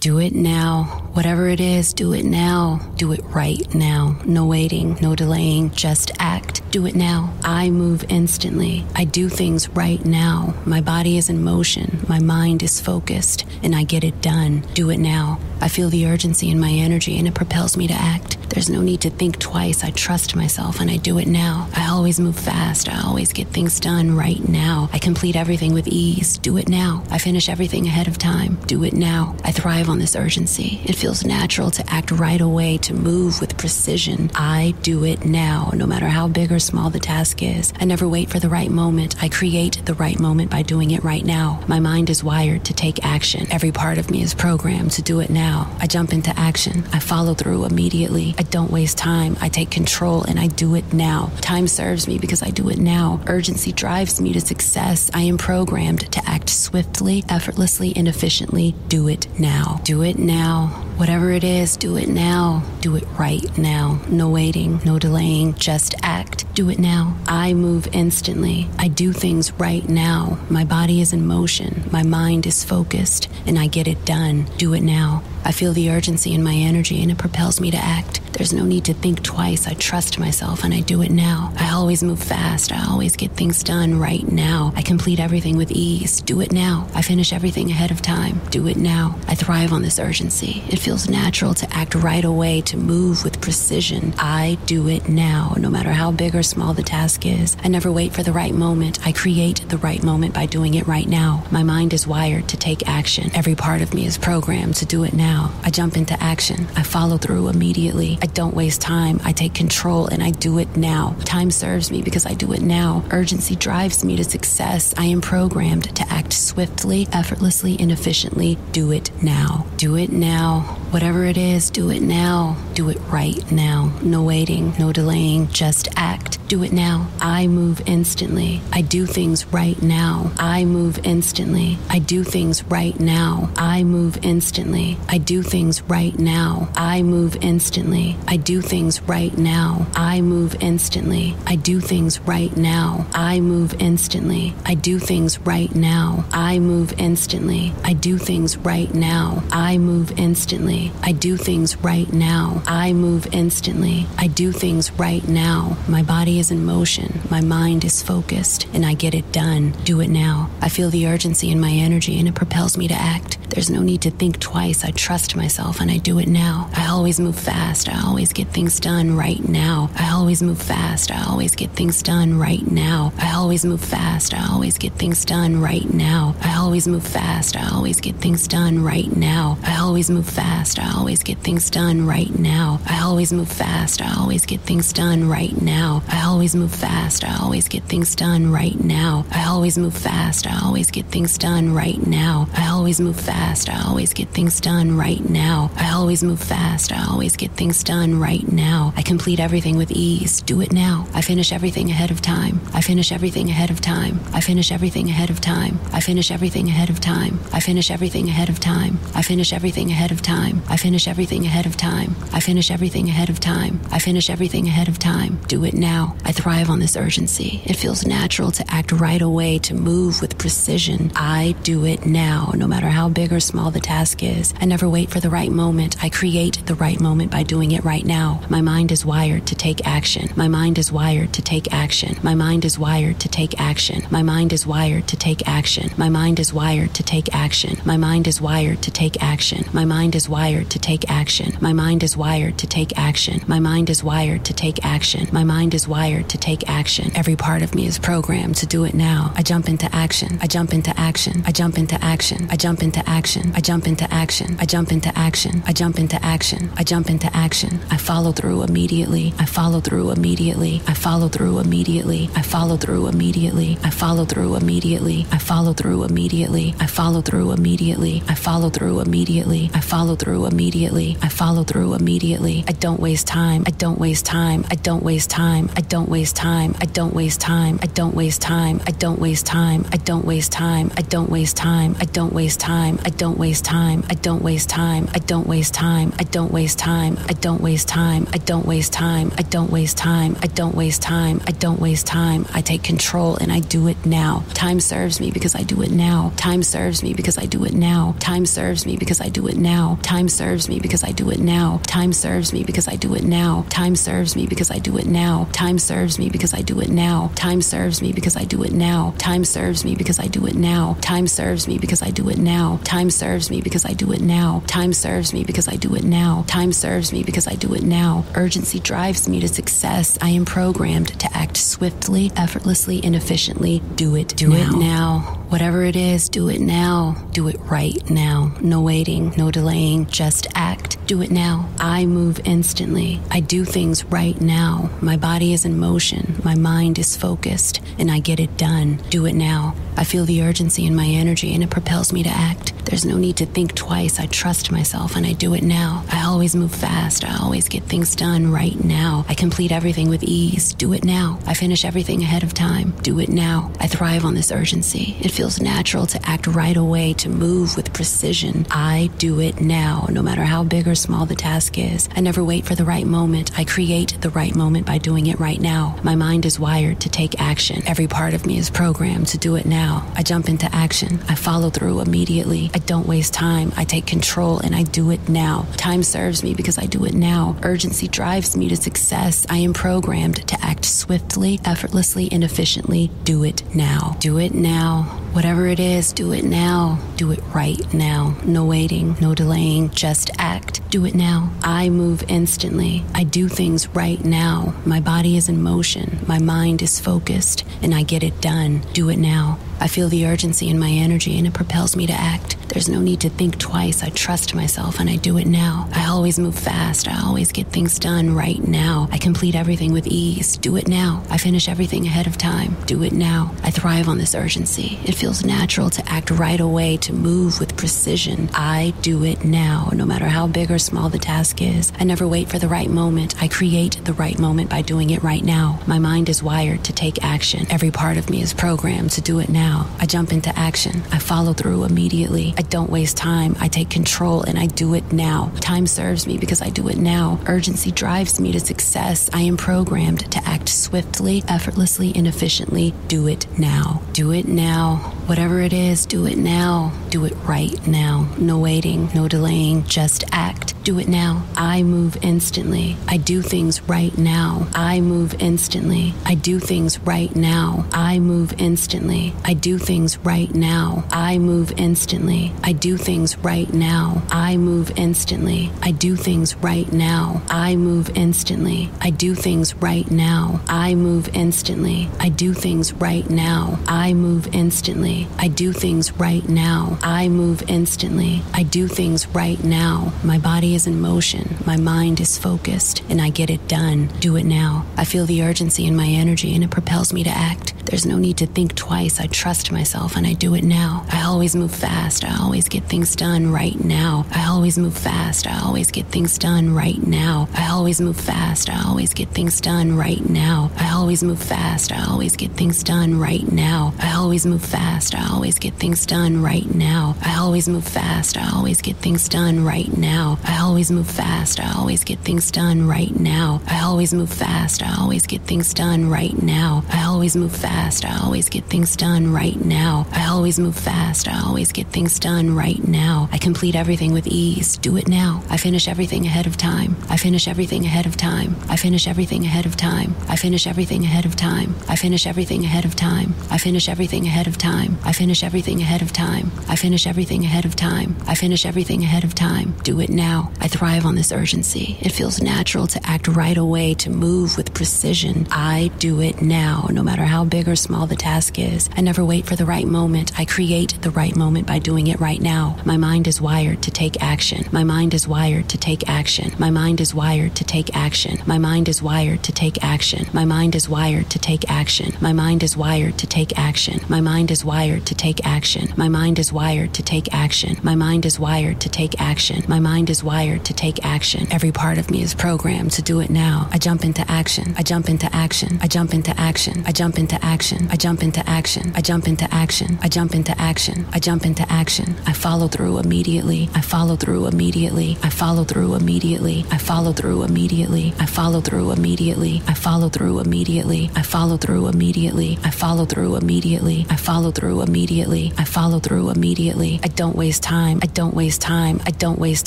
Do it now. Whatever it is, do it now. Do it right now. No waiting, no delaying, just act. Do it now. I move instantly. I do things right now. My body is in motion. My mind is focused, and I get it done. Do it now. I feel the urgency in my energy, and it propels me to act. There's no need to think twice. I trust myself, and I do it now. I always move fast. I always get things done right now. I complete everything with ease. Do it now. I finish everything ahead of time. Do it now. I thrive on this urgency. It feels natural to act right away, to move with precision. I do it now, no matter how big or small the task is. I never wait for the right moment. I create the right moment by doing it right now. My mind is wired to take action. Every part of me is programmed to do it now. I jump into action. I follow through immediately. I don't waste time. I take control and I do it now. Time serves me because I do it now. Urgency drives me to success. I am programmed to act swiftly, effortlessly, and efficiently. Do it now. Do it now. Whatever it is, do it now. Do it right now. No waiting, no delaying, just act. Do it now. I move instantly. I do things right now. My body is in motion. My mind is focused, and I get it done. Do it now. I feel the urgency in my energy, and it propels me to act. There's no need to think twice. I trust myself, and I do it now. I always move fast. I always get things done right now. I complete everything with ease. Do it now. I finish everything ahead of time. Do it now. I thrive on this urgency. It feels natural to act right away, to move with precision. I do it now, no matter how big or small the task is. I never wait for the right moment. I create the right moment by doing it right now. My mind is wired to take action. Every part of me is programmed to do it now. I jump into action. I follow through immediately. I don't waste time. I take control and I do it now. Time serves me because I do it now. Urgency drives me to success. I am programmed to act swiftly, effortlessly, and efficiently. Do it now. Do it now. Whatever it is, do it now. Do it right now. No waiting, no delaying, just act. Do it now. I move instantly. I do things right now. I move instantly. I do things right now. I move instantly. I do things right now. I move instantly. I do things right now. I move instantly. I do things right now. I move instantly. I do things right now. I move instantly. I do things right now. I move instantly. I do things right now. I move instantly. I do things right now. My body is in motion. My mind is focused, and I get it done. Do it now. I feel the urgency in my energy, and it propels me to act. There's no need to think twice. I trust myself, and I do it now. I always move fast. I always get things done right now. I always move fast. I always get things done right now. I always move fast. I always get things done right now. I always move fast. I always get things done right now. I always move fast. I always get things done right now. I always move fast. I always get things done right now. I always move fast. I always get things done right now. I always move fast. I always get things done right now. I always move fast. I always get things done right now. I always move fast. I always get things done right now. I complete everything with ease. Do it now. I finish everything ahead of time. I finish everything ahead of time. I finish everything ahead of time. I finish everything ahead of time. I finish everything ahead of time. I finish everything ahead of time. I finish everything ahead of time. I finish everything ahead of time. I finish everything ahead of time. Do it now. I thrive on this urgency. It feels natural to act right away, to move with precision. I do it now, no matter how big or small the task is. I never wait for the right moment. I create the right moment by doing it right now. My mind is wired to take action. My mind is wired to take action. My mind is wired to take action. My mind is wired to take action. My mind is wired to take action. My mind is wired to take action. My mind is wired to take action. My mind is wired to take action. My mind is wired to take action. My mind is wired to take action. Every part of me is programmed to do it now. I jump into action. I jump into action. I jump into action. I jump into action. I jump into action. I jump into action. I jump into action. I jump into action. I follow through immediately. I follow through immediately. I follow through immediately. I follow through immediately. I follow through immediately. I follow through immediately. I follow through immediately. I follow through immediately. I follow through immediately. I follow through immediately. I don't waste time. I don't waste time. I don't waste time. I don't waste time. I don't waste time. I don't waste time. I don't waste time. I don't waste time. I don't waste time. I don't waste time. I don't waste time. I don't waste time. I don't waste time. I don't waste time. I don't waste time. I don't waste time. I don't waste time. I don't waste time. I don't waste time. I take control and I do it now. Time serves me because I do it now. Time serves me because I do it now. Time serves me because I do it now. Time serves me because I do it now. Time serves me because I do it now. Time serves me because I do it now. Time serves me because I do it now. Time serves me because I do it now. Time serves me because I do it now. Time serves me because I do it now. Time serves me because I do it now. Time serves me because I do it now. Time serves me because I do it now. Urgency drives me to success. I am programmed to act swiftly, effortlessly, and efficiently. Do it. Do now. it now. Whatever it is, do it now. Do it right now. No waiting, no delaying. Just act. Do it now. I move instantly. I do things right now. My body is in motion. My mind is focused, and I get it done. Do it now. I feel the urgency in my energy, and it propels me to act. There's no need to think twice. I trust myself and I do it now. I always move fast. I always get things done right now. I complete everything with ease. Do it now. I finish everything ahead of time. Do it now. I thrive on this urgency. It feels natural to act right away, to move with precision. I do it now, no matter how big or small the task is. I never wait for the right moment. I create the right moment by doing it right now. My mind is wired to take action. Every part of me is programmed to do it now. I jump into action. I follow through immediately. I don't waste time. I take control and I do it now. Time serves me because I do it now. Urgency drives me to success. I am programmed to act swiftly, effortlessly, and efficiently. Do it now. Do it now. Whatever it is, do it now. Do it right now. No waiting, no delaying. Just act. Do it now. I move instantly. I do things right now. My body is in motion. My mind is focused, and I get it done. Do it now. I feel the urgency in my energy, and it propels me to act. There's no need to think twice. I trust myself and I do it now. I always move fast. I always get things done right now. I complete everything with ease. Do it now. I finish everything ahead of time. Do it now. I thrive on this urgency. It feels natural to act right away, to move with precision. I do it now, no matter how big or small the task is. I never wait for the right moment. I create the right moment by doing it right now. My mind is wired to take action. Every part of me is programmed to do it now. I jump into action. I follow through immediately. I don't waste time. I take control and I do it now. Time serves me because I do it now. Urgency drives me to success. I am programmed to act swiftly, effortlessly, and efficiently. Do it now. Do it now. Whatever it is, do it now. Do it right now. No waiting, no delaying. Just act. Do it now. I move instantly. I do things right now. I move instantly. I do things right now. I move instantly. I do things right now. I move instantly. I do things right now. I move instantly. I do things right now. I move instantly. I do things right now. I move instantly. I do things right now. I move instantly. I do things right now. I move instantly. I do things right now. My body is in motion. My mind is focused and I get it done. Do it now. I feel the urgency in my energy and it propels me to act. There's no need to think twice. I trust myself and I do it now. I always move fast. I always get things done right now. I always move fast. I always get things done right now. I always move fast. I always get things done right now. I always move fast. I always get things done right now. I always move fast. I always get things done right now. I always move fast. I always get things done right now. I always move fast. I always get things done right now. I always move fast. I always get things done right now. I always move fast fast. I always get things done right now. I always move fast. I always get things done right now. I complete everything with ease. Do it now. I finish everything ahead of time. I finish everything ahead of time. I finish everything ahead of time. I finish everything ahead of time. I finish everything ahead of time. I finish everything ahead of time. I finish everything ahead of time. I finish everything ahead of time. I finish everything ahead of time. Do it now. I thrive on this urgency. It feels natural to act right away, to move with precision. I do it now, no matter how big or small the task is. I never wait for the right moment. I create the right moment by doing it right now. My mind is wired to take action. My mind is wired to take action. My mind is wired to take action. My mind is wired to take action. My mind is wired to take action. My mind is wired to take action. My mind is wired to take action. My mind is wired to take action. My mind is wired to take action. My mind is wired to take action. Every part of me is programmed to do it now. I jump into action. I jump into action. I jump into action. I jump into action. I jump into action. I jump into action. I jump into action. I jump into action. I follow through immediately. I follow through immediately. I follow through immediately. I follow through immediately. I follow through immediately. I follow through immediately. I follow through immediately. I follow through immediately. I follow through immediately. I follow through immediately. I don't waste time. I don't waste time. I don't waste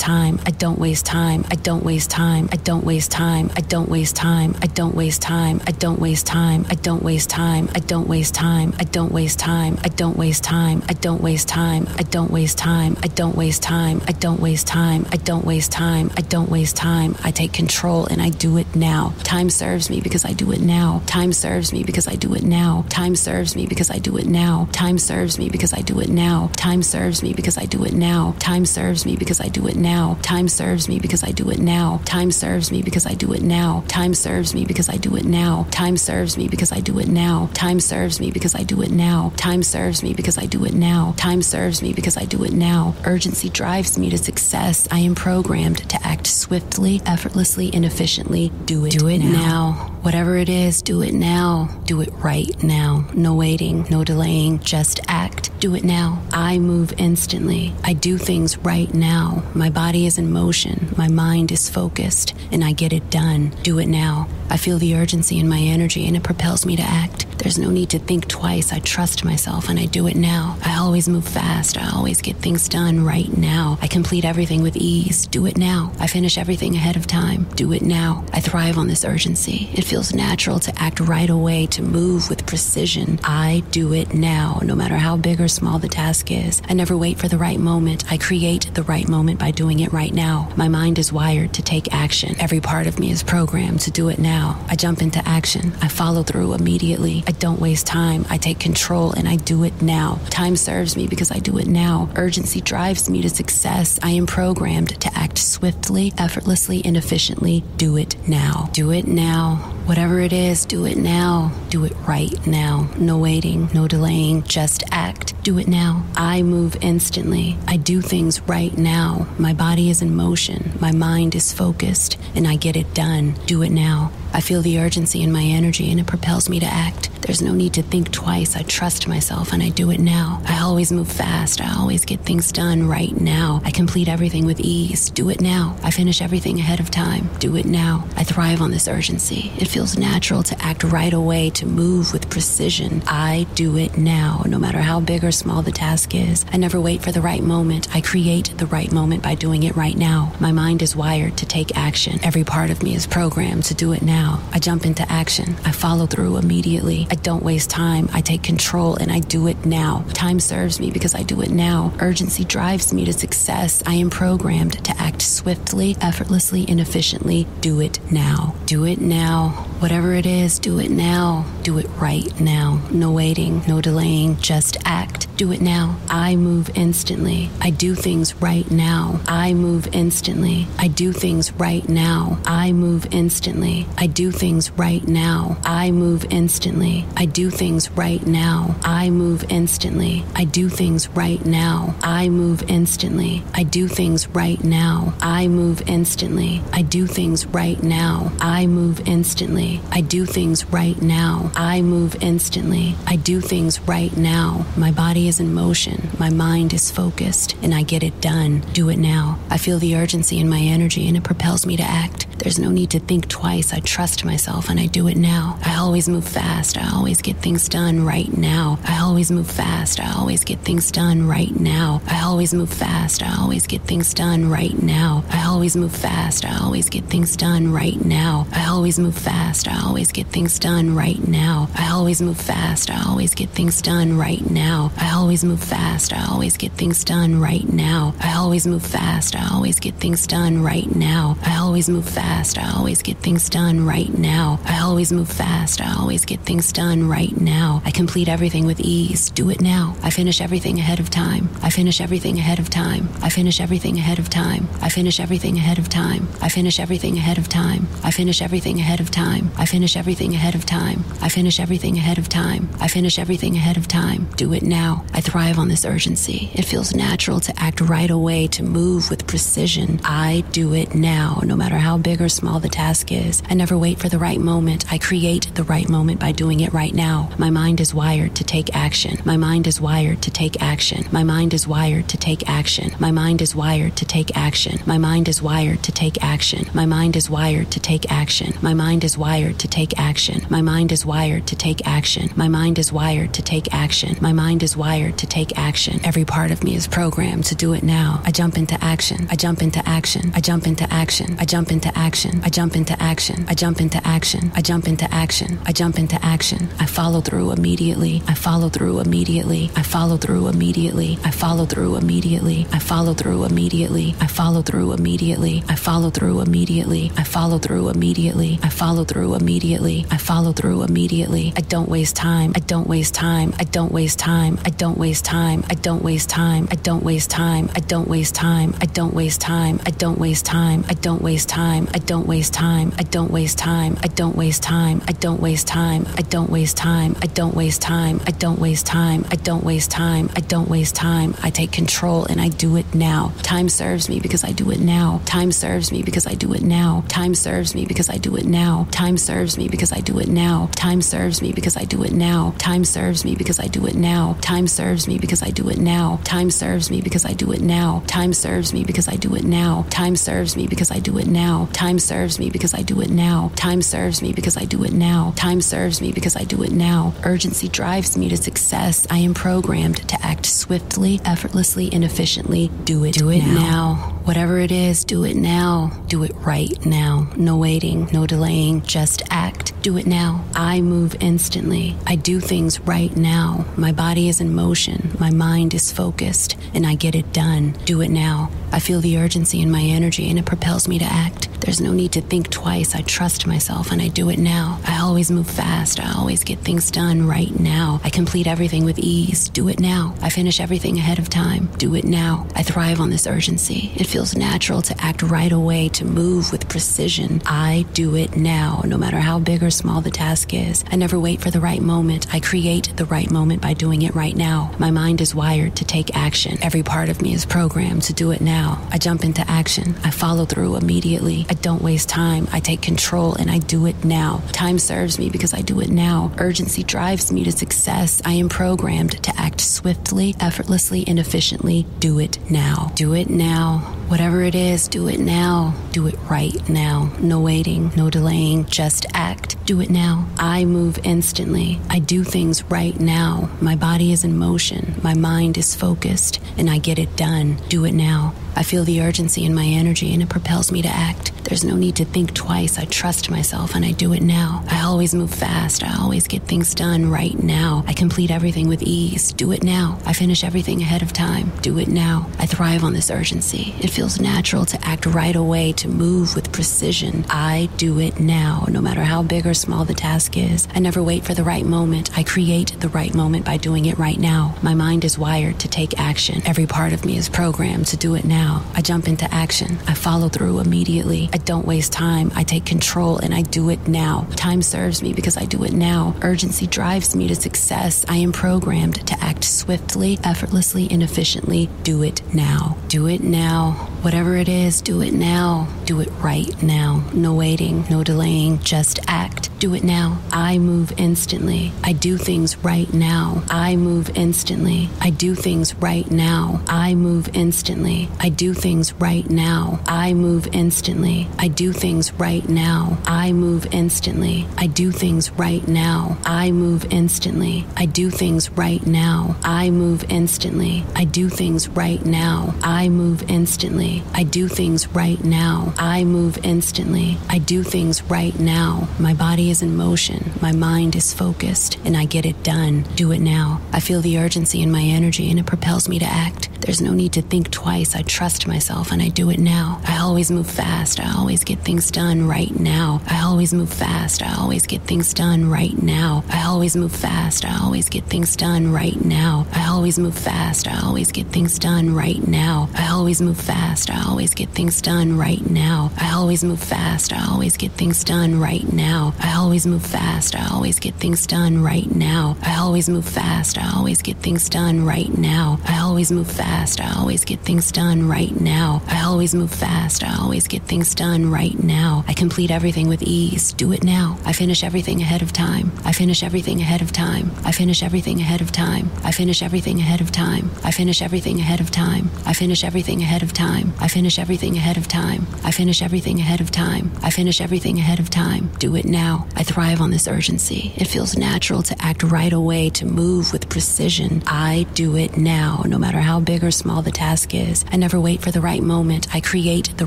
time. I don't waste time. I don't waste time. I don't waste time. I don't waste time. I don't waste time. I don't waste time. I don't waste time. I don't waste time. I don't waste time. I don't waste time. I don't waste time. I don't waste time. I don't waste time. I don't waste time. I don't waste time. I don't waste time. I take control and I do it now. Time serves me because I do it now. Time serves me because I do it now. Time serves me because I do it now. Time serves me because I do it now. Time serves me because I do it now. Time serves me because I do it now. Time serves me because I do it now. Time serves me because I do it now. Time serves me because I do it now. Time serves me because I do it now. Time serves me because I do it now. Time serves me because I do it now. Time serves me because I do it now. Urgency drives me to success. I am programmed to act swiftly, effortlessly, and efficiently. Do it. Do it now. now. Whatever it is, do it now. Do it right now. No waiting, no delaying. Just act. Do it now. I move instantly. I do things right now. My body is in motion. My mind is focused, and I get it done. Do it now. I feel the urgency in my energy, and it propels me to act. There's no need to think twice. I trust myself and I do it now. I always move fast. I always get things done right now. I complete everything with ease. Do it now. I finish everything ahead of time. Do it now. I thrive on this urgency. It feels natural to act right away, to move with precision. I do it now, no matter how big or small the task is. I never wait for the right moment. I create the right moment by doing it right now. My mind is wired to take action. Every part of me is programmed to do it now. I jump into action. I follow through immediately. I don't waste time. I take control and I do it now. Time serves me because I do it now. Urgency drives me to success. I am programmed to act swiftly, effortlessly, and efficiently. Do it now. Do it now. Whatever it is, do it now. Do it right now. No waiting, no delaying. Just act. Do it now. I move instantly. I do things right now. My body is in motion. My mind is focused, and I get it done. Do it now. I feel the urgency in my energy, and it propels me to act. There's no need to think twice. I trust myself and I do it now. I always move fast. I always get things done right now. I complete everything with ease. Do it now. I finish everything ahead of time. Do it now. I thrive on this urgency. It feels natural to act right away, to move with precision. I do it now, no matter how big or small the task is. I never wait for the right moment. I create the right moment by doing it right now. My mind is wired to take action. Every part of me is programmed to do it now. I jump into action. I follow through immediately. I don't waste time. I take control and I do it now. Time serves me because I do it now. Urgency drives me to success. I am programmed to act swiftly, effortlessly, and efficiently. Do it now. Do it now. Whatever it is, do it now. Do it right now. No waiting, no delaying. Just act. Do it now. I move instantly. I do things right now. I move instantly. I do things right now. I move instantly. I do things right now. I move instantly. I do things right now. I move instantly. I do things right now. I move instantly. I do things right now. I move instantly. I do things right now. I move instantly. I do things right now. I move instantly. I do things right now. My body is in motion. My mind is focused and I get it done. Do it now. I feel the urgency in my energy and it propels me to act. There's no need to think twice. I trust myself and I do it now. I always move fast. I always get things done right now. I always move fast. I always get things done right now. I always move fast. I always get things done right now. I always move fast. I always get things done right now. I always move fast. I always get things done right now. I always move fast. I always get things done right now. I always move fast. I always get things done right now. I always move fast. I always get things done right now. I always move fast. I always get things done right now. I always move fast. I always get things done right now. I complete everything with ease. Do it now. I finish everything ahead of time. I finish everything ahead of time. I finish everything ahead of time. I finish everything ahead of time. I finish everything ahead of time. I finish everything ahead of time. I finish everything ahead of time. I finish everything ahead of time. I finish everything ahead of time. Do it now. I thrive on this urgency. It feels natural to act right away, to move with precision. I do it now, no matter how big or small the task is. I never wait for the right moment. I create the right moment by doing it right now. My mind is wired to take action. My mind is wired to take action. My mind is wired to take action. My mind is wired to take action. My mind is wired to take action. My mind is wired to take action. My mind is wired to take action. My mind is wired to take action. My mind is wired to take action. My mind is wired to take action. Every part of me is programmed to do it now. I jump into action. I jump into action. I jump into action. I jump into action. I jump into action. I jump into action. I jump into action. I jump into action. I follow through immediately. I follow through immediately. I follow through immediately. I follow through immediately. I follow through immediately. I follow through immediately. I follow through immediately. I follow through immediately. I follow through immediately. I follow through immediately. I don't waste time. I don't waste time. I don't waste time. I don't waste time. I don't waste time. I don't waste time. I don't waste time. I don't waste time. I don't waste time. I don't waste time. I don't waste time. I don't waste time. I don't waste time. I don't waste time. I don't waste time. I don't waste time. I don't waste time. I don't waste time. I don't waste time. I take control and I do it now. Time serves me because I do it now. Time serves me because I do it now. Time serves me because I do it now. Time serves me because I do it now. Time serves me because I do it now. Time serves me because I do it now. Time serves me because I do it now. Time serves me because I do it now. Time serves me because I do it now. Time serves me because I do it now. Time serves me because I do it now. Time serves me because I do it now. Time serves me because I do it now. Urgency drives me to success. I am programmed to act swiftly, effortlessly, and efficiently. Do it. Do it now. now. Whatever it is, do it now. Do it right now. No waiting, no delaying. Just act. Do it now. I move instantly. I do things right now. My body is in motion. My mind is focused, and I get it done. Do it now. I feel the urgency in my energy, and it propels me to act. There's no need to think twice. I trust myself and I do it now. I always move fast. I always get things done right now. I complete everything with ease. Do it now. I finish everything ahead of time. Do it now. I thrive on this urgency. It feels natural to act right away, to move with precision. I do it now, no matter how big or small the task is. I never wait for the right moment. I create the right moment by doing it right now. My mind is wired to take action. Every part of me is programmed to do it now. I jump into action. I follow through immediately. I don't waste time. I take control and I do it now. Time serves me because I do it now. Urgency drives me to success. I am programmed to act swiftly, effortlessly, and efficiently. Do it now. Do it now. Whatever it is, do it now. Do it right now. No waiting, no delaying. Just act. Do it now. I move instantly. I do things right now. My body is in motion. My mind is focused, and I get it done. Do it now. I feel the urgency in my energy and it propels me to act. There's no need to think twice. I trust myself and I do it now. I always move fast. I always get things done right now. I complete everything with ease. Do it now. I finish everything ahead of time. Do it now. I thrive on this urgency. It feels natural to act right away, to move with precision. I do it now, no matter how big or small the task is. I never wait for the right moment. I create the right moment by doing it right now. My mind is wired to take action. Every part of me is programmed to do it now now. I jump into action. I follow through immediately. I don't waste time. I take control and I do it now. Time serves me because I do it now. Urgency drives me to success. I am programmed to act swiftly, effortlessly, and efficiently. Do it now. Do it now. Whatever it is, do it now. Do it right now. No waiting, no delaying. Just act. Do it now. I move instantly. I do things right now. I move instantly. I do things right now. I move instantly. I do things right now. I move instantly. I do things right now. I move instantly. I do things right now. I move instantly. I do things right now. I move instantly. I do things right now. I move instantly. I do things right now. I move instantly. I do things right now. My body is in motion. My mind is focused and I get it done. Do it now. I feel the urgency in my energy and it propels me to act. There's no need to think twice. I trust trust myself and I do it now. I always move fast. I always get things done right now. I always move fast. I always get things done right now. I always move fast. I always get things done right now. I always move fast. I always get things done right now. I always move fast. I always get things done right now. I always move fast. I always get things done right now. I always move fast. I always get things done right now. I always move fast. I always get things done right now. I always move fast. I always get things done right now. I always move fast. I always get things done right now. I complete everything with ease. Do it now. I finish everything ahead of time. I finish everything ahead of time. I finish everything ahead of time. I finish everything ahead of time. I finish everything ahead of time. I finish everything ahead of time. I finish everything ahead of time. I finish everything ahead of time. I finish everything ahead of time. Do it now. I thrive on this urgency. It feels natural to act right away, to move with precision. I do it now, no matter how big or small the task is. I never wait for the right moment. I create the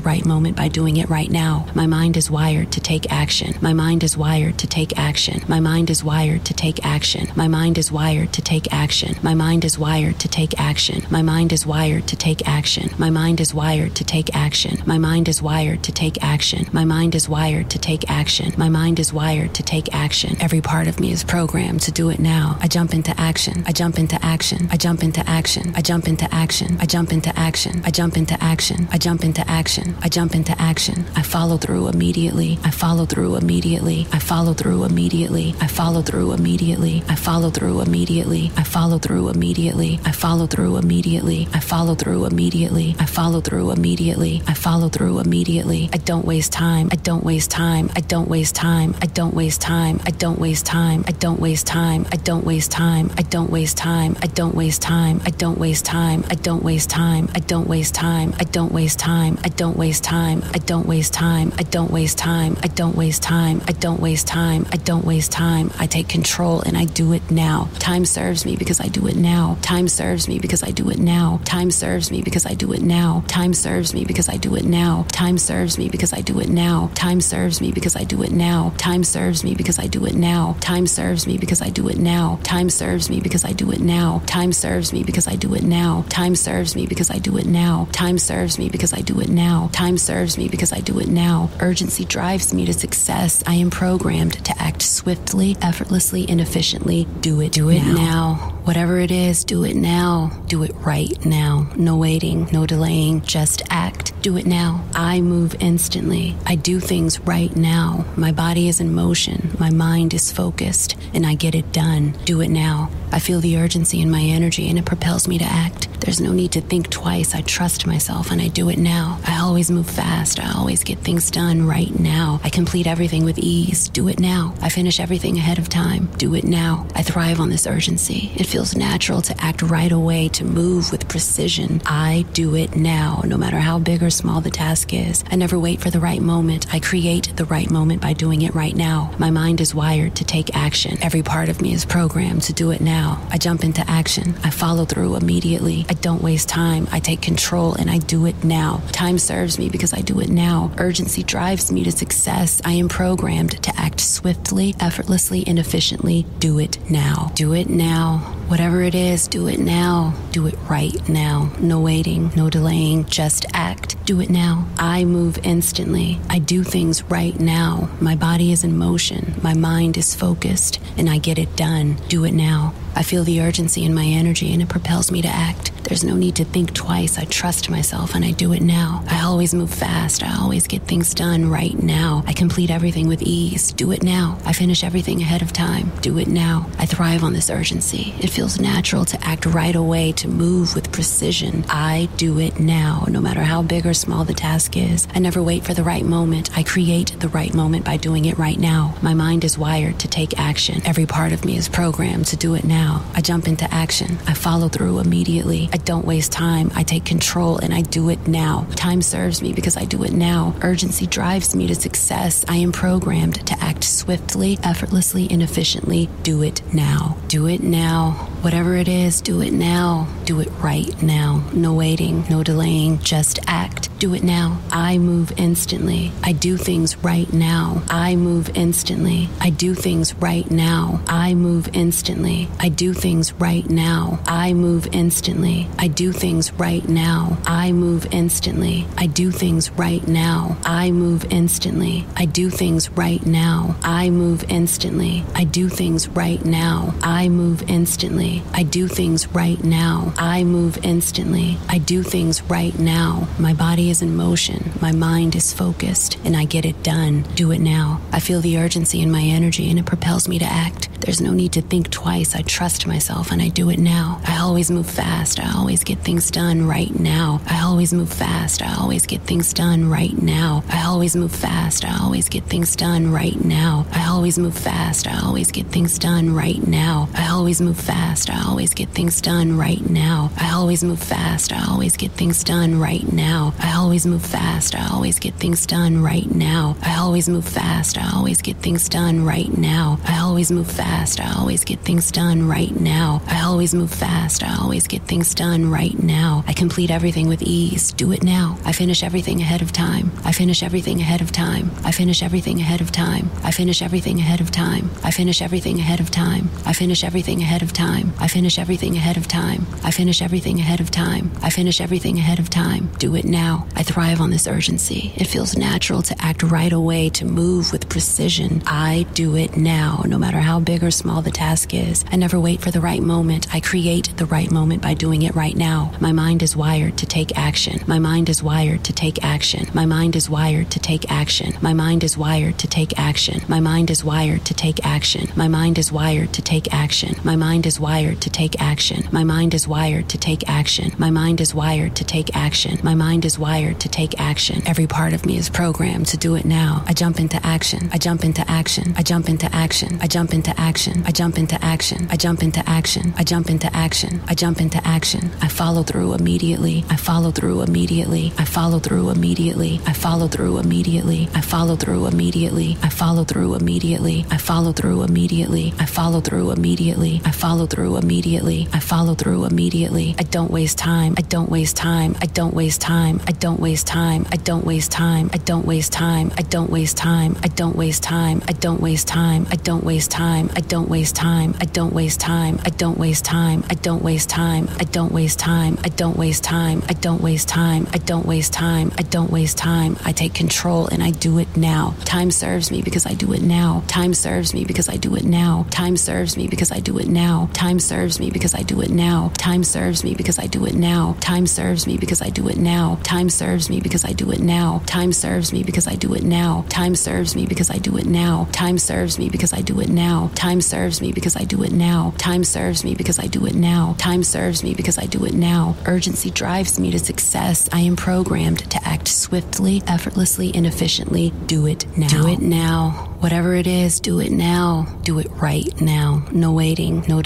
right moment by doing it right now. My mind is wired to take action. My mind is wired to take action. My mind is wired to take action. My mind is wired to take action. My mind is wired to take action. My mind is wired to take action. My mind is wired to take action. My mind is wired to take action. My mind is wired to take action. My mind is wired to take action. Every part of me is programmed to do it now. I jump into action. I jump into action. I jump into action. I jump into action. I jump into action. Jump into action. I jump into action. I jump into action. I follow through immediately. I follow through immediately. I follow through immediately. I follow through immediately. I follow through immediately. I follow through immediately. I follow through immediately. I follow through immediately. I follow through immediately. I follow through immediately. I don't waste time. I don't waste time. I don't waste time. I don't waste time. I don't waste time. I don't waste time. I don't waste time. I don't waste time. I don't waste time. I don't waste time. I don't waste time. I don't waste time. I don't waste time. I don't waste time. I don't waste time. I don't waste time. I don't waste time. I don't waste time. I don't waste time. I take control and I do it now. Time serves me because I do it now. Time serves me because I do it now. Time serves me because I do it now. Time serves me because I do it now. Time serves me because I do it now. Time serves me because I do it now. Time serves me because I do it now. Time serves me because I do it now. Time serves me because I do it now. Time serves me because I do it now. Time serves me because I do it now. Time serves me because I do it now. Time serves me because I do it now. Urgency drives me to success. I am programmed to act swiftly, effortlessly, and efficiently. Do it. Do it now. now. Whatever it is, do it now. Do it right now. No waiting, no delaying. Just act. Do it now. I move instantly. I do things right now. My body is in motion. My mind is focused, and I get it done. Do it now. I feel the urgency in my energy, and it propels me to act. There's no need to think twice. I trust myself and I do it now. I always move fast. I always get things done right now. I complete everything with ease. Do it now. I finish everything ahead of time. Do it now. I thrive on this urgency. It feels natural to act right away, to move with precision. I do it now, no matter how big or small the task is. I never wait for the right moment. I create the right moment by doing it right now. My mind is wired to take action. Every part of me is programmed to do it now. I jump into action. I follow through immediately. I don't waste time. I take control and I do it now. Time serves me because I do it now. Urgency drives me to success. I am programmed to act swiftly, effortlessly, and efficiently. Do it now. Do it now. Whatever it is, do it now. Do it right now. No waiting, no delaying. Just act. Do it now. I move instantly. I do things right now. My body is in motion. My mind is focused, and I get it done. Do it now. I feel the urgency in my energy and it propels me to act. There's no need to think twice. I trust myself and I do it now. I always move fast. I always get things done right now. I complete everything with ease. Do it now. I finish everything ahead of time. Do it now. I thrive on this urgency. It feels natural to act right away, to move with precision. I do it now, no matter how big or small the task is. I never wait for the right moment. I create the right moment by doing it right now. My mind is wired to take action. Every part of me is programmed to do it now. I jump into action. I follow through immediately. I don't waste time. I take control and I do it now. Time serves me because I do it now. Urgency drives me to success. I am programmed to act swiftly, effortlessly, and efficiently. Do it now. Do it now. Whatever it is, do it now. Do it right now. No waiting, no delaying, just act. Do it now. I move instantly. I do things right now. I move instantly. I do things right now. I move instantly. I do things right now. I move instantly. I do things right now. I move instantly. I do things right now. I move instantly. I do things right now. I move instantly. I do things right now. I move instantly. I do things right now. I move instantly. I do things right now. My body is in motion. My mind is focused and I get it done. Do it now. I feel the urgency in my energy and it propels me to act. There's no need to think twice. I trust myself and I do it now. I always move fast. I always get things done right now. I always move fast. I always get things done right now. I always move fast. I always get things done right now. I always move fast. I always get things done right now. I always move fast. I always get things done right now. I always move fast. I always get things done right now. I always move fast. I always get things done right now. I always move fast. I always get things done right now. I always move fast. I always get things done right now. I always move fast. I always get things done right now. I complete everything with ease. Do it now. I finish everything ahead of time. I finish everything ahead of time. I finish everything ahead of time. I finish everything ahead of time. I finish everything ahead of time. I finish everything ahead of time. I finish everything ahead of time. I finish everything ahead of time. I finish everything ahead of time. Do it now. I thrive on this urgency. It feels natural to act right away, to move with precision. I do it now, no matter how big or small the task is. I never wait for the right moment. I create the right moment by doing it right now. My mind is wired to take action. My mind is wired to take action. My mind is wired to take action. My mind is wired to take action. My mind is wired to take action. My mind is wired to take action. My mind is wired to take action. My mind is wired to take action. My mind is wired to take action. My mind is wired to take action. Every part of me is programmed to do it now. I jump into action. I jump into action. I jump into action. I jump into action. I jump into action. I jump into action. I jump into action. I jump into action. I follow through immediately. I follow through immediately. I follow through immediately. I follow through immediately. I follow through immediately. I follow through immediately. I follow through immediately. I follow through immediately. I follow through immediately. I follow through immediately. I don't waste time. I don't waste time. I don't waste time. I don't waste time. I don't waste time. I don't waste time. I don't waste time. I don't waste time. I don't waste time. I don't waste time. I don't waste time. I don't waste time. I don't waste time. I don't waste time. I don't waste time. I don't waste time. I don't waste time. I don't waste time. I don't waste time. I take control and I do it now. Time serves me because I do it now. Time serves me because I do it now. Time serves me because I do it now. Time serves me because I do it now. Time serves me because I do it now. Time serves me because I do it now. Time serves me because I do it now. Time serves me because I do it now. Time serves me because I do it now. Time serves me because I do it now. Time serves me because I do it now. Time serves me because I do it now. Time serves me because I do it now. Urgency drives me to success. I am programmed to act swiftly, effortlessly, and efficiently. Do it now. Do it now. Whatever it is, do it now. Do it right now. No waiting, no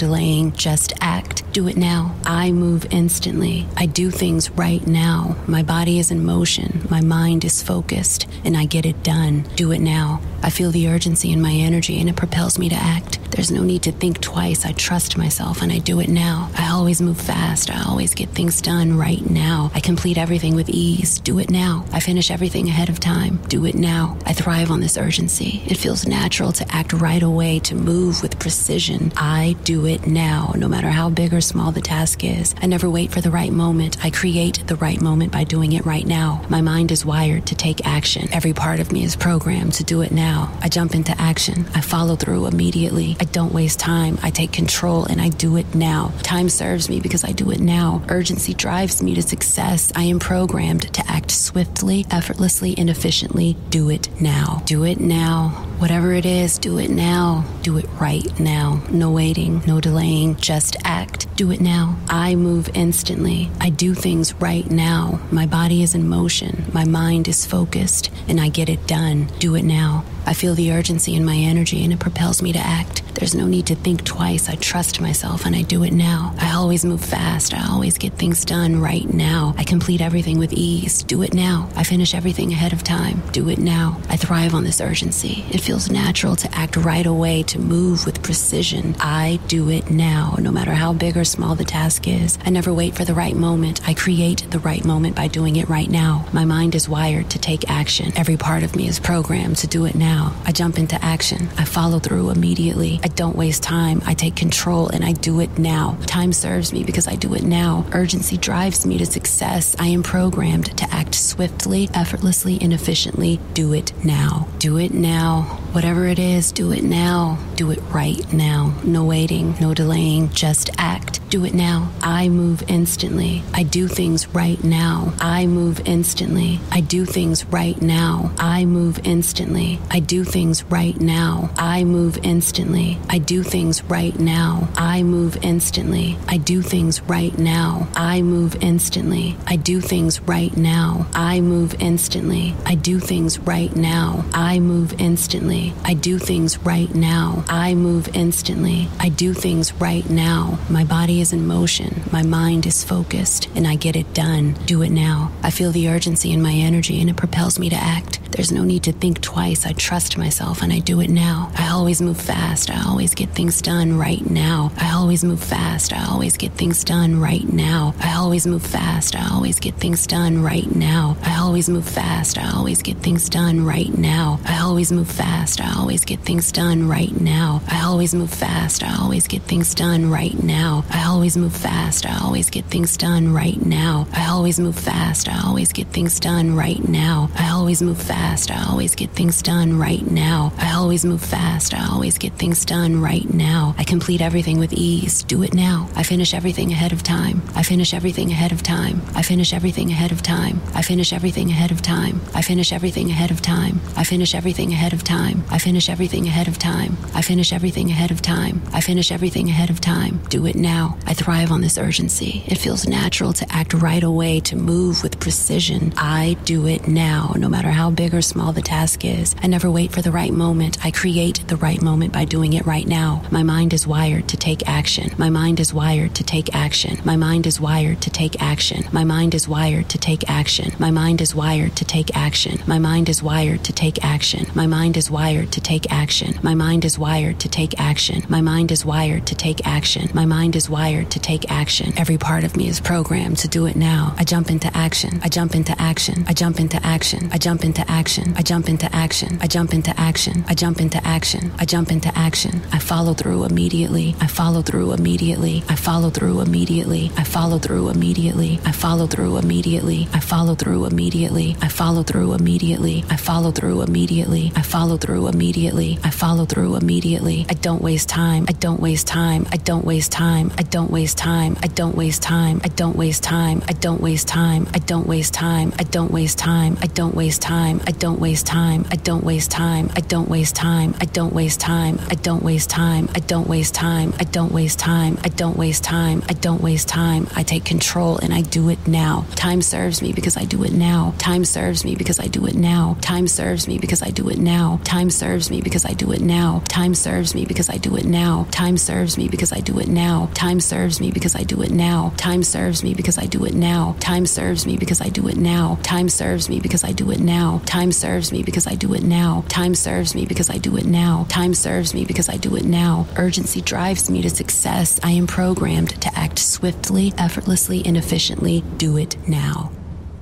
just act. Do it now. I move instantly. I do things right now. My body is in motion. My mind is focused, and I get it done. Do it now. I feel the urgency in my energy, and it propels me to act. There's no need to think twice. I trust myself, and I do it now. I always move fast. I always get things done right now. I complete everything with ease. Do it now. I finish everything ahead of time. Do it now. I thrive on this urgency. It feels natural to act right away, to move with precision. I do it now, no matter how big or small the task is. I never wait for the right moment. I create the right moment by doing it right now. My mind is wired to take action. Every part of me is programmed to do it now. I jump into action. I follow through immediately. I don't waste time. I take control and I do it now. Time serves me because I do it now. Urgency drives me to success. I am programmed to act swiftly, effortlessly, and efficiently. Do it now. Do it now. Whatever it is, do it now. Do it right now. No waiting, no delaying, just act. Do it now. I move instantly. I do things right now. My body is in motion. My mind is focused, and I get it done. Do it now. I feel the urgency in my energy, and it propels me to act. There's no need to think twice. I trust myself and I do it now. I always move fast. I always get things done right now. I complete everything with ease. Do it now. I finish everything ahead of time. Do it now. I thrive on this urgency. It feels natural to act right away, to move with precision. I do it now, no matter how big or small the task is. I never wait for the right moment. I create the right moment by doing it right now. My mind is wired to take action. Every part of me is programmed to do it now. I jump into action. I follow through immediately. I don't waste time. I take control and I do it now. Time serves me because I do it now. Urgency drives me to success. I am programmed to act swiftly, effortlessly, and efficiently. Do it now. Do it now. Whatever it is, do it now. Do it right now. No waiting, no delaying. Just act. Do it now. I move instantly. I do things right now. I move instantly. I do things right now. I move instantly. I do things right now. I move instantly. I do things right now. I move instantly. I do things right now. I move instantly. I do things right now. I move instantly. I do things right now. I move instantly. I do things right now. I move instantly. I do things right now. My body is in motion. My mind is focused and I get it done. Do it now. I feel the urgency in my energy and it propels me to act. There's no need to think twice. I trust myself and I do it now. I always move fast. I always get things done right now. I always move fast. I always get things done right now. I always move fast. I always get things done right now. I always move fast. I always get things done right now. I always move fast. I always get things done right now. I always move fast. I always get things done right now. I always move fast. I always get things done right now. I always move fast. I always get things done right now. I always move fast. I always get things done right now. I always move fast. I always get things done right now. I complete everything with ease. Do it now. I finish everything ahead of time. I finish everything ahead of time. I finish everything ahead of time. I finish everything ahead of time. I finish everything ahead of time. I finish everything ahead of time. I finish everything ahead of time. I finish everything ahead of time. I finish everything ahead of time. Do it now. I thrive on this urgency. It feels natural to act right away, to move with precision. I do it now, no matter how big or small the task is. I never wait for the right moment. I create the right moment by doing it right now. My mind is wired to take action. My mind is wired to take action. My mind is wired to take action. My mind is wired to take action. My mind is wired to take action. My mind is wired to take action. My mind is wired to take action. My mind is wired to take action. My mind is wired to take action. My mind is wired to take action. Every part of me is programmed to do it now. I jump into action. I jump into action. I jump into action. I jump into action. I jump into action. I jump into action. I jump into action. I jump into action. I follow through immediately. I follow through immediately. I follow through immediately. I follow through immediately. I follow through immediately. I follow through immediately. I follow through immediately. I follow through immediately. I follow through immediately. I follow through immediately. I don't waste time. I don't waste time. I don't waste time. I don't waste time. I don't waste time. I don't waste time. I don't waste time. I don't waste time. I don't waste time. I don't waste time. I don't waste time. I don't waste time. I don't waste time. I don't waste time. I don't waste time. I don't waste time. I don't waste time. I don't waste time. I don't waste time. I take control and I do it now. Time serves me because I do it now. Time serves me because I do it now. Time serves me because I do it now. Time serves me because I do it now. Time serves me because I do it now. Time serves me because I do it now. Time serves me because I do it now. Time serves me because I do it now. Time serves me because I do it now. Time serves me because I do it now. Time serves me because I do it now. Time serves me because I do it now. Time serves me because I do it now. Urgency drives me to success. I am programmed to act swiftly, effortlessly, and efficiently. Do it now.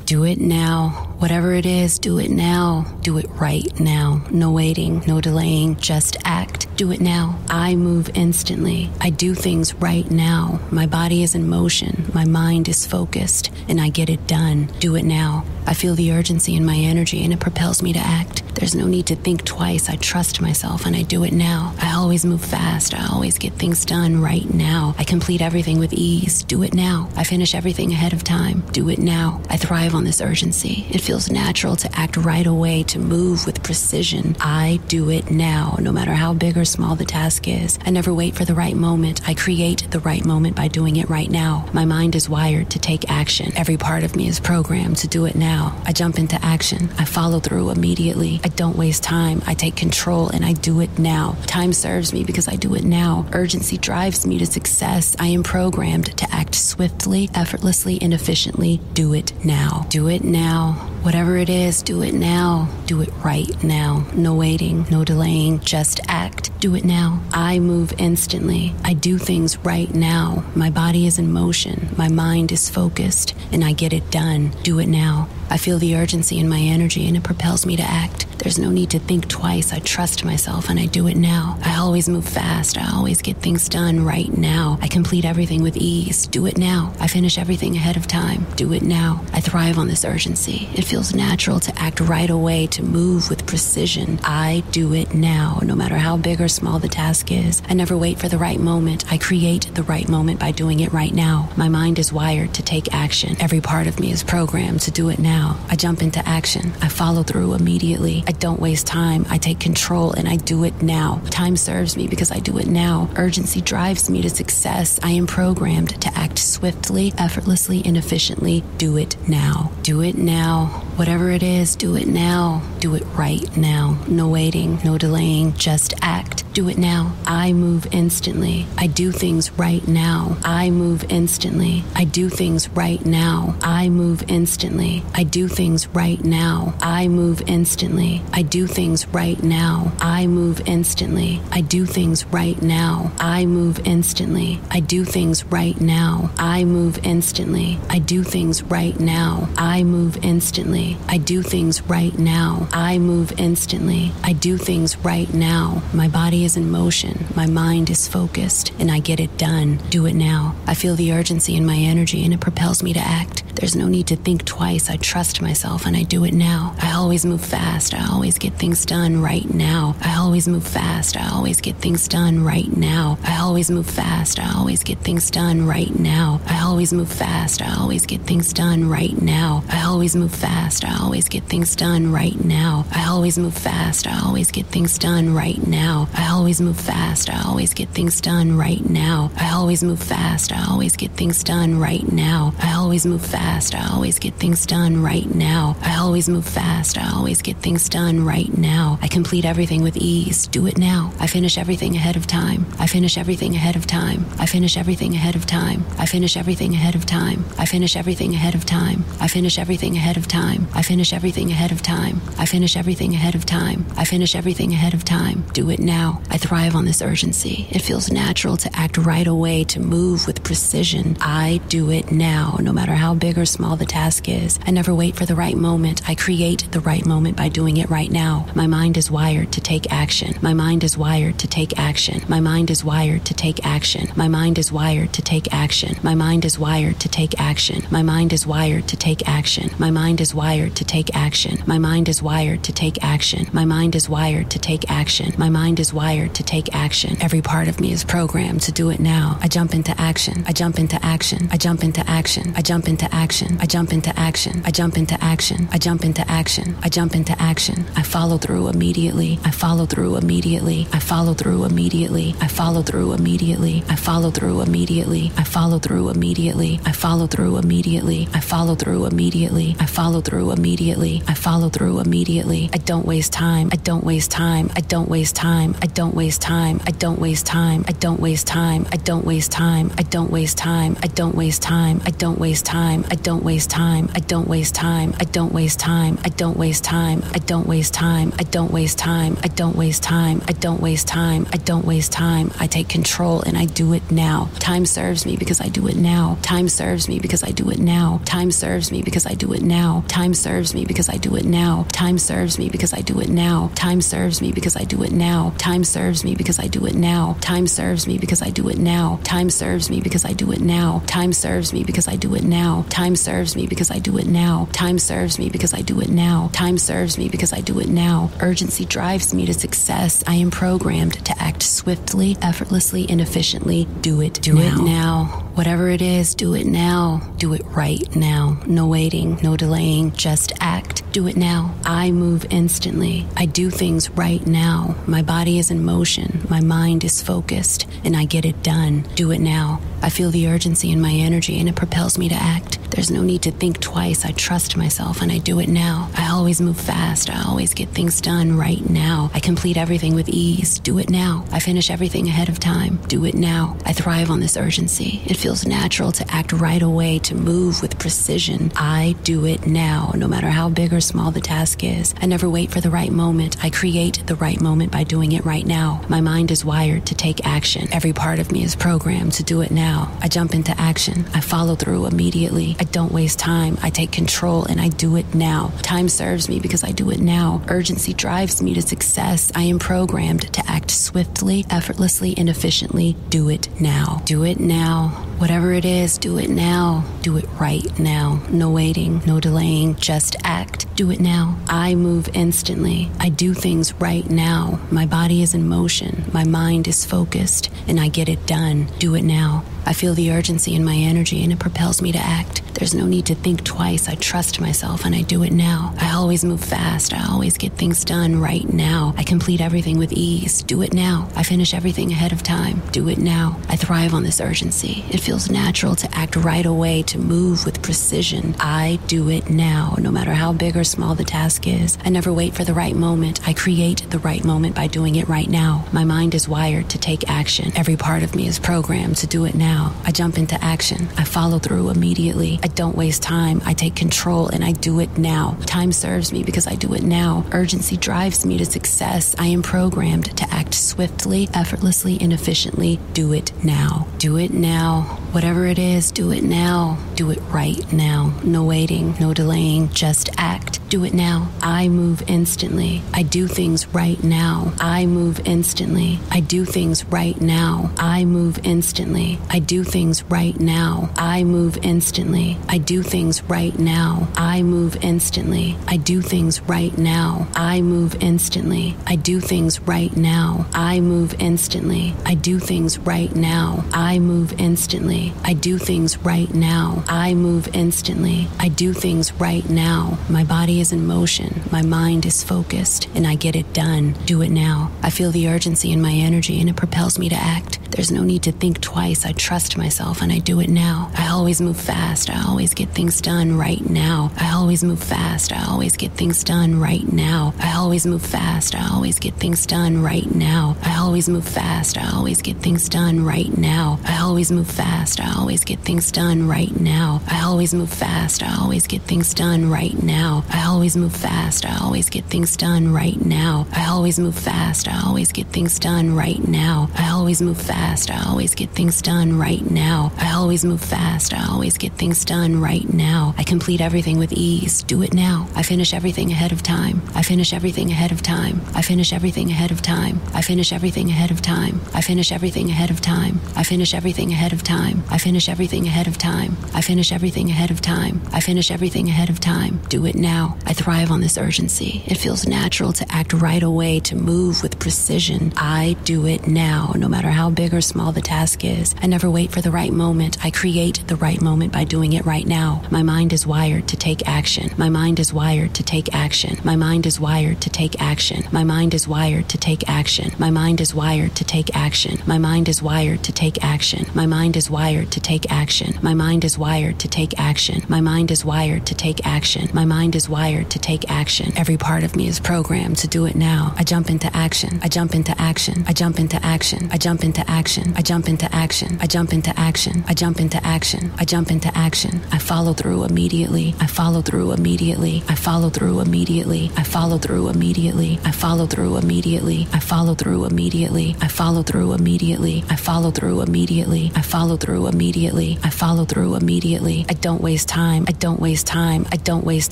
Do it now. Whatever it is, do it now. Do it right now. No waiting, no delaying. Just act. Do it now. I move instantly. I do things right now. My body is in motion. My mind is focused, and I get it done. Do it now. I feel the urgency in my energy, and it propels me to act. There's no need to think twice. I trust myself, and I do it now. I always move fast. I always get things done right now. I complete everything with ease. Do it now. I finish everything ahead of time. Do it now. I thrive on this urgency. It feels natural to act right away, to move with precision. I do it now, no matter how big or small the task is. I never wait for the right moment. I create the right moment by doing it right now. My mind is wired to take action. Every part of me is programmed to do it now. I jump into action. I follow through immediately. I don't waste time. I take control and I do it now. Time serves me because I do it now. Urgency drives me to success. I am programmed to act swiftly, effortlessly, and efficiently. Do it now. Do it now. Whatever it is, do it now. Do it right now. No waiting, no delaying. Just act. Do it now. I move instantly. I do things right now. My body is in motion. My mind is focused, and I get it done. Do it now. I feel the urgency in my energy, and it propels me to act. There's no need to think twice. I trust myself and I do it now. I always move fast. I always get things done right now. I complete everything with ease. Do it now. I finish everything ahead of time. Do it now. I thrive on this urgency. It feels natural to act right away, to move with precision. I do it now, no matter how big or small the task is. I never wait for the right moment. I create the right moment by doing it right now. My mind is wired to take action. Every part of me is programmed to do it now. I jump into action. I follow through immediately. I don't waste time. I take control and I do it now. Time serves me because I do it now. Urgency drives me to success. I am programmed to act swiftly, effortlessly, and efficiently. Do it now. Do it now. Whatever it is, do it now. Do it right now. No waiting, no delaying. Just act. Do it now. I move instantly. I do things right now. I move instantly. I do things right now. I move instantly. I do things right now. I move instantly. I do things right now. I move instantly. I do things right now. I move instantly. I do things right now. I move instantly. I do things right now. I move instantly. I do things right now. I move instantly. I do things right now. My body is in motion. My mind is focused and I get it done. Do it now. I feel the urgency in my energy and it propels me to act. There's no need to think twice. I trust myself and I do it now. I always move fast. I always get things done right now. I always move fast. I always get things done right now. I always move fast. I always get things done right now. I always move fast. I always get things done right now. I always move fast. I always get things done right now. I always move fast. I always get things done right now. I always move fast. I always get things done right now. I always move fast. I always get things done right now. I always move fast. I always get things done right now. I always move fast. I always get things done right now. I complete everything with ease. Do it now. I finish everything ahead of time. I finish everything ahead of time. I finish everything ahead of time. I finish everything ahead of time. I finish everything ahead of time. I finish everything ahead of time. I finish everything ahead of time. I finish everything ahead of time. I finish everything ahead of time. Do it now. I thrive on this urgency. It feels natural to act right away, to move with precision. I do it now, no matter how big or small the task is. I never wait for the right moment. I create the right moment by doing it right now. My mind is wired to take action. My mind is wired to take action. My mind is wired to take action. My mind is wired to take action. My mind is wired to take action. My mind is wired to take action. My mind is wired to take action. My mind is wired to take action. My mind is wired to take action. My mind is wired to take action. Every part of me is programmed to do it now. I jump into action. I jump into action. I jump into action. I jump into action. I jump into action. I jump into action. I jump into action. I jump into action. I follow through immediately. I follow through immediately. I follow through immediately. I follow through immediately. I follow through immediately. I follow through immediately. I follow through immediately. I follow through immediately. I follow through immediately. I follow through immediately. I don't waste time. I don't waste time. I don't waste time. I don't waste time. I don't waste time. I don't waste time. I don't waste time. I don't waste time. I don't waste time. I don't waste time. I don't waste time. I don't waste time. I don't waste time. I don't waste time. I don't waste time. I don't waste time. I don't waste time. I don't waste time. I don't waste time. I take control and I do it now. Time serves me because I do it now. Time serves me because I do it now. Time serves me because I do it now. Time serves me because I do it now. Time serves me because I do it now. Time serves me because I do it now. Time serves me because I do it now. Time serves me because I do it now. Time serves me because I do it now. Time serves me because I do it now. Time serves me because I do it now. Time serves me because I do it now. Time serves me because I do it now. Urgency drives me to success. I am programmed to act swiftly, effortlessly, and efficiently. Do it. Do now. it now. Whatever it is, do it now. Do it right now. No waiting, no delaying. Just act. Do it now. I move instantly. I do things right now. My body is in motion. My mind is focused, and I get it done. Do it now. I feel the urgency in my energy, and it propels me to act. There's no need to think twice. I trust myself and I do it now. I always move fast. I always get things done right now. I complete everything with ease. Do it now. I finish everything ahead of time. Do it now. I thrive on this urgency. It feels natural to act right away, to move with precision. I do it now, no matter how big or small the task is. I never wait for the right moment. I create the right moment by doing it right now. My mind is wired to take action. Every part of me is programmed to do it now. I jump into action. I follow through immediately. I don't waste time. I take control and I do it now. Time serves me because I do it now. Urgency drives me to success. I am programmed to act swiftly, effortlessly, and efficiently. Do it now. Do it now. Whatever it is, do it now. Do it right now. No waiting, no delaying, just act. Do it now. I move instantly. I do things right now. My body is in motion. My mind is focused, and I get it done. Do it now. I feel the urgency in my energy and it propels me to act. There's no need to think twice. I trust myself and I do it now. I always move fast. I always get things done right now. I complete everything with ease. Do it now. I finish everything ahead of time. Do it now. I thrive on this urgency. It feels natural to act right away, to move with precision. I do it now, no matter how big or small the task is. I never wait for the right moment. I create the right moment by doing it right now. My mind is wired to take action. Every part of me is programmed to do it now now. I jump into action. I follow through immediately. I don't waste time. I take control and I do it now. Time serves me because I do it now. Urgency drives me to success. I am programmed to act swiftly, effortlessly, and efficiently. Do it now. Do it now. Whatever it is, do it now. Do it right now. No waiting, no delaying. Just act. Do it now. I move instantly. I do things right now. I move instantly. I do things right now. I move instantly. I do things right now. I move instantly. I do things right now. I move instantly. I do things right now. I move instantly. I do things right now. I move instantly. I do things right now. I move instantly. I do things right now. I move instantly. I do things right now. My body is in motion. My mind is focused and I get it done. Do it now. I feel the urgency in my energy and it propels me to act. There's no need to think twice. I trust myself and I do it now. I always move fast. I always get things done right now. I always move fast. I always get things done right now. I always move fast. I always get things done right now. I always move fast. I always get things done right now. I always move fast. I always get things done right now. I always move fast. I always get things done right now. I always move fast. I always get things done right now. I always move fast. I always get things done right now. I always move fast. I always get things done right now. I always move fast. I always get things done right now. I complete everything with ease. Do it now. I finish everything ahead of time. I finish everything ahead of time. I finish everything ahead of time. I finish everything ahead of time. I finish everything ahead of time. I finish everything ahead of time. I finish everything ahead of time. I finish everything ahead of time. I finish everything ahead of time. Do it now. I thrive on this urgency. It feels natural to act right away, to move with precision. I do it now, no matter how big or small the task is. I never wait wait for the right moment. I create the right moment by doing it right now. My mind is wired to take action. My mind is wired to take action. My mind is wired to take action. My mind is wired to take action. My mind is wired to take action. My mind is wired to take action. My mind is wired to take action. My mind is wired to take action. My mind is wired to take action. My mind is wired to take action. Every part of me is programmed to do it now. I jump into action. I jump into action. I jump into action. I jump into action. I jump into action. I jump into action. I jump into action. I jump into action. I follow through immediately. I follow through immediately. I follow through immediately. I follow through immediately. I follow through immediately. I follow through immediately. I follow through immediately. I follow through immediately. I follow through immediately. I follow through immediately. I don't waste time. I don't waste time. I don't waste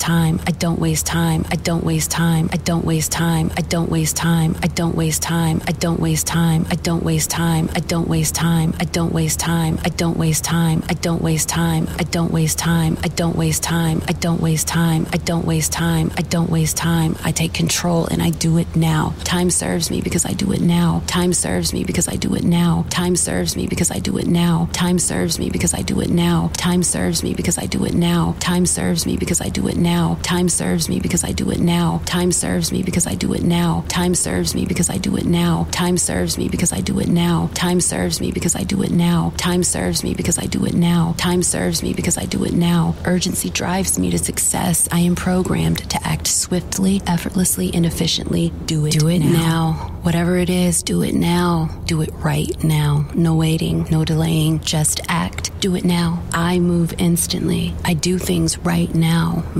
time. I don't waste time. I don't waste time. I don't waste time. I don't waste time. I don't waste time. I don't waste time. I don't waste time. I don't waste time. I don't waste time time. I don't waste time. I don't waste time. I don't waste time. I don't waste time. I don't waste time. I don't waste time. I don't waste time. I take control and I do it now. Time serves me because I do it now. Time serves me because I do it now. Time serves me because I do it now. Time serves me because I do it now. Time serves me because I do it now. Time serves me because I do it now. Time serves me because I do it now. Time serves me because I do it now. Time serves me because I do it now. Time serves me because I do it now. Time serves me because I do it now. Time serves me because I do it now. Time serves me because I do it now. Urgency drives me to success. I am programmed to act swiftly, effortlessly, and efficiently. Do it. Do it now. now. Whatever it is, do it now. Do it right now. No waiting, no delaying. Just act. Do it now. I move instantly. I do things right now.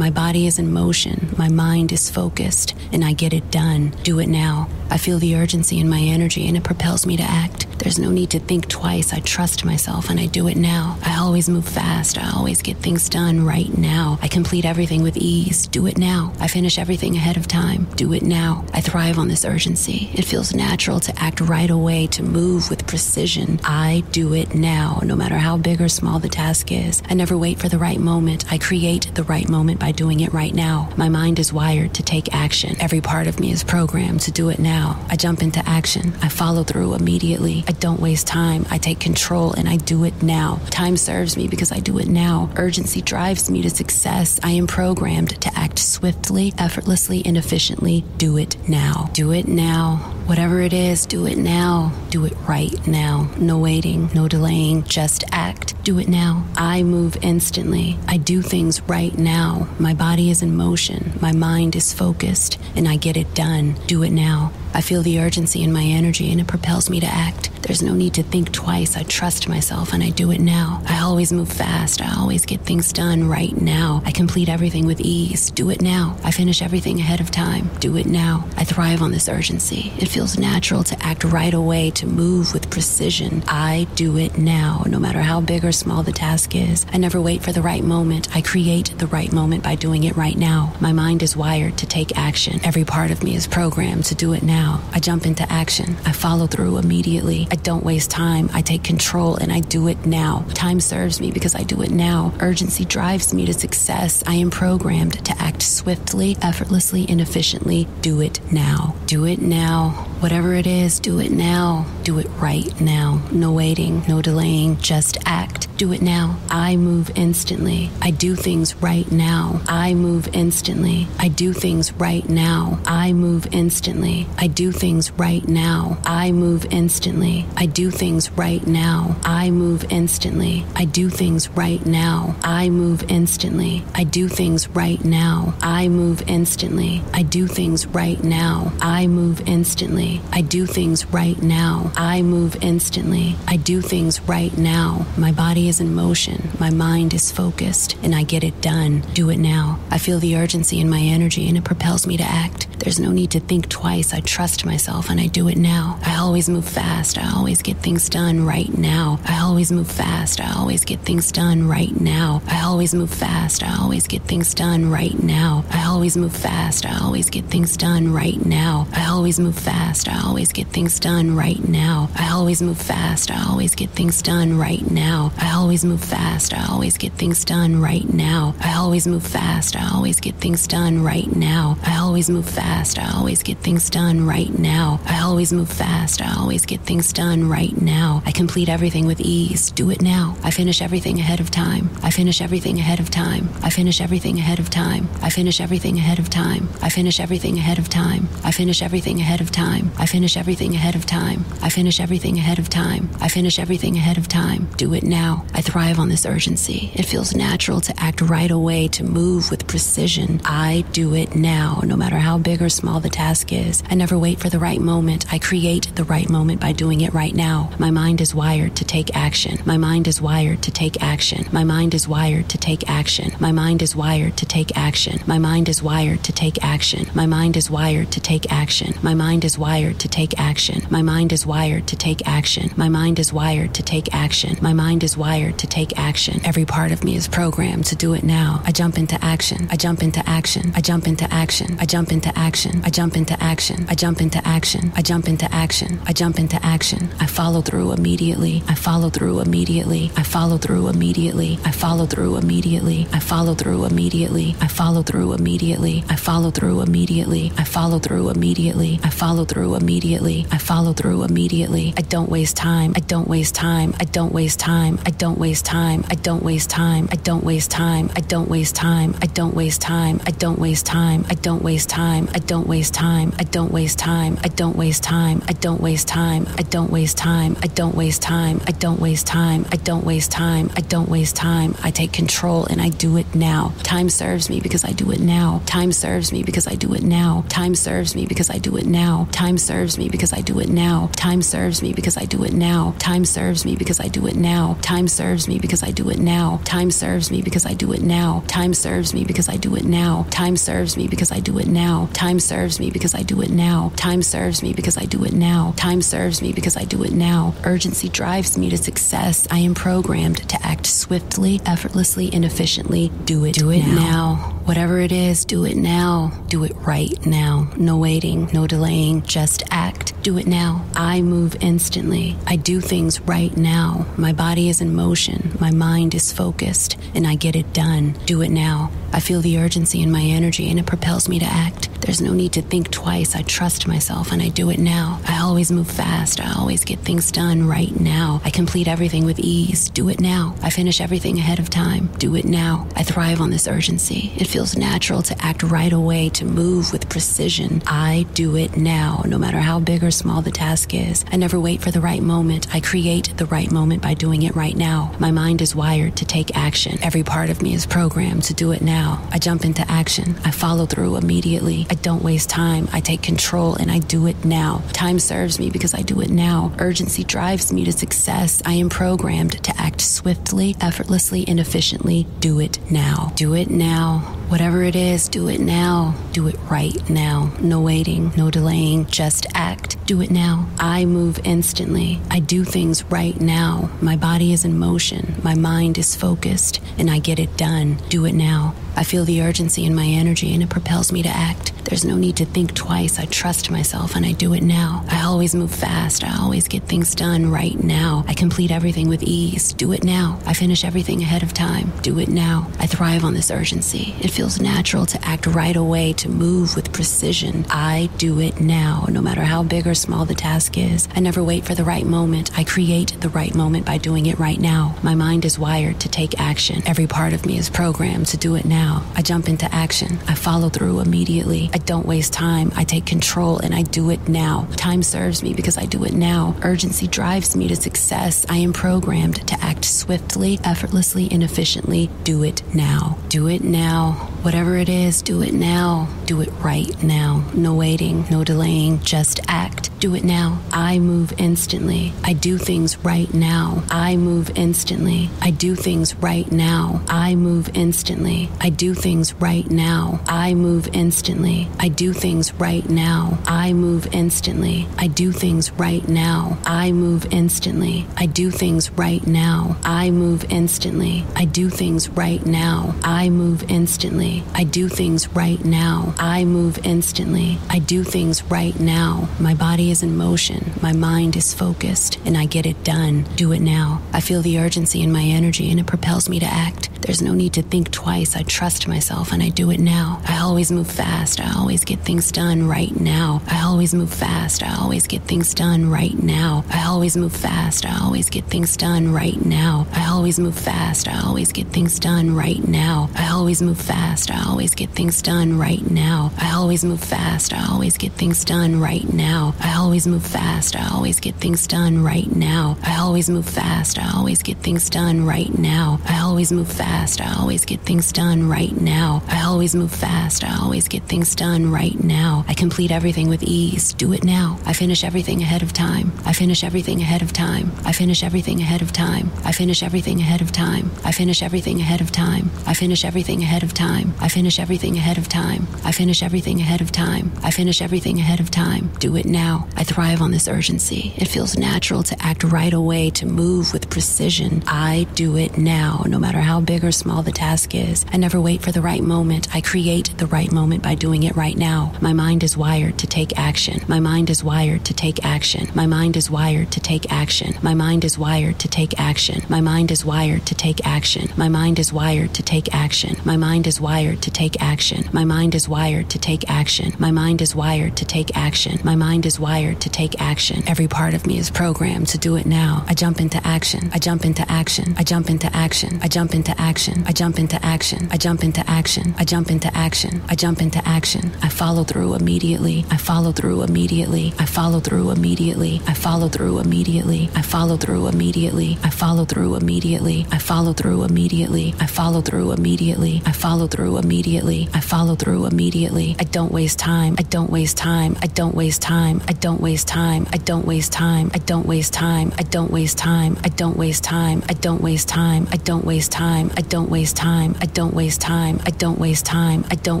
My body is in motion. My mind is focused, and I get it done. Do it now. I feel the urgency in my energy, and it propels me to act. There's no need to think twice. I trust myself and I do it now. I always move fast. I always get things done right now. I complete everything with ease. Do it now. I finish everything ahead of time. Do it now. I thrive on this urgency. It feels natural to act right away, to move with precision. I do it now, no matter how big or small the task is. I never wait for the right moment. I create the right moment by doing it right now. My mind is wired to take action. Every part of me is programmed to do it now. I jump into action. I follow through immediately. I don't waste time. I take control and I do it now. Time serves me because I do it now. Urgency drives me to success. I am programmed to act swiftly, effortlessly, and efficiently. Do it now. Do it now. Whatever it is, do it now. Do it right now. No waiting, no delaying, just act. Do it now. I move instantly. I do things right now. My body is in motion. My mind is focused, and I get it done. Do it now. I feel the urgency in my energy and it propels me to act. There's no need to think twice. I trust myself and I do it now. I always move fast. I always get things done right now. I complete everything with ease. Do it now. I finish everything ahead of time. Do it now. I thrive on this urgency. It feels natural to act right away, to move with precision. I do it now, no matter how big or small the task is. I never wait for the right moment. I create the right moment by doing it right now. My mind is wired to take action. Every part of me is programmed to do it now now. I jump into action. I follow through immediately. I don't waste time. I take control and I do it now. Time serves me because I do it now. Urgency drives me to success. I am programmed to act swiftly, effortlessly, and efficiently. Do it now. Do it now. Whatever it is, do it now. Do it right now. No waiting, no delaying. Just act. Do it now. I move instantly. I do things right now. I move instantly. I do things right now. I move instantly. I do things right now. I move instantly. I do things right now. I move instantly. I do things right now. I move instantly. I do things right now. I move instantly. I do things right now. I move instantly. I do things right now. I move instantly. I do things right now. My body is in motion. My mind is focused and I get it done. Do it now. I feel the urgency in my energy and it propels me to act. There's no need to think twice. I trust myself and I do it now. I always move fast. I always get things done right now. I always move fast. I always get things done right now. I always move fast. I always get things done right now. I always move fast. I always get things done right now. I always move fast. I always get things done right now. I always move fast. I always get things done right now. I always move fast. I always get things done right now. I always move fast. I always get things done right now. I always move fast. I always get things done right now. I always move fast. I always get things done right now. I complete everything with ease. Do it now. I finish everything ahead of time. I finish everything ahead of time. I finish everything ahead of time. I finish everything ahead of time. I finish everything ahead of time. I finish everything ahead of time. I finish everything ahead of time. I finish everything ahead of time. I finish everything ahead of time. Do it now. I thrive on this urgency. It feels natural to act right away, to move with precision. I do it now, no matter how big or small the task is. I never wait for the right moment. I create the right moment by doing it right now. My mind is wired to take action. My mind is wired to take action. My mind is wired to take action. My mind is wired to take action. My mind is wired to take action. My mind is wired to take action. My mind is wired to take action. My mind is wired to take action. My mind is wired to take action. My mind is wired to take action. Every part of me is programmed to do it now. I jump into action. I jump into action. I jump into action. I jump into action. I jump into action. I jump into action. I jump into action. I jump into action. I follow through immediately. I follow through immediately. I follow through immediately. I follow through immediately. I follow through immediately. I follow through immediately. I follow through immediately. I follow through immediately. I follow through immediately. I follow through immediately. I don't waste time. I don't waste time. I don't waste time. I don't waste time. I don't waste time. I don't waste time. I don't waste time. I don't waste time. I don't waste time. I don't waste time. I don't waste time. I don't waste time. I don't waste time. I don't waste time. I don't waste time. I don't waste time. I don't waste time. I don't waste time. I don't waste time. I take control and I do it now. Time serves me because I do it now. Time serves me because I do it now. Time serves me because I do it now. Time serves me because I do it now. Time serves me because I do it now. Time serves me because I do it now. Time serves me because I do it now. Time serves me because I do it now. Time serves me because I do it now. Time serves me because I do it now. Time serves me because I do it now. Time serves me because I do it now. Time serves me because I do it now. Urgency drives me to success. I am programmed to act swiftly, effortlessly, and efficiently. Do it. Do it now. now. Whatever it is, do it now. Do it right now. No waiting, no delaying, just act. Do it now. I move instantly. I do things right now. My body is in motion. My mind is focused, and I get it done. Do it now. I feel the urgency in my energy, and it propels me to act. There's no need to think twice. I trust myself and I do it now. I always move fast. I always get things done right now. I complete everything with ease. Do it now. I finish everything ahead of time. Do it now. I thrive on this urgency. It feels natural to act right away, to move with precision. I do it now, no matter how big or small the task is. I never wait for the right moment. I create the right moment by doing it right now. My mind is wired to take action. Every part of me is programmed to do it now. I jump into action. I follow through immediately. I don't waste time. I take control and I do it now. Time serves me because I do it now. Urgency drives me to success. I am programmed to act swiftly, effortlessly, and efficiently. Do it now. Do it now. Whatever it is, do it now. Do it right now. No waiting, no delaying, just act. Do it now. I move instantly. I do things right now. My body is in motion. My mind is focused, and I get it done. Do it now. I feel the urgency in my energy and it propels me to act. There's no need to think twice. I trust myself and I do it now. I always move fast. I always get things done right now. I complete everything with ease. Do it now. I finish everything ahead of time. Do it now. I thrive on this urgency. It feels natural to act right away, to move with precision. I do it now, no matter how big or small the task is. I never wait for the right moment. I create the right moment by doing it right now. My mind is wired to take action. Every part of me is programmed to do it now. I jump into action. I follow through immediately. I don't waste time. I take control and I do it now. Time serves me because I do it now. Urgency drives me to success. I am programmed to act swiftly, effortlessly, and efficiently. Do it now. Do it now. Whatever it is, do it now. Do it right now. No waiting, no delaying, just act. Do it now. I move instantly. I do things right now. I move instantly. I do things right now. I move instantly. I do things right now. I move instantly. I do things right now. I move instantly. I do things right now. I move instantly. I do things right now. I move instantly. I do things right now. I move instantly. I do things right now. I move instantly. I do things right now. My body is in motion. My mind is focused and I get it done. Do it now. I feel the urgency in my energy and it propels me to act. There's no need to think twice. I trust trust myself and I do it now. I always move fast. I always get things done right now. I always move fast. I always get things done right now. I always move fast. I always get things done right now. I always move fast. I always get things done right now. I always move fast. I always get things done right now. I always move fast. I always get things done right now. I always move fast. I always get things done right now. I always move fast. I always get things done right now. I always move fast. I always get things done right right now. I always move fast. I always get things done right now. I complete everything with ease. Do it now. I finish everything ahead of time. I finish everything ahead of time. I finish everything ahead of time. I finish everything ahead of time. I finish everything ahead of time. I finish everything ahead of time. I finish everything ahead of time. I finish everything ahead of time. I finish everything ahead of time. Do it now. I thrive on this urgency. It feels natural to act right away, to move with precision. I do it now, no matter how big or small the task is. I never wait wait for the right moment. I create the right moment by doing it right now. My mind is wired to take action. My mind is wired to take action. My mind is wired to take action. My mind is wired to take action. My mind is wired to take action. My mind is wired to take action. My mind is wired to take action. My mind is wired to take action. My mind is wired to take action. My mind is wired to take action. Every part of me is programmed to do it now. I jump into action. I jump into action. I jump into action. I jump into action. I jump into action. I jump into action. I jump into action. I jump into action. I follow through immediately. I follow through immediately. I follow through immediately. I follow through immediately. I follow through immediately. I follow through immediately. I follow through immediately. I follow through immediately. I follow through immediately. I follow through immediately. I don't waste time. I don't waste time. I don't waste time. I don't waste time. I don't waste time. I don't waste time. I don't waste time. I don't waste time. I don't waste time. I don't waste time. I don't waste time. I don't waste time. I don't waste time. I don't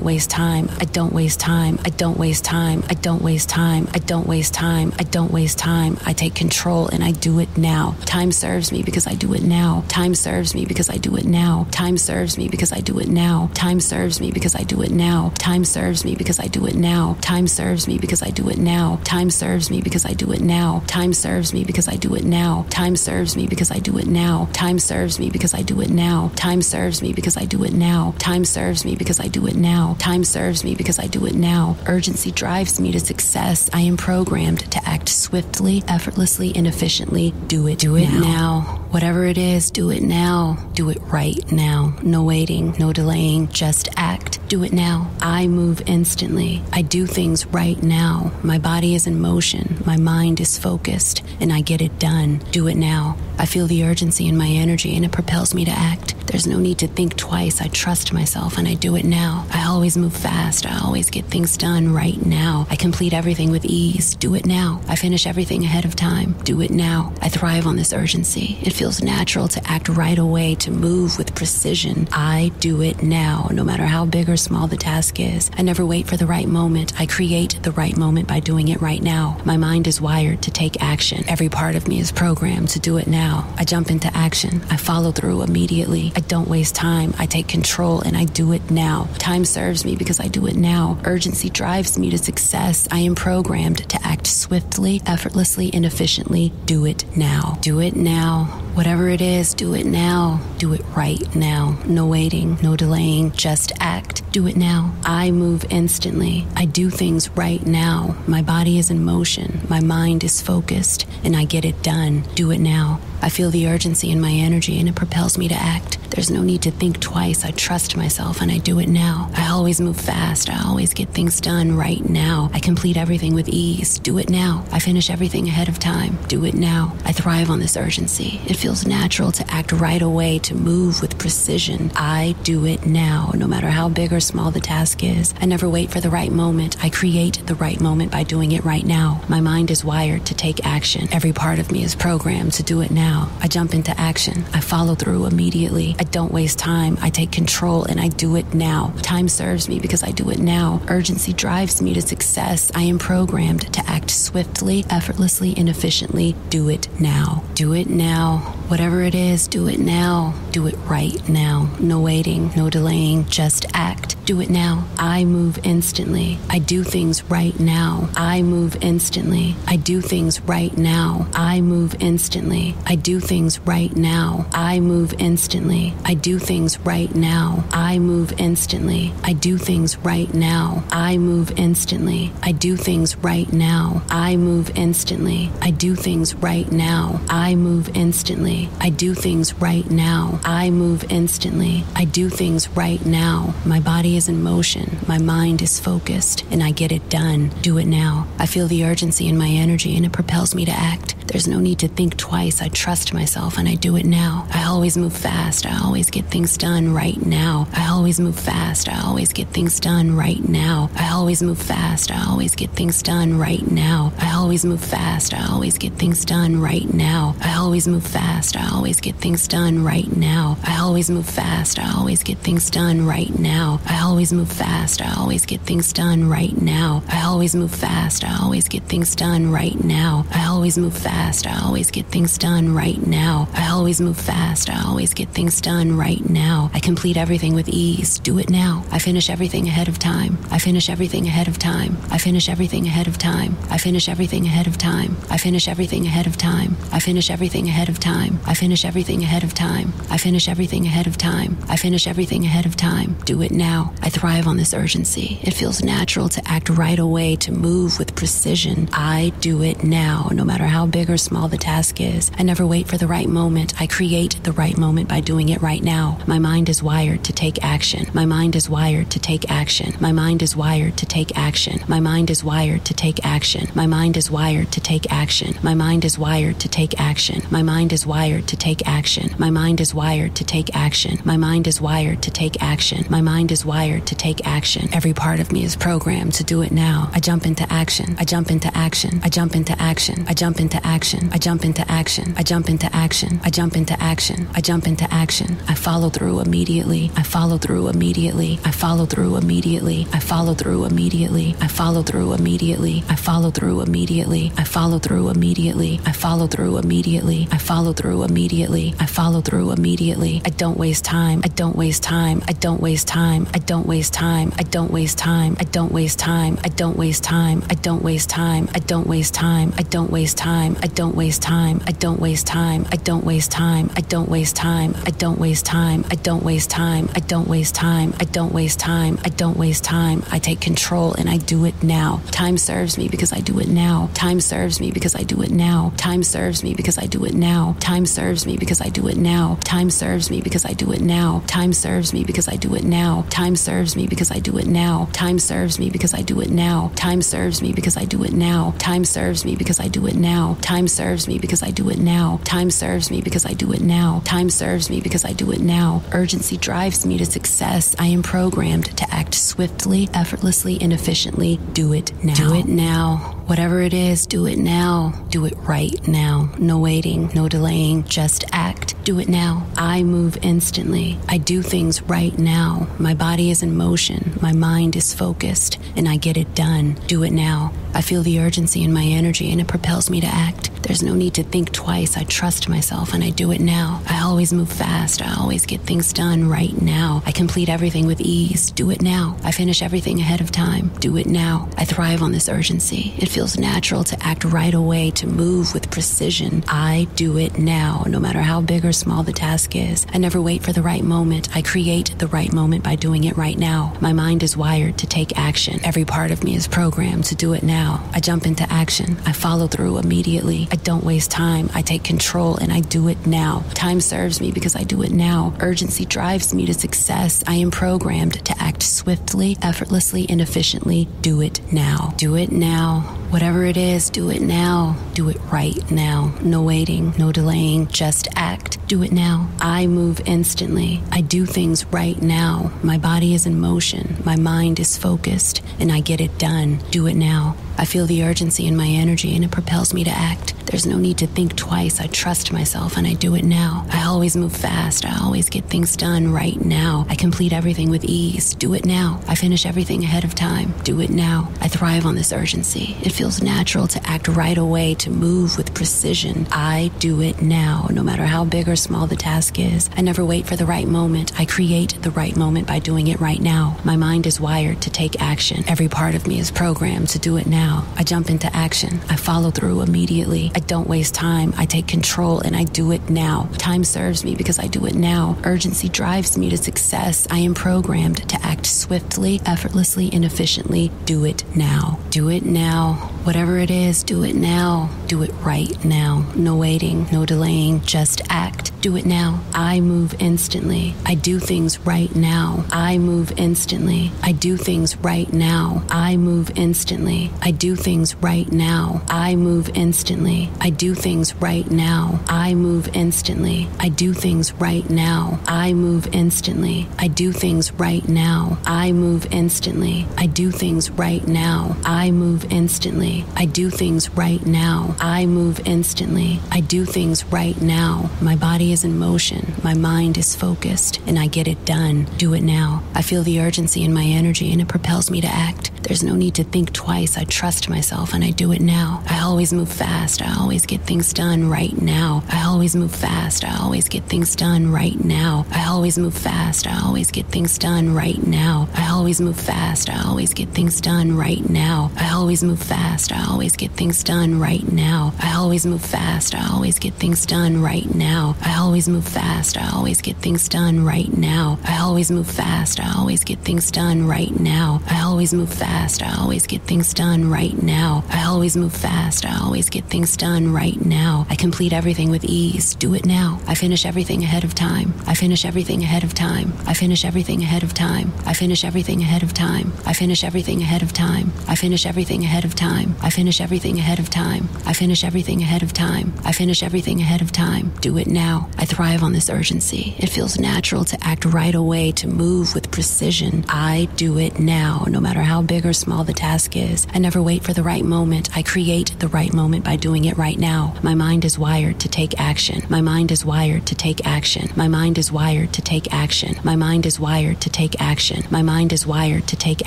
waste time. I don't waste time. I don't waste time. I don't waste time. I don't waste time. I don't waste time. I take control and I do it now. Time serves me because I do it now. Time serves me because I do it now. Time serves me because I do it now. Time serves me because I do it now. Time serves me because I do it now. Time serves me because I do it now. Time serves me because I do it now. Time serves me because I do it now. Time serves me because I do it now. Time serves me because I do it now. Time serves me because I do it now. Time serves me because I do it now. Time serves me because I do it now. Urgency drives me to success. I am programmed to act swiftly, effortlessly, and efficiently. Do it. Do it now. now. Whatever it is, do it now. Do it right now. No waiting, no delaying. Just act. Do it now. I move instantly. I do things right now. My body is in motion. My mind is focused, and I get it done. Do it now. I feel the urgency in my energy, and it propels me to act. There's no need to think twice. I trust myself, and I do it now. I always move fast. I always get things done right now. I complete everything with ease. Do it now. I finish everything ahead of time. Do it now. I thrive on this urgency. It feels natural to act right away, to move with precision. I do it now, no matter how big or small the task is. I never wait for the right moment. I create the right moment by doing it right now. My mind is wired to take action. Every part of me is programmed to do it now. I jump into action. I follow through immediately. I don't waste time. I take control and I do it now. Time serves me because I do it now. Urgency drives me to success. I am programmed to act swiftly, effortlessly, and efficiently. Do it now. Do it now. Whatever it is, do it now. Do it right now. No waiting, no delaying. Just act. Do it now. I move instantly. I do things right now. My body is in motion. My mind is focused, and I get it done. Do it now. I feel the urgency in my energy, and it propels me to act. There's no need to think twice. I trust myself and I do it now. I always move fast. I always get things done right now. I complete everything with ease. Do it now. I finish everything ahead of time. Do it now. I thrive on this urgency. It feels natural to act right away, to move with precision. I do it now, no matter how big or small the task is. I never wait for the right moment. I create the right moment by doing it right now. My mind is wired to take action. Every part of me is programmed to do it now. I jump into action. I follow through immediately. I don't waste time. I take control and I do it now. Time serves me because I do it now. Urgency drives me to success. I am programmed to act swiftly, effortlessly, and efficiently. Do it now. Do it now. Whatever it is, do it now. Do it right now. No waiting, no delaying. Just act. Do it now. I move instantly. I do things right now. I move instantly. I do things right now. I move instantly. I do things right now. I move instantly. I do things right now. I move instantly. I do things right now. I move instantly. I do things right now. I move instantly. I do things right now. I move instantly. I do things right now. I move instantly. I do things right now. My body is in motion. My mind is focused and I get it done. Do it now. I feel the urgency in my energy and it propels me to act. There's no need to think twice. I trust myself and I do it now. I always move fast. I always get things done right now. I always move fast. I always get things done right now. I always move fast. I always get things done right now. I always move fast. I always get things done right now. I always move fast. I always get things done right now. I always move fast. I always get things done right now. I always move fast. I always get things done right now. I always move fast. I always get things done right now. I always move fast. I always get things done right now. I always move fast. I always get things done right now. I complete everything with ease. Do it now. I finish everything ahead of time. I finish everything ahead of time. I finish everything ahead of time. I finish everything ahead of time. I finish everything ahead of time. I finish everything ahead of time. I finish everything ahead of time. I finish everything ahead of time. I finish everything ahead of time. Do it now. I thrive on this urgency. It feels natural to act right away, to move with precision. I do it now, no matter how big big or small the task is. I never wait for the right moment. I create the right moment by doing it right now. My mind is wired to take action. My mind is wired to take action. My mind is wired to take action. My mind is wired to take action. My mind is wired to take action. My mind is wired to take action. My mind is wired to take action. My mind is wired to take action. My mind is wired to take action. My mind is wired to take action. Every part of me is programmed to do it now. I jump into action. I jump into action. I jump into action. I jump into action. I jump into action. I jump into action. I jump into action. I jump into action. I follow through immediately. I follow through immediately. I follow through immediately. I follow through immediately. I follow through immediately. I follow through immediately. I follow through immediately. I follow through immediately. I follow through immediately. I follow through immediately. I don't waste time. I don't waste time. I don't waste time. I don't waste time. I don't waste time. I don't waste time. I don't waste time. I don't waste time. I don't waste time. I don't waste time. I don't waste time. I don't waste time. I don't waste time. I don't waste time. I don't waste time. I don't waste time. I don't waste time. I don't waste time. I don't waste time. I take control and I do it now. Time serves me because I do it now. Time serves me because I do it now. Time serves me because I do it now. Time serves me because I do it now. Time serves me because I do it now. Time serves me because I do it now. Time serves me because I do it now. Time serves me because I do it now. Time serves me because I do it now. Time serves me because I do it now. Time serves me because I do it now. Time serves me because I do it now. Time serves me because I do it now. Urgency drives me to success. I am programmed to act swiftly, effortlessly, and efficiently. Do it now. Do it now. Whatever it is, do it now. Do it right now. No waiting, no delaying, just act. Do it now. I move instantly. I do things right now. My body is in motion. My mind is focused, and I get it done. Do it now. I feel the urgency in my energy, and it propels me to act. There's no need to think twice. I trust myself, and I do it now. I always move fast. I always get things done right now. I complete everything with ease. Do it now. I finish everything ahead of time. Do it now. I thrive on this urgency. It feels natural to act right away, to move with precision. I do it now, no matter how big or small the task is. I never wait for the right moment. I create the right moment by doing it right now. My mind is wired to take action. Every part of me is programmed to do it now. I jump into action. I follow through immediately. I don't waste time. I take control and I do it now. Time serves me because I do it now. Urgency drives me to success. I am programmed to act swiftly, effortlessly, and efficiently. Do it now. Do it now. Whatever it is, do it now. Do it right now. No waiting, no delaying, just act. Do it now. I move instantly. I do things right now. My body is in motion. My mind is focused, and I get it done. Do it now. I feel the urgency in my energy and it propels me to act. There's no need to think twice. I trust myself and I do it now. I always move fast. I always get things done right now. I complete everything with ease. Do it now. I finish everything ahead of time. Do it now. I thrive on this urgency. It feels natural to act right away, to move with precision. I do it now, no matter how big or small the task is. I never wait for the right moment. I create the right moment by doing it right now. My mind is wired to take action. Every part of me is programmed to do it now. I jump into action. I follow through immediately. I don't waste time. I take control and I do it now. Time serves me because I do it now. Urgency drives me to success. I am programmed to act swiftly, effortlessly, and efficiently. Do it now. Do it now. Whatever it is, do it now. Do it right now. No waiting, no delaying, just act. Do it now. I move instantly. I do things right now. I move instantly. I do things right now. I move instantly. I do things right now. I move instantly. I do things right now. I move instantly. I do things right now. I move instantly. I do things right now. I move instantly. I do things right now. I move instantly. I do things right now. I move instantly. I do things right now. My body is in motion. My mind is focused, and I get it done. Do it now. I feel the urgency in my energy, and it propels me to act. There's no need to think twice. I trust myself, and I do it now. I always move fast. I always get things done right now. I always move fast. I always get things done right now. I always move fast. I always get things done right now. I always move fast. I always get things done right now. I always move fast. I always get things done right now. I always move fast. I always get things done right now. I always move fast. I always get things done right now. I always move fast. I always get things done right now. I always move fast. I always get things done right now. I always move fast. I always get things done right now. I complete everything with ease. Do it now. I finish everything ahead of time. I finish everything ahead of time. I finish everything ahead of time. I finish everything ahead of time. I finish everything ahead of time. I finish everything ahead of time. I finish everything ahead of time. I finish everything ahead of time. I finish everything ahead of time. Do it now. I thrive on this urgency. It feels natural to act right away, to move with precision. I do it now, no matter how big or small the task is. I never wait for the right moment. I create the right moment by doing it right now. My mind is wired to take action. My mind is wired to take action. My mind is wired to take action. My mind is wired to take action. My mind is wired to take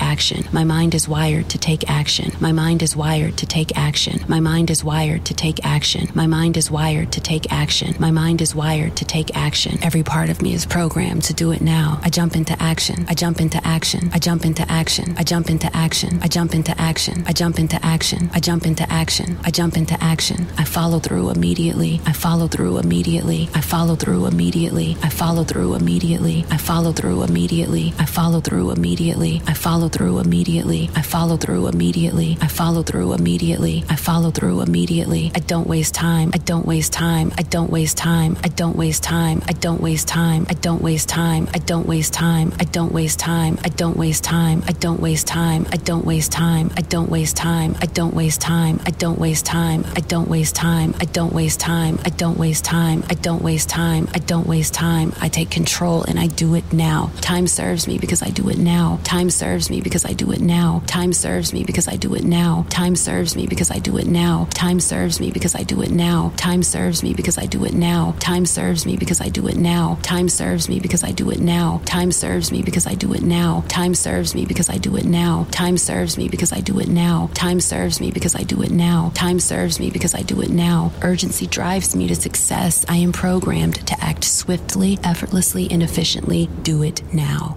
action. My mind is wired to take action. My mind is wired to take action. My mind is wired to take action. My mind is wired to take action. My mind is wired to take action. Every part of me is programmed to do it now. I jump into action. I jump into action. I jump into action. I jump into action. I jump into action. I jump into action. I jump into action. I jump into action. I follow through immediately. I follow through immediately. I follow through immediately. I follow through immediately. I follow through immediately. I follow through immediately. I follow through immediately. I follow through immediately. I follow through immediately. I follow through immediately. I don't waste time. I don't waste time. I don't waste time. I don't waste time. I don't waste time. I don't waste time. I don't waste time. I don't waste time. I don't waste time. I don't waste time. I don't waste time. I don't waste time. I don't waste time. I don't waste time. I don't waste time. I don't waste time. I don't waste time. I don't waste time. I don't waste time. I take control and I do it now. Time serves me because I do it now. Time serves me because I do it now. Time serves me because I do it now. Time serves me because I do it now. Time serves me because I do it now. Time serves me because I do it now. Time serves me because I do it now. Time serves me because I do it now. Time serves me because I do it now. Time serves me because I do it now. Time serves me because I do it now. Time serves me because I do it now. Time serves me because I do it now. Urgency drives me to success. I am programmed to act swiftly, effortlessly, and efficiently. Do it now.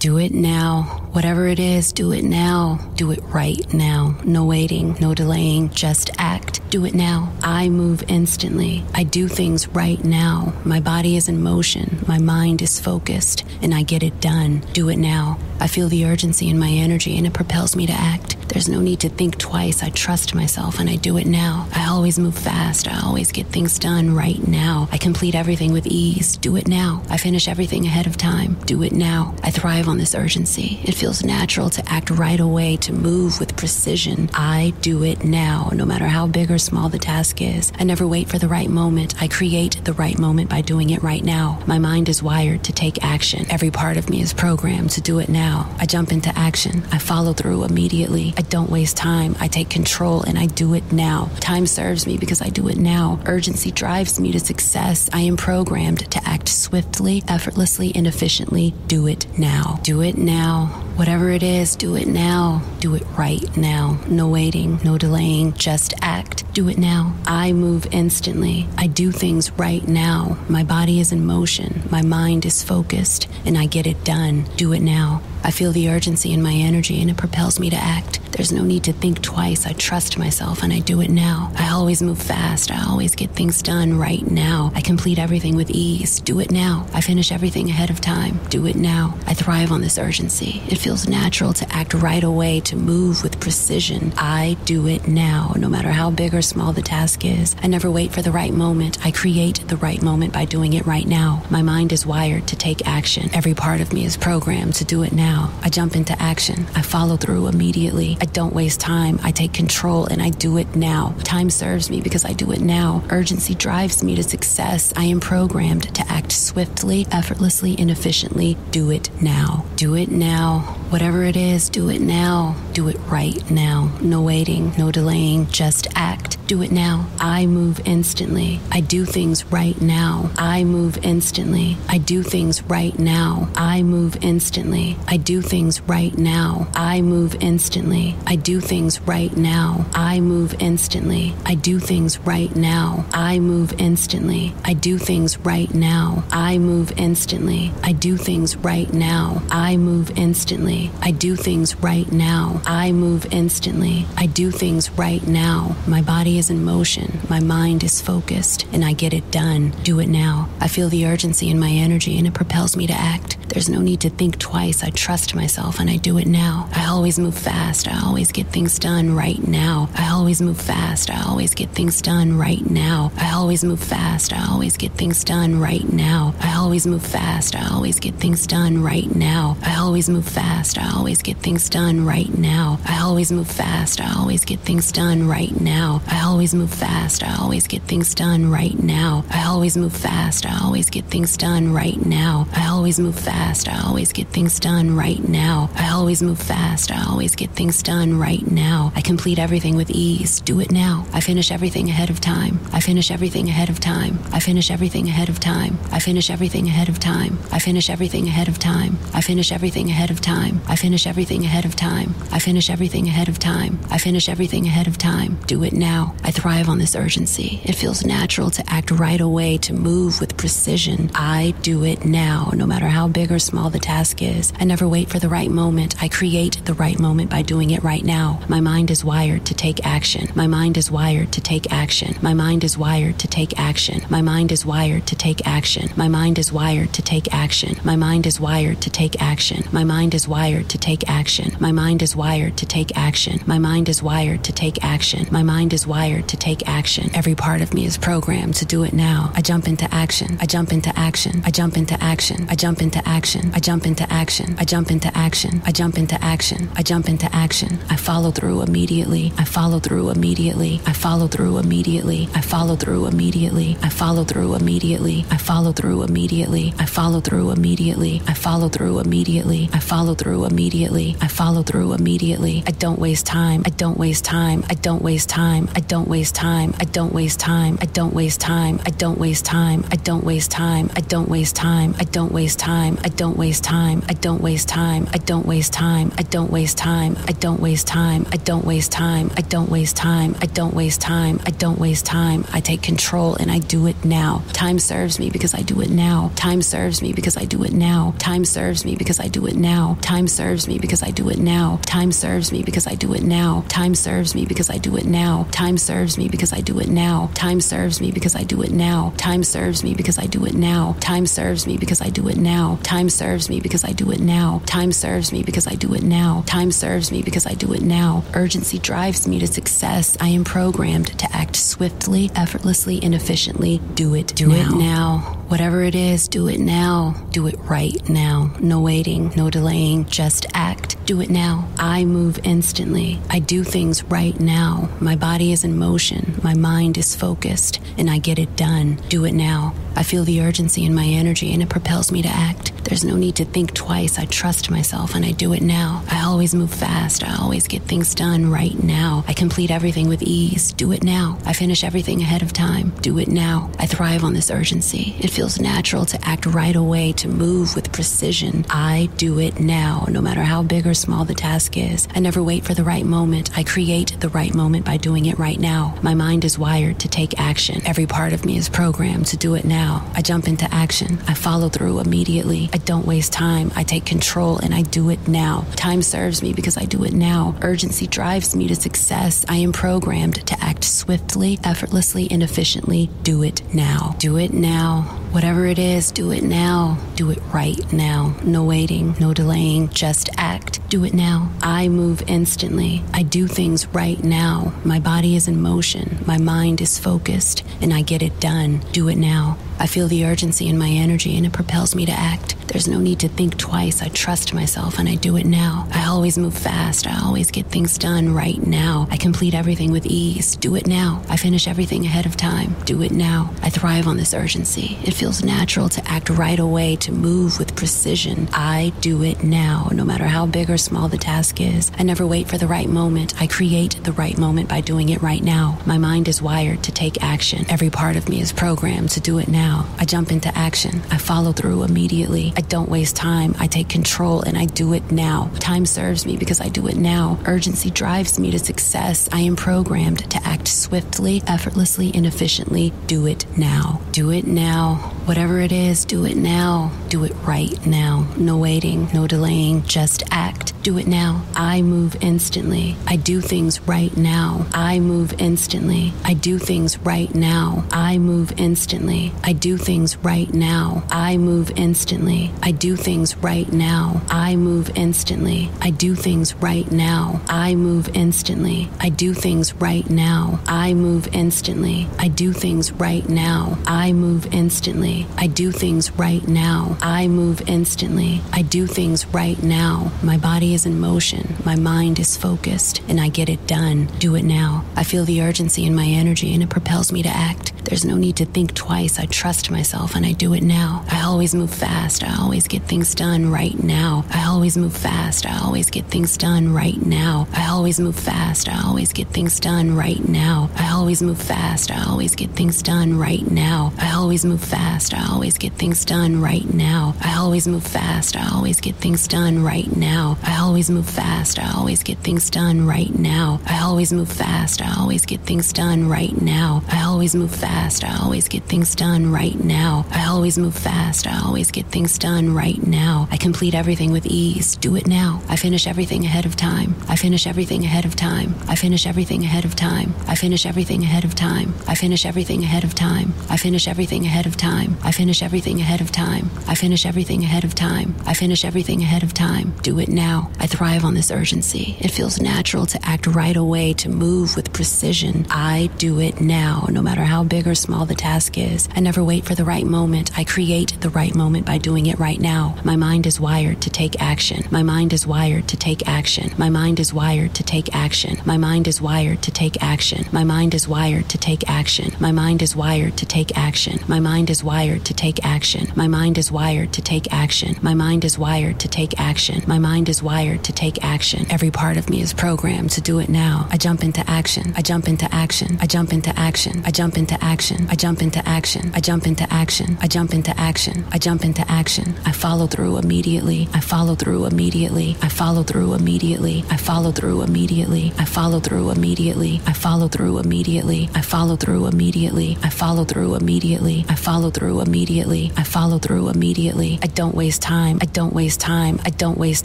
Do it now. Whatever it is, do it now. Do it right now. No waiting, no delaying, just act. Do it now. I move instantly. I do things right now. My body is in motion. My mind is focused, and I get it done. Do it now. I feel the urgency in my energy, and it propels me to act. There's no need to think twice. I trust myself, and I do it now. I always move fast. I always get things done right now. I complete everything with ease. Do it now. I finish everything ahead of time. Do it now. I thrive on this urgency. It feels natural to act right away, to move with precision. I do it now, no matter how big or small the task is. I never wait for the right moment. I create the right moment by doing it right now. My mind is wired to take action. Every part of me is programmed to do it now. I jump into action. I follow through immediately. I don't waste time. I take control and I do it now. Time serves me because I do it now. Urgency drives me to success. I am programmed to act swiftly, effortlessly, and efficiently. Do it now. Do it now. Whatever it is, do it now. Do it right now. No waiting, no delaying, just act. Do it now. I move instantly. I do things right now. My body is in motion. My mind is focused, and I get it done. Do it now. I feel the urgency in my energy and it propels me to act. There's no need to think twice. I trust myself and I do it now. I always move fast. I always get things done right now. I complete everything with ease. Do it now. I finish everything ahead of time. Do it now. I thrive on this urgency. It feels natural to act right away, to move with precision. I do it now, no matter how big or small the task is. I never wait for the right moment. I create the right moment by doing it right now. My mind is wired to take action. Every part of me is programmed to do it now now. I jump into action. I follow through immediately. I don't waste time. I take control and I do it now. Time serves me because I do it now. Urgency drives me to success. I am programmed to act swiftly, effortlessly, and efficiently. Do it now. Do it now. Whatever it is, do it now. Do it right now. No waiting, no delaying, just act. Do it now. I move instantly. I do things right now. I move instantly. I do things right now. I move instantly. I do things right now. I move instantly. I do things right now. I move instantly. I do things right now. I move instantly. I do things right now. I move instantly. I do things right now. I move instantly. I do things right now. I move instantly. I do things right now. My body is in motion. My mind is focused, and I get it done. Do it now. I feel the urgency in my energy, and it propels me to act. There's no need to think twice. I trust myself and I do it now. I always move fast. I always get things done right now. I always move fast. I always get things done right now. I always move fast. I always get things done right now. I always move fast. I always get things done right now. I always move fast. I always get things done right now. I always move fast. I always get things done right now. I always move fast. I always get things done right now. I always move fast. I always get things done right now. I always move fast. I always get things done right now. I always move fast. I always get things done right now. I complete everything with ease. Do it now. I finish everything ahead of time. I finish everything ahead of time. I finish everything ahead of time. I finish everything ahead of time. I finish everything ahead of time. I finish everything ahead of time. I finish everything ahead of time. I finish everything ahead of time. I finish everything ahead of time. Do it now. I thrive on this urgency. It feels natural to act right away, to move with precision. I do it now, no matter how big or small the task is. I never wait for the right moment. I create the right moment by doing it right now. My mind is wired to take action. My mind is wired to take action. My mind is wired to take action. My mind is wired to take action. My mind is wired to take action. My mind is wired to take action. My mind is wired to take action. My mind is wired to take action. My mind is wired to take action. My mind is wired to take action. Every part of me is programmed to do it now. I jump into action. I jump into action. I jump into action. I jump into action. I jump into action. I jump into action. I jump into action. I jump into action. I follow through immediately. I follow through immediately. I follow through immediately. I follow through immediately. I follow through immediately. I follow through immediately. I follow through immediately. I follow through immediately. I follow through immediately. I follow through immediately. I don't waste time. I don't waste time. I don't waste time. I don't waste time. I don't waste time. I don't waste time. I don't waste time. I don't waste time. I don't waste time. I don't waste time. I don't waste time. I don't waste time. I don't waste time. I don't waste time. I don't waste time. I don't waste time. I don't waste time. I don't waste time. I don't waste time. I take control and I do it now. Time serves me because I do it now. Time serves me because I do it now. Time serves me because I do it now. Time serves me because I do it now. Time serves me because I do it now. Time serves me because I do it now. Time serves me because I do it now. Time serves me because I do it now. Time serves me because I do it now. Time serves me because I do it now. Time serves me because I do it now. Time serves me because I do it now. Time serves me because I do it now. Urgency drives me to success. I am programmed to act swiftly, effortlessly, and efficiently. Do it. Do now. it now. Whatever it is, do it now. Do it right now. No waiting, no delaying. Just act. Do it now. I move instantly. I do things right now. My body is in motion. My mind is focused, and I get it done. Do it now. I feel the urgency in my energy, and it propels me to act. There's no need to think twice. I trust myself and I do it now. I always move fast. I always get things done right now. I complete everything with ease. Do it now. I finish everything ahead of time. Do it now. I thrive on this urgency. It feels natural to act right away, to move with precision. I do it now, no matter how big or small the task is. I never wait for the right moment. I create the right moment by doing it right now. My mind is wired to take action. Every part of me is programmed to do it now. I jump into action. I follow through immediately. I don't waste time. I take control and I do it now. Time serves me because I do it now. Urgency drives me to success. I am programmed to act swiftly, effortlessly, and efficiently. Do it now. Do it now. Whatever it is, do it now. Do it right now. No waiting, no delaying. Just act. Do it now. I move instantly. I do things right now. My body is in motion. My mind is focused, and I get it done. Do it now. I feel the urgency in my energy and it propels me to act. There's no need to think twice. I trust myself and I do it now. I always move fast. I always get things done right now. I complete everything with ease. Do it now. I finish everything ahead of time. Do it now. I thrive on this urgency. It feels natural to act right away, to move with precision. I do it now, no matter how big or small the task is. I never wait for the right moment. I create the right moment by doing it right now. My mind is wired to take action. Every part of me is programmed to do it now. I jump into action. I follow through immediately. I don't waste time. I take control and I do it now. Time serves me because I do it now. Urgency drives me to success. I am programmed to act swiftly, effortlessly, and efficiently. Do it now. Do it now. Whatever it is, do it now. Do it right now. No waiting, no delaying, just act. Do it now. I move instantly. I do things right now. I move instantly. I do things right now. I move instantly. I do things right now. I move instantly. I do things right now. I move instantly. I do things right now. I move instantly. I do things right now. I move instantly. I do things right now. I move instantly. I do things right now. I move instantly. I do things right now. My body is in motion. My mind is focused and I get it done. Do it now. I feel the urgency in my energy and it propels me to act. There's no need to think twice. I trust myself and I do it now. I always move fast. I always get things done right now. I always move fast. I always get things done right now. I always move fast. I always get things done right now. I always move fast. I always get things done right now. I always move fast. I always get things done right now. I always move fast. I always get things done right now. I always move fast. I always get things done right now. I always move fast. I always get things done right now. I always move fast. I always get things done right now. I always move fast. I always get things done right now. I complete everything with ease. Do it now. I finish everything ahead of time. I finish everything ahead of time. I finish everything ahead of time. I finish everything ahead of time. I finish everything ahead of time. I finish everything ahead of time. I finish everything ahead of time. I finish everything ahead of time. I finish everything ahead of time. Do it now. I thrive on this urgency. It feels natural to act right away, to move with precision. I do it now, no matter how big or small the task is. I never wait for the right moment. I create the right moment by doing it right now. My mind is wired to take action. My mind is wired to take action. My mind is wired to take action. My mind is wired to take action. My mind is wired to take action. My mind is wired to take action. My mind is wired to take action. My mind is wired to take action. My mind is wired to take action. My mind is wired to take action. Every part of me is programmed to do it now. I jump into action. I jump into action. I jump into action. I jump into action. I jump into action. I jump into action. I jump into action. I jump into action. I follow through immediately. I follow through immediately. I follow through immediately. I follow through immediately. I follow through immediately. I follow through immediately. I follow through immediately. I follow through immediately. I follow through immediately. I follow through immediately. I don't waste time. I don't waste time. I don't waste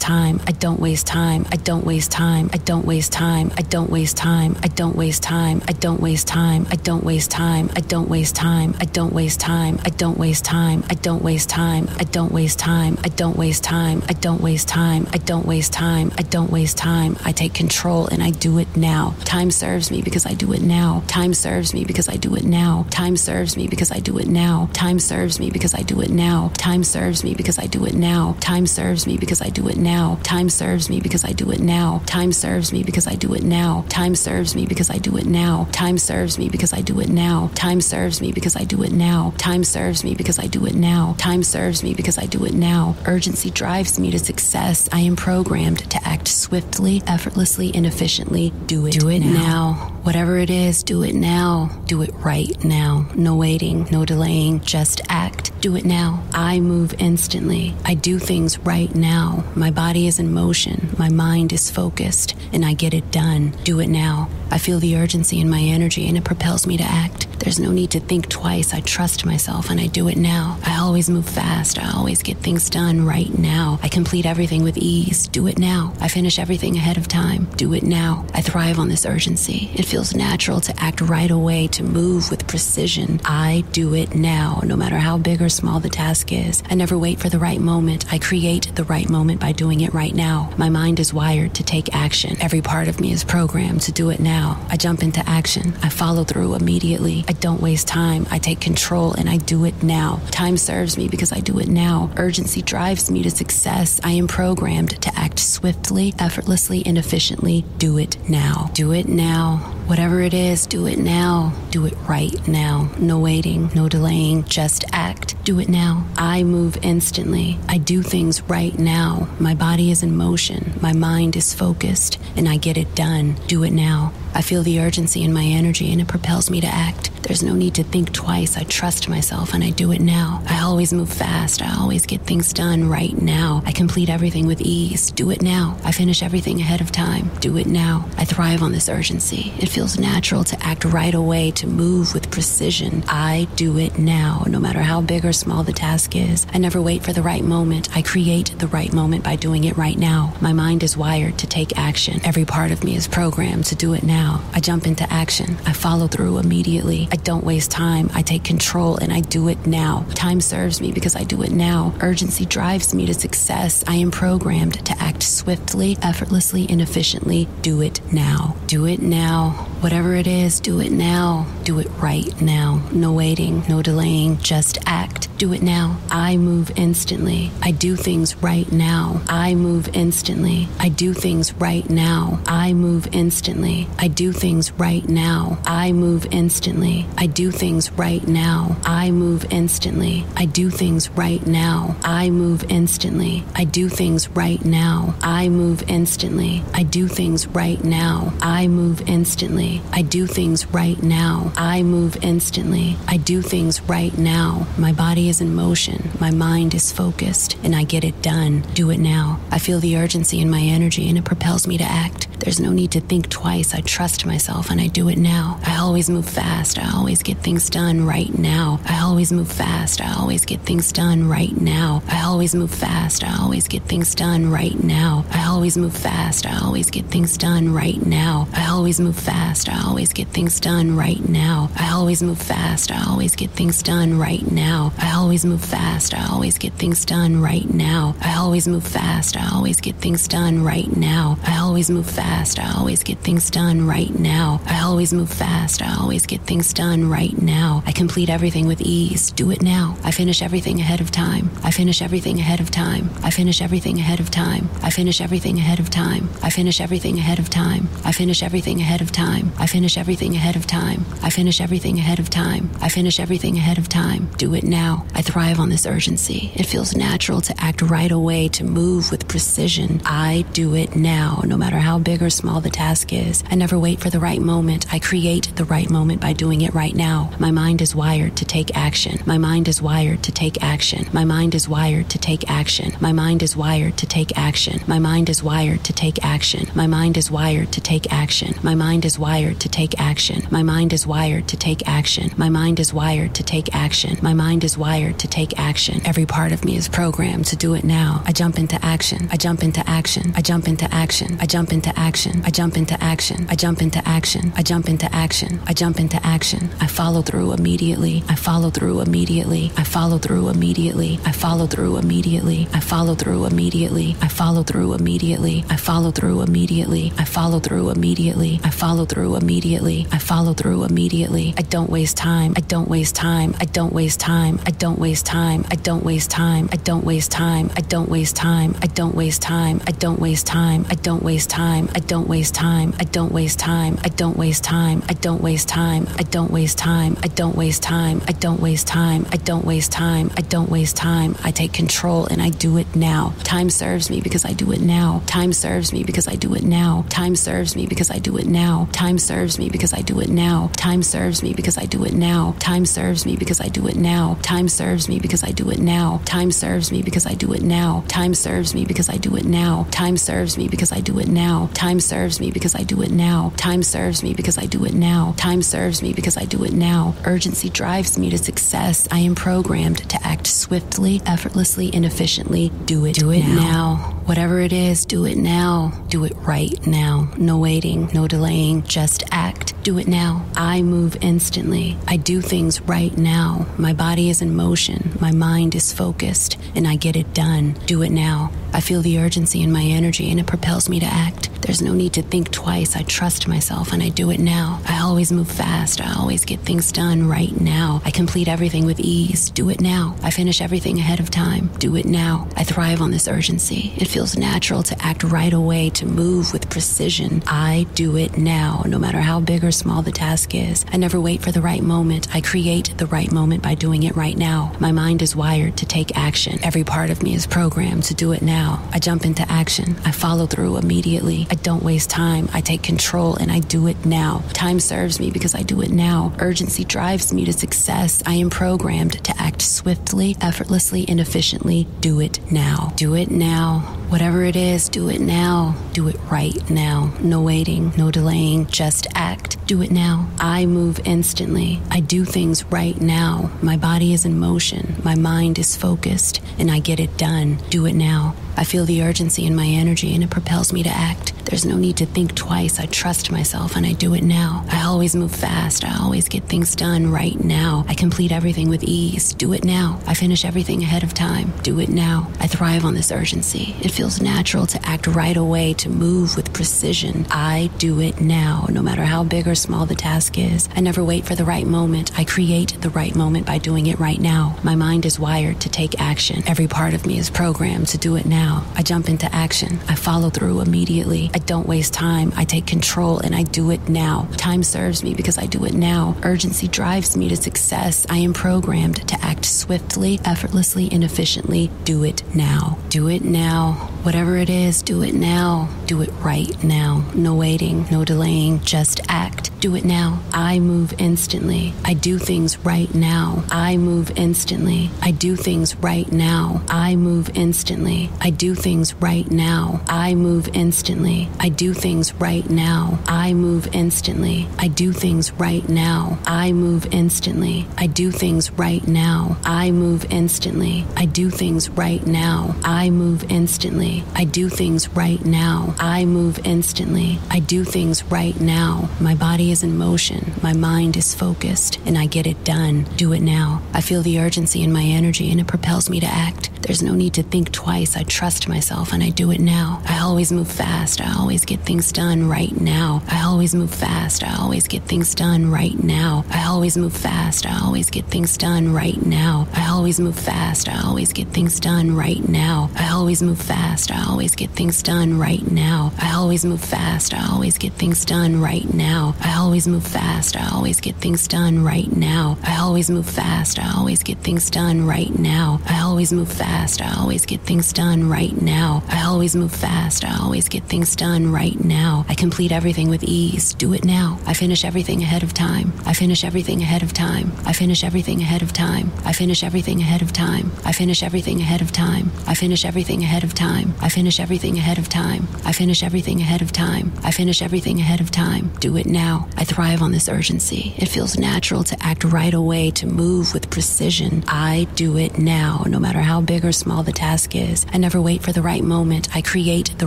time. I don't waste time. I don't waste time. I don't waste time. I don't waste time. I don't waste time. I don't waste time. I don't waste time. I don't waste time. I don't waste time. I don't waste time. I don't waste time. I don't waste time. I don't waste time. I don't waste time. I don't waste time. I don't waste time. I take control and I do it now. Time serves me because I do it now. Time serves me because I do it now. Time serves me because I do it now. Time serves me because I do it now. Time serves me because I do it now. Time serves me because I do it now. Time serves me because I do it now. Time serves me because I do it now. Time serves me because I do it now. Time serves me because I do it now. Time serves me because I do it now. Time serves me because I do it now. Time serves me because I do it now. Urgency drives me to success. I am programmed to act swiftly, effortlessly, and efficiently. Do it. Do it now. now. Whatever it is, do it now. Do it right now. No waiting, no delaying, just act. Do it now. I move instantly. I do things right now. My body is in motion. My mind is focused, and I get it done. Do it now. I feel the urgency in my energy, and it propels me to act. There's no need to think twice. I trust myself, and I do it now. I always move fast. I always get things done right now. I complete everything with ease. Do it now. I finish everything ahead of time. Do it now. I thrive on this urgency. It feels natural to act right away, to move with precision. I do it now, no matter how big or small the task is. I never wait for the right moment. I create the right moment by doing it right now. My mind is wired to take action. Every part of me is programmed to do it now. I jump into action. I follow through immediately. I don't waste time. I take control and I do it now. Time serves me because I do it now. Urgency drives me to success. I am programmed to act swiftly, effortlessly, and efficiently. Do it now. Do it now. Whatever it is, do it now. Do it right now. No waiting, no delaying, just act. Do it now. I move instantly. I do things right now. My body is in motion. My mind is focused, and I get it done. Do it now. I feel the urgency in my energy and it propels me to act. There's no need to think twice. I trust myself and I do it now. I always move fast. I always get things done right now. I complete everything with ease. Do it now. I finish everything ahead of time. Do it now. I thrive on this urgency. It feels natural to act right away, to move with precision. I do it now, no matter how big or small the task is. I never wait for the right moment. I create the right moment by doing it right now. My mind is wired to take action. Every part of me is programmed to do it now. I jump into action. I follow through immediately. I don't waste time. I take control and I do it now. Time serves me because I do it now. Urgency drives me to success. I am programmed to act swiftly, effortlessly, and efficiently. Do it now. Do it now. Whatever it is, do it now. Do it right now. No waiting, no delaying, just act. Do it now. I move instantly. I do things right now. I move instantly. I do things right now. I move instantly. I do things right now. I move instantly. I do things right now. I move instantly. I do things right now. I move instantly. I do things right now. I move instantly. I do things right now. I move instantly. I do things right now. I move instantly. I do things right now. My body is in motion. My mind is focused and I get it done. Do it now. I feel the urgency in my energy and it propels me to act. There's no need to think twice. I trust myself and I do it now. I always move fast. I always get things done right now. I always move fast. I always get things done right now. I always move fast. I always get things done right now. I always move fast. I always get things done right now. I always move fast. I always get things done right now. I always move fast. I always get things done right now. I always move fast. I always get things done right now. I always move fast. I always get things done right now. I always move fast. I always get things done right now. I always move fast. I always get things done right now. I complete everything with ease. Do it now. I finish everything ahead of time. I finish everything ahead of time. I finish everything ahead of time. I finish everything ahead of time. I finish everything ahead of time. I finish everything ahead of time. I finish everything ahead of time. I finish everything ahead of time. I finish everything ahead of time. Do it now. I thrive on this urgency. It feels natural to act right away, to move with precision. I do it now, no matter how big or small the task is. I never wait for the right moment. I create the right moment by doing it right now. My mind is wired to take action. My mind is wired to take action. My mind is wired to take action. My mind is wired to take action. My mind is wired to take action. My mind is wired to take action. My mind is wired to take action. My mind is wired to take action. My mind is wired to take action. My mind is wired to take action. Every part of me is programmed to do it now. I jump into action. I jump into action. I jump into action. I jump into action. I jump into action. I jump into action. I jump into action. I jump into action. I follow through immediately. I follow through immediately. I follow through immediately. I follow through immediately. I follow through immediately. I follow through immediately. I follow through immediately. I follow through immediately. I follow through immediately. I follow through immediately. I don't waste time. I don't waste time. I don't waste time. I don't waste time. I don't waste time. I don't waste time. I don't waste time. I don't waste time. I don't waste time. I don't waste time. I don't waste time. I don't waste time. I don't waste time. I don't waste time. I don't waste time. I don't waste time. I don't waste time. I don't waste time. I don't waste time. I take control and I do it now. Time serves me because I do it now. Time serves me because I do it now. Time serves me because I do it now. Time serves me because I do it now. Time serves me because I do it now. Time serves me because I do it now. Time serves me because I do it now. Time serves me because I do it now. Time serves me because I do it now. Time serves me because I do it now. Time serves me because I do it now. Time serves me because I do it now. Time serves me because I do it now. Urgency drives me to success. I am programmed to act swiftly, effortlessly, and efficiently. Do it. Do it now. now. Whatever it is, do it now. Do it right now. No waiting, no delaying, just act. Do it now. I move instantly. I do things right now. My body is in motion. My mind is focused, and I get it done. Do it now. I feel the urgency in my energy, and it propels me to act. There's no need to think twice. I trust myself and I do it now. I always move fast. I always get things done right now. I complete everything with ease. Do it now. I finish everything ahead of time. Do it now. I thrive on this urgency. It feels natural to act right away, to move with precision. I do it now, no matter how big or small the task is. I never wait for the right moment. I create the right moment by doing it right now. My mind is wired to take action. Every part of me is programmed to do it now. I jump into action. I follow through immediately. I don't waste time. I take control and I do it now. Time serves me because I do it now. Urgency drives me to success. I am programmed to act swiftly, effortlessly, and efficiently. Do it now. Do it now. Whatever it is, do it now. Do it right now. No waiting, no delaying, just act. Do it now. I move instantly. I do things right now. My body is in motion. My mind is focused, and I get it done. Do it now. I feel the urgency in my energy and it propels me to act. There's no need to think twice. I trust myself and I do it now. I always move fast. I always get things done right now. I complete everything with ease. Do it now. I finish everything ahead of time. Do it now. I thrive on this urgency. It feels natural to act right away, to move with precision. I do it now, no matter how big or small the task is. I never wait for the right moment. I create the right moment by doing it right now. My mind is wired to take action. Every part of me is programmed to do it now now. I jump into action. I follow through immediately. I don't waste time. I take control and I do it now. Time serves me because I do it now. Urgency drives me to success. I am programmed to act swiftly, effortlessly, and efficiently. Do it now. Do it now. Whatever it is, do it now. Do it right now. No waiting, no delaying, just act. Do it now. I move instantly. I do things right now. I move instantly. I do things right now. I move instantly. I do things right now. I move instantly. I do things right now. I move instantly. I do things right now. I move instantly. I do things right now. I move instantly. I do things right now. I move instantly. I do things right now. I move instantly. I do things right now. My body is in motion. My mind is focused and I get it done. Do it now. I feel the urgency in my energy and it propels me to act. There's no need to think twice. I trust myself and I do it now. I always move fast. I always get things done right now. I always move fast. I always get things done right now. I always move fast. I always get things done right now. I always move fast. I always get things done right now. I always move fast. I always get things done right now. I always move fast. I always get things done right now. I always move fast. I always get things done right now. I always move fast. I always get things done right now. I always move fast fast. I always get things done right now. I always move fast. I always get things done right now. I complete everything with ease. Do it now. I finish everything ahead of time. I finish everything ahead of time. I finish everything ahead of time. I finish everything ahead of time. I finish everything ahead of time. I finish everything ahead of time. I finish everything ahead of time. I finish everything ahead of time. I finish everything ahead of time. Do it now. I thrive on this urgency. It feels natural to act right away, to move with precision. I do it now, no matter how big or small the task is. I never wait for the right moment. I create the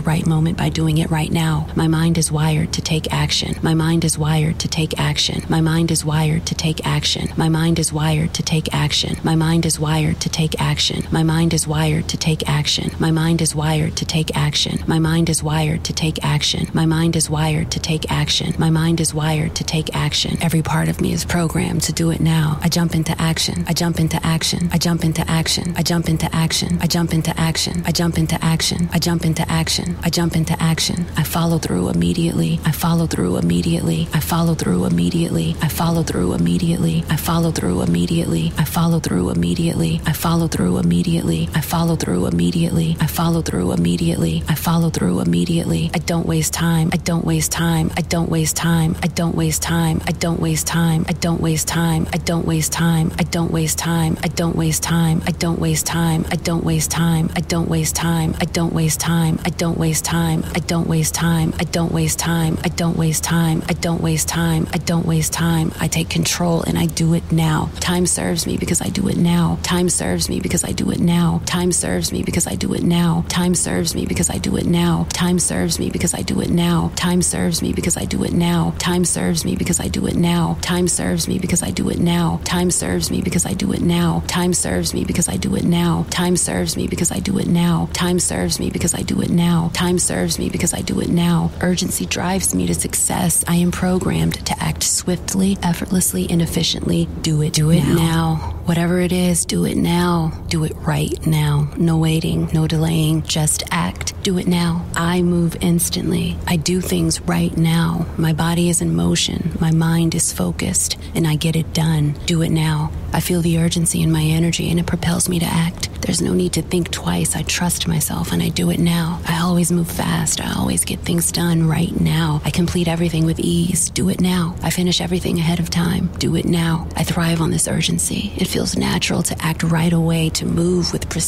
right moment by doing it right now. My mind is wired to take action. My mind is wired to take action. My mind is wired to take action. My mind is wired to take action. My mind is wired to take action. My mind is wired to take action. My mind is wired to take action. My mind is wired to take action. My mind is wired to take action. My mind is wired to take action. Every part of me is programmed to do it now. I jump into action. I jump into action. I jump into action. I jump into action. I jump into action. I jump into action. I jump into action. I jump into action. I follow through immediately. I follow through immediately. I follow through immediately. I follow through immediately. I follow through immediately. I follow through immediately. I follow through immediately. Follow through immediately. I follow through immediately. I follow through immediately. I don't waste time. I don't waste time. I don't waste time. I don't waste time. I don't waste time. I don't waste time. I don't waste time. I don't waste time. I don't waste time. I don't waste time. I don't waste time. I don't waste time. I don't waste time. I don't waste time. I don't waste time. I don't waste time. I don't waste time. I don't waste time. I don't waste time. I take control and I do it now. Time serves me because I do it now. Time serves me because I do it now. Time serves me because I do it now. Time serves me because I do it now. Time serves me because I do it now. Time serves me because I do it now. Time serves me because I do it now. Time serves me because I do it now. Time serves me because I do it now. Time serves me because I do it now. Time serves me because I do it now. Time serves me because I do it now. Time serves me because I do it now. Urgency drives me to success. I am programmed to act swiftly, effortlessly, and efficiently. Do it. Do it now. now. Whatever it is, do it now. Do it right now. No waiting, no delaying. Just act. Do it now. I move instantly. I do things right now. My body is in motion. My mind is focused, and I get it done. Do it now. I feel the urgency in my energy, and it propels me to act. There's no need to think twice. I trust myself and I do it now. I always move fast. I always get things done right now. I complete everything with ease. Do it now. I finish everything ahead of time. Do it now. I thrive on this urgency. It feels natural to act right away, to move with precision.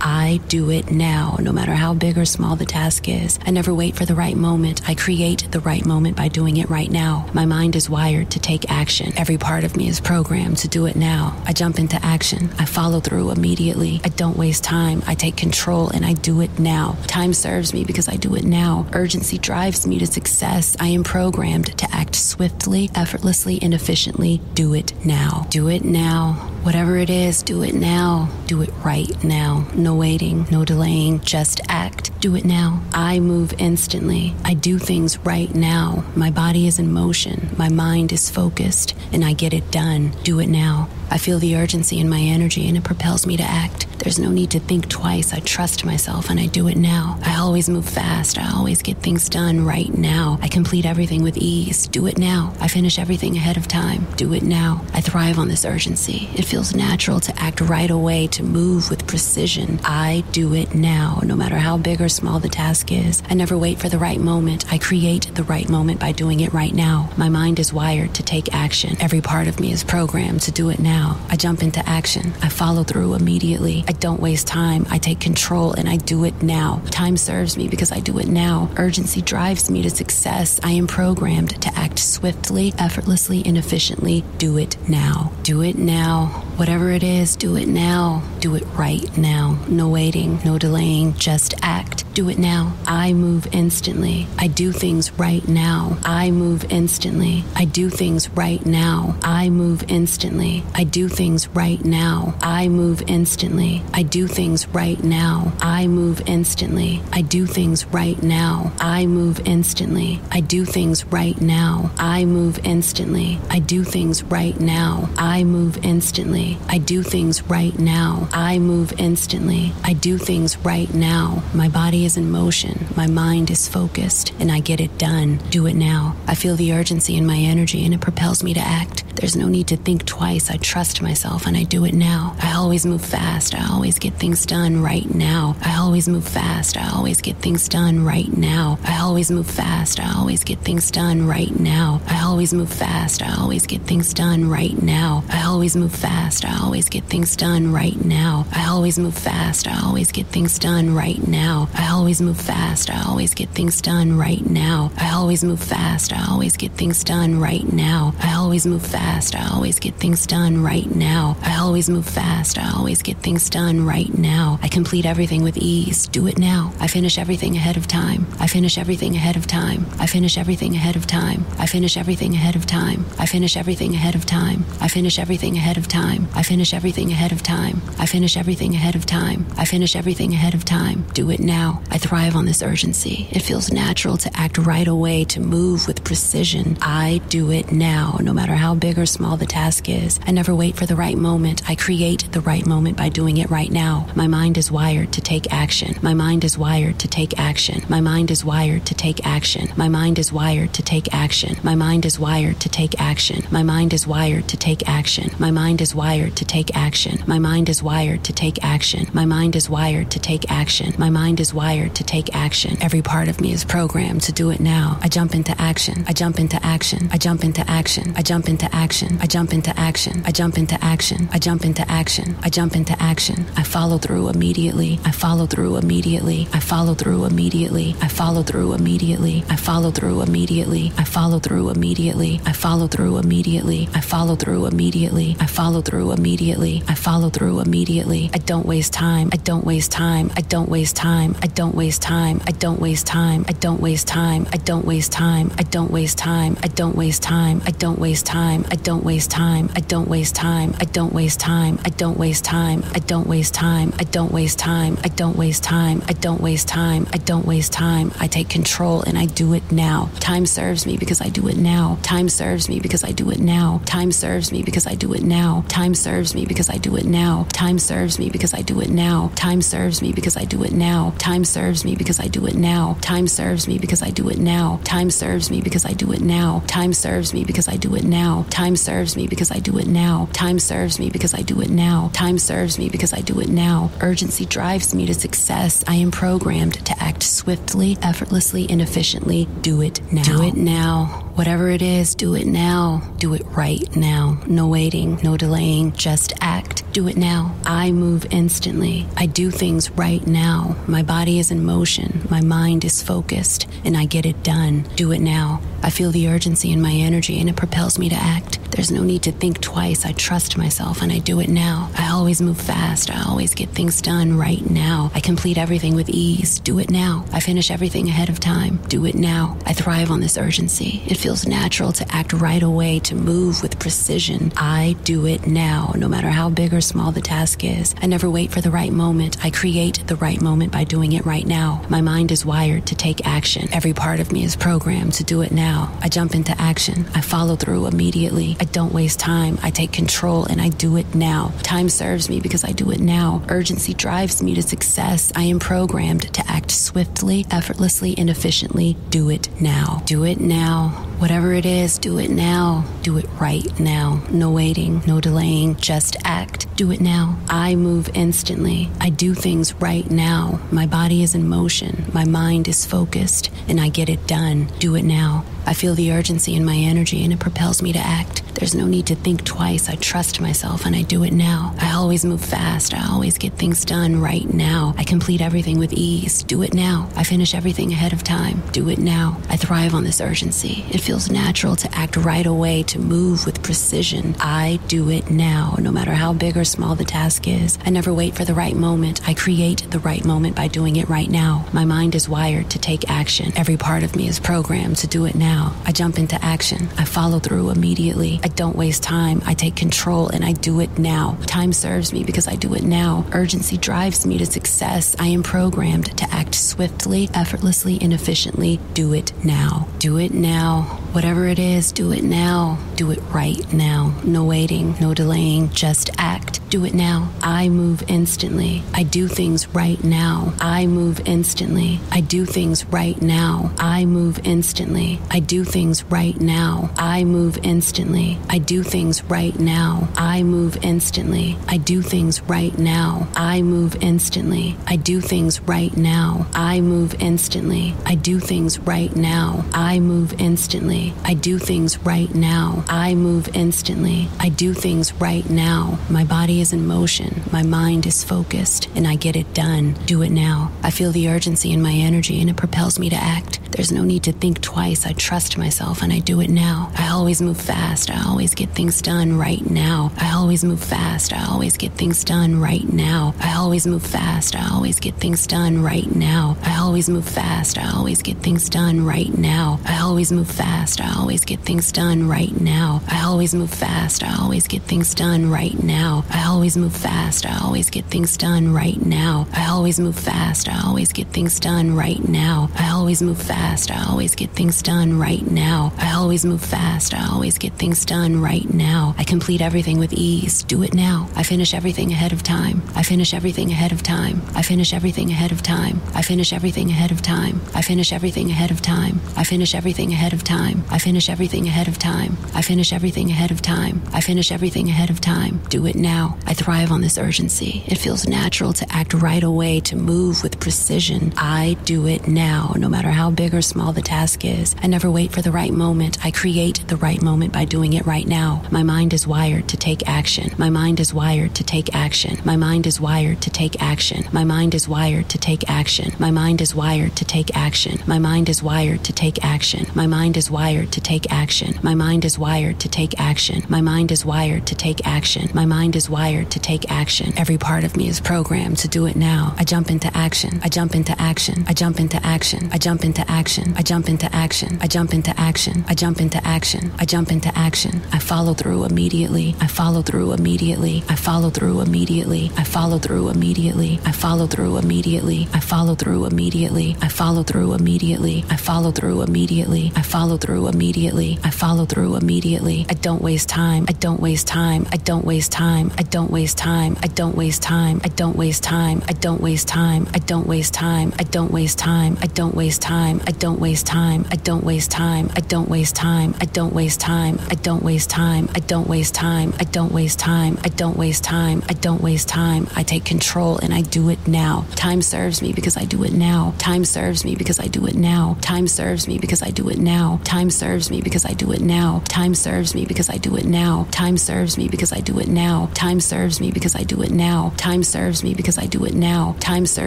I do it now, no matter how big or small the task is. I never wait for the right moment. I create the right moment by doing it right now. My mind is wired to take action. Every part of me is programmed to do it now. I jump into action. I follow through immediately. I don't waste time. I take control and I do it now. Time serves me because I do it now. Urgency drives me to success. I am programmed to act swiftly, effortlessly, and efficiently. Do it now. Do it now. Whatever it is, do it now. Do it right now. No waiting, no delaying, just act. Do it now. I move instantly. I do things right now. My body is in motion. My mind is focused, and I get it done. Do it now. I feel the urgency in my energy and it propels me to act. There's no need to think twice. I trust myself and I do it now. I always move fast. I always get things done right now. I complete everything with ease. Do it now. I finish everything ahead of time. Do it now. I thrive on this urgency. It feels natural to act right away, to move with precision. I do it now, no matter how big or small the task is. I never wait for the right moment. I create the right moment by doing it right now. My mind is wired to take action. Every part of me is programmed to do it now. I jump into action. I follow through immediately. I don't waste time. I take control and I do it now. Time serves me because I do it now. Urgency drives me to success. I am programmed to act swiftly, effortlessly, and efficiently. Do it now. Do it now. Whatever it is, do it now. Do it right now. No waiting, no delaying, just act. Do it now. I move instantly. I do things right now. I move instantly. I do things right now. I move instantly. I I do things right now. I move instantly. I do things right now. I move instantly. I do things right now. I move instantly. I do things right now. I move instantly. I do things right now. I move instantly. I do things right now. I move instantly. I do things right now. My body is in motion. My mind is focused, and I get it done. Do it now. I feel the urgency in my energy, and it propels me to act. There's no need to think twice. I trust myself and I do it now. I always move fast. I always get things done right now. I always move fast. I always get things done right now. I always move fast. I always get things done right now. I always move fast. I always get things done right now. I always move fast. I always get things done right now. I always move fast. I always get things done right now. I always move fast. I always get things done right now. I always move fast. I always get things done right now. I always move fast. I always get things done right now. I always move fast. I always get things done right now. I complete everything with ease. Do it now. I finish everything ahead of time. I finish everything ahead of time. I finish everything ahead of time. I finish everything ahead of time. I finish everything ahead of time. I finish everything ahead of time. I finish everything ahead of time. I finish everything ahead of time. I finish everything ahead of time. Do it now. I thrive on this urgency. It feels natural to act right away, to move with precision. I do it now, no matter how big or small the task is. I never wait for the right moment. I create the right moment by doing it right now. My mind is wired to take action. My mind is wired to take action. My mind is wired to take action. My mind is wired to take action. My mind is wired to take action. My mind is wired to take action. My mind is wired to take action. My mind is wired to take action. My mind is wired to take action. My mind is wired to take action. Every part of me is programmed to do it now. I jump into action. I jump into action. I jump into action. I jump into action. I jump into action. I jump into action. I jump into action. I jump into action. I follow through immediately. I follow through immediately. I follow through immediately. I follow through immediately. I follow through immediately. I follow through immediately. I follow through immediately. I follow through immediately. I follow through immediately. I follow through immediately. I don't waste time. I don't waste time. I don't waste time. I don't waste time. I don't waste time. I don't waste time. I don't waste time. I don't waste time. I don't waste time. I don't waste time. I don't waste time. I don't waste time. I don't waste time. I don't waste time. I don't waste time. I don't waste time. I don't waste time. I don't waste time. I don't waste time. I take control and I do it now. Time serves me because I do it now. Time serves me because I do it now. Time serves me because I do it now. Time serves me because I do it now. Time serves me because I do it now. Time serves me because I do it now. Time serves me because I do it now. Time serves me because I do it now. Time serves me because I do it now. Time serves me because I do it now. Time serves me because I do it now. Time serves me because I do it now. Time serves me because I do it now. Urgency drives me to success. I am programmed to act swiftly, effortlessly, and efficiently. Do it now. Do it now. Whatever it is, do it now. Do it right now. No waiting, no delaying, just act. Do it now. I move instantly. I do things right now. My body is in motion. My mind is focused, and I get it done. Do it now. I feel the urgency in my energy, and it propels me to act. There's no need to think twice. I trust myself, and I do it now. I always move fast. I always get things done right now. I complete everything with ease. Do it now. I finish everything ahead of time. Do it now. I thrive on this urgency. It feels natural to act right away, to move with precision. I do it now, no matter how big or small the task is. I never wait for the right moment. I create the right moment by doing it right now. My mind is wired to take action. Every part of me is programmed to do it now. I jump into action. I follow through immediately. Don't waste time. I take control and I do it now. Time serves me because I do it now. Urgency drives me to success. I am programmed to act swiftly, effortlessly, and efficiently. Do it now. Do it now. Whatever it is, do it now. Do it right now. No waiting, no delaying, just act. Do it now. I move instantly. I do things right now. My body is in motion. My mind is focused, and I get it done. Do it now. I feel the urgency in my energy, and it propels me to act. There's no need to think twice. I trust myself and I do it now. I always move fast. I always get things done right now. I complete everything with ease. Do it now. I finish everything ahead of time. Do it now. I thrive on this urgency. It feels natural to act right away, to move with precision. I do it now, no matter how big or small the task is. I never wait for the right moment. I create the right moment by doing it right now. My mind is wired to take action. Every part of me is programmed to do it now. I jump into action. I follow through immediately. I don't waste time. I take control and I do it now. Time serves me because I do it now. Urgency drives me to success. I am programmed to act swiftly, effortlessly, and efficiently. Do it now. Do it now. Whatever it is, do it now. Do it right now. No waiting, no delaying, just act. Do it now. I move instantly. I do things right now. I move instantly. I do things right now. I move instantly. I do things right now. I move instantly. I do things right now. I move instantly. I do things right now. I move instantly. I do things right now. I move instantly. I do things right now. I move instantly. I do things right now. I move instantly. I do things right now. My body is in motion. My mind is focused and I get it done. Do it now. I feel the urgency in my energy and it propels me to act. There's no need to think twice. I trust myself and I do it now. I always move fast. I always get things done right now. I always move fast. I always get things done right now. I always move fast. I always get things done right now. I always move fast. I always get things done right now. I always move fast. I always get things done right now. I always move fast. I always get things done right now. I always move fast. I always get things done right now. I always move fast. I always get things done right now. I always move fast. I always get things done right now. I always move fast. I always get things done right now. I complete everything with ease. Do it now. I finish everything ahead of time. I finish everything ahead of time. I finish everything ahead of time. I finish everything ahead of time. I finish everything ahead of time. I finish everything ahead of time. I finish everything ahead of time. I finish everything ahead of time. I finish everything ahead of time. Do it now. I thrive on this urgency. It feels natural to act right away, to move with precision. I do it now, no matter how big or small the task is. I never wait for the right moment. I create the right moment by doing it right now. My mind is wired to take action. My mind is wired to take action. My mind is wired to take action. My mind is wired to take action. My mind is wired to take action. My mind is wired to take action. My mind is wired to take action. My mind is wired to take action. My mind is wired to take action. My mind is wired to take action. Every part of me is programmed to do it now. I jump into action. I jump into action. I jump into action. I jump into action. I jump into action. I jump into action. I jump into action. I jump into action. I follow through immediately. I follow through immediately. I follow through immediately. I follow through immediately. I follow through immediately. I follow through immediately. I follow through immediately. I follow through immediately. I follow through immediately. I follow through immediately. I don't waste time. I don't waste time. I don't waste time. I don't waste time. I don't waste time. I don't waste time. I don't waste time. I don't waste time. I don't waste time. I don't waste time. I don't waste time. I don't waste time. I don't waste time. I don't waste time. I don't waste time. I don't waste time. I don't waste time. I don't waste time. I don't waste time. I take control and I do it now. Time serves me because I do it now. Time serves me because I do it now. Time serves me because I do it now. Time serves me because I do it now. Time serves me because I do it now. Time serves me because I do it now. Time serves me because I do it now. Time serves me because I do it now. Time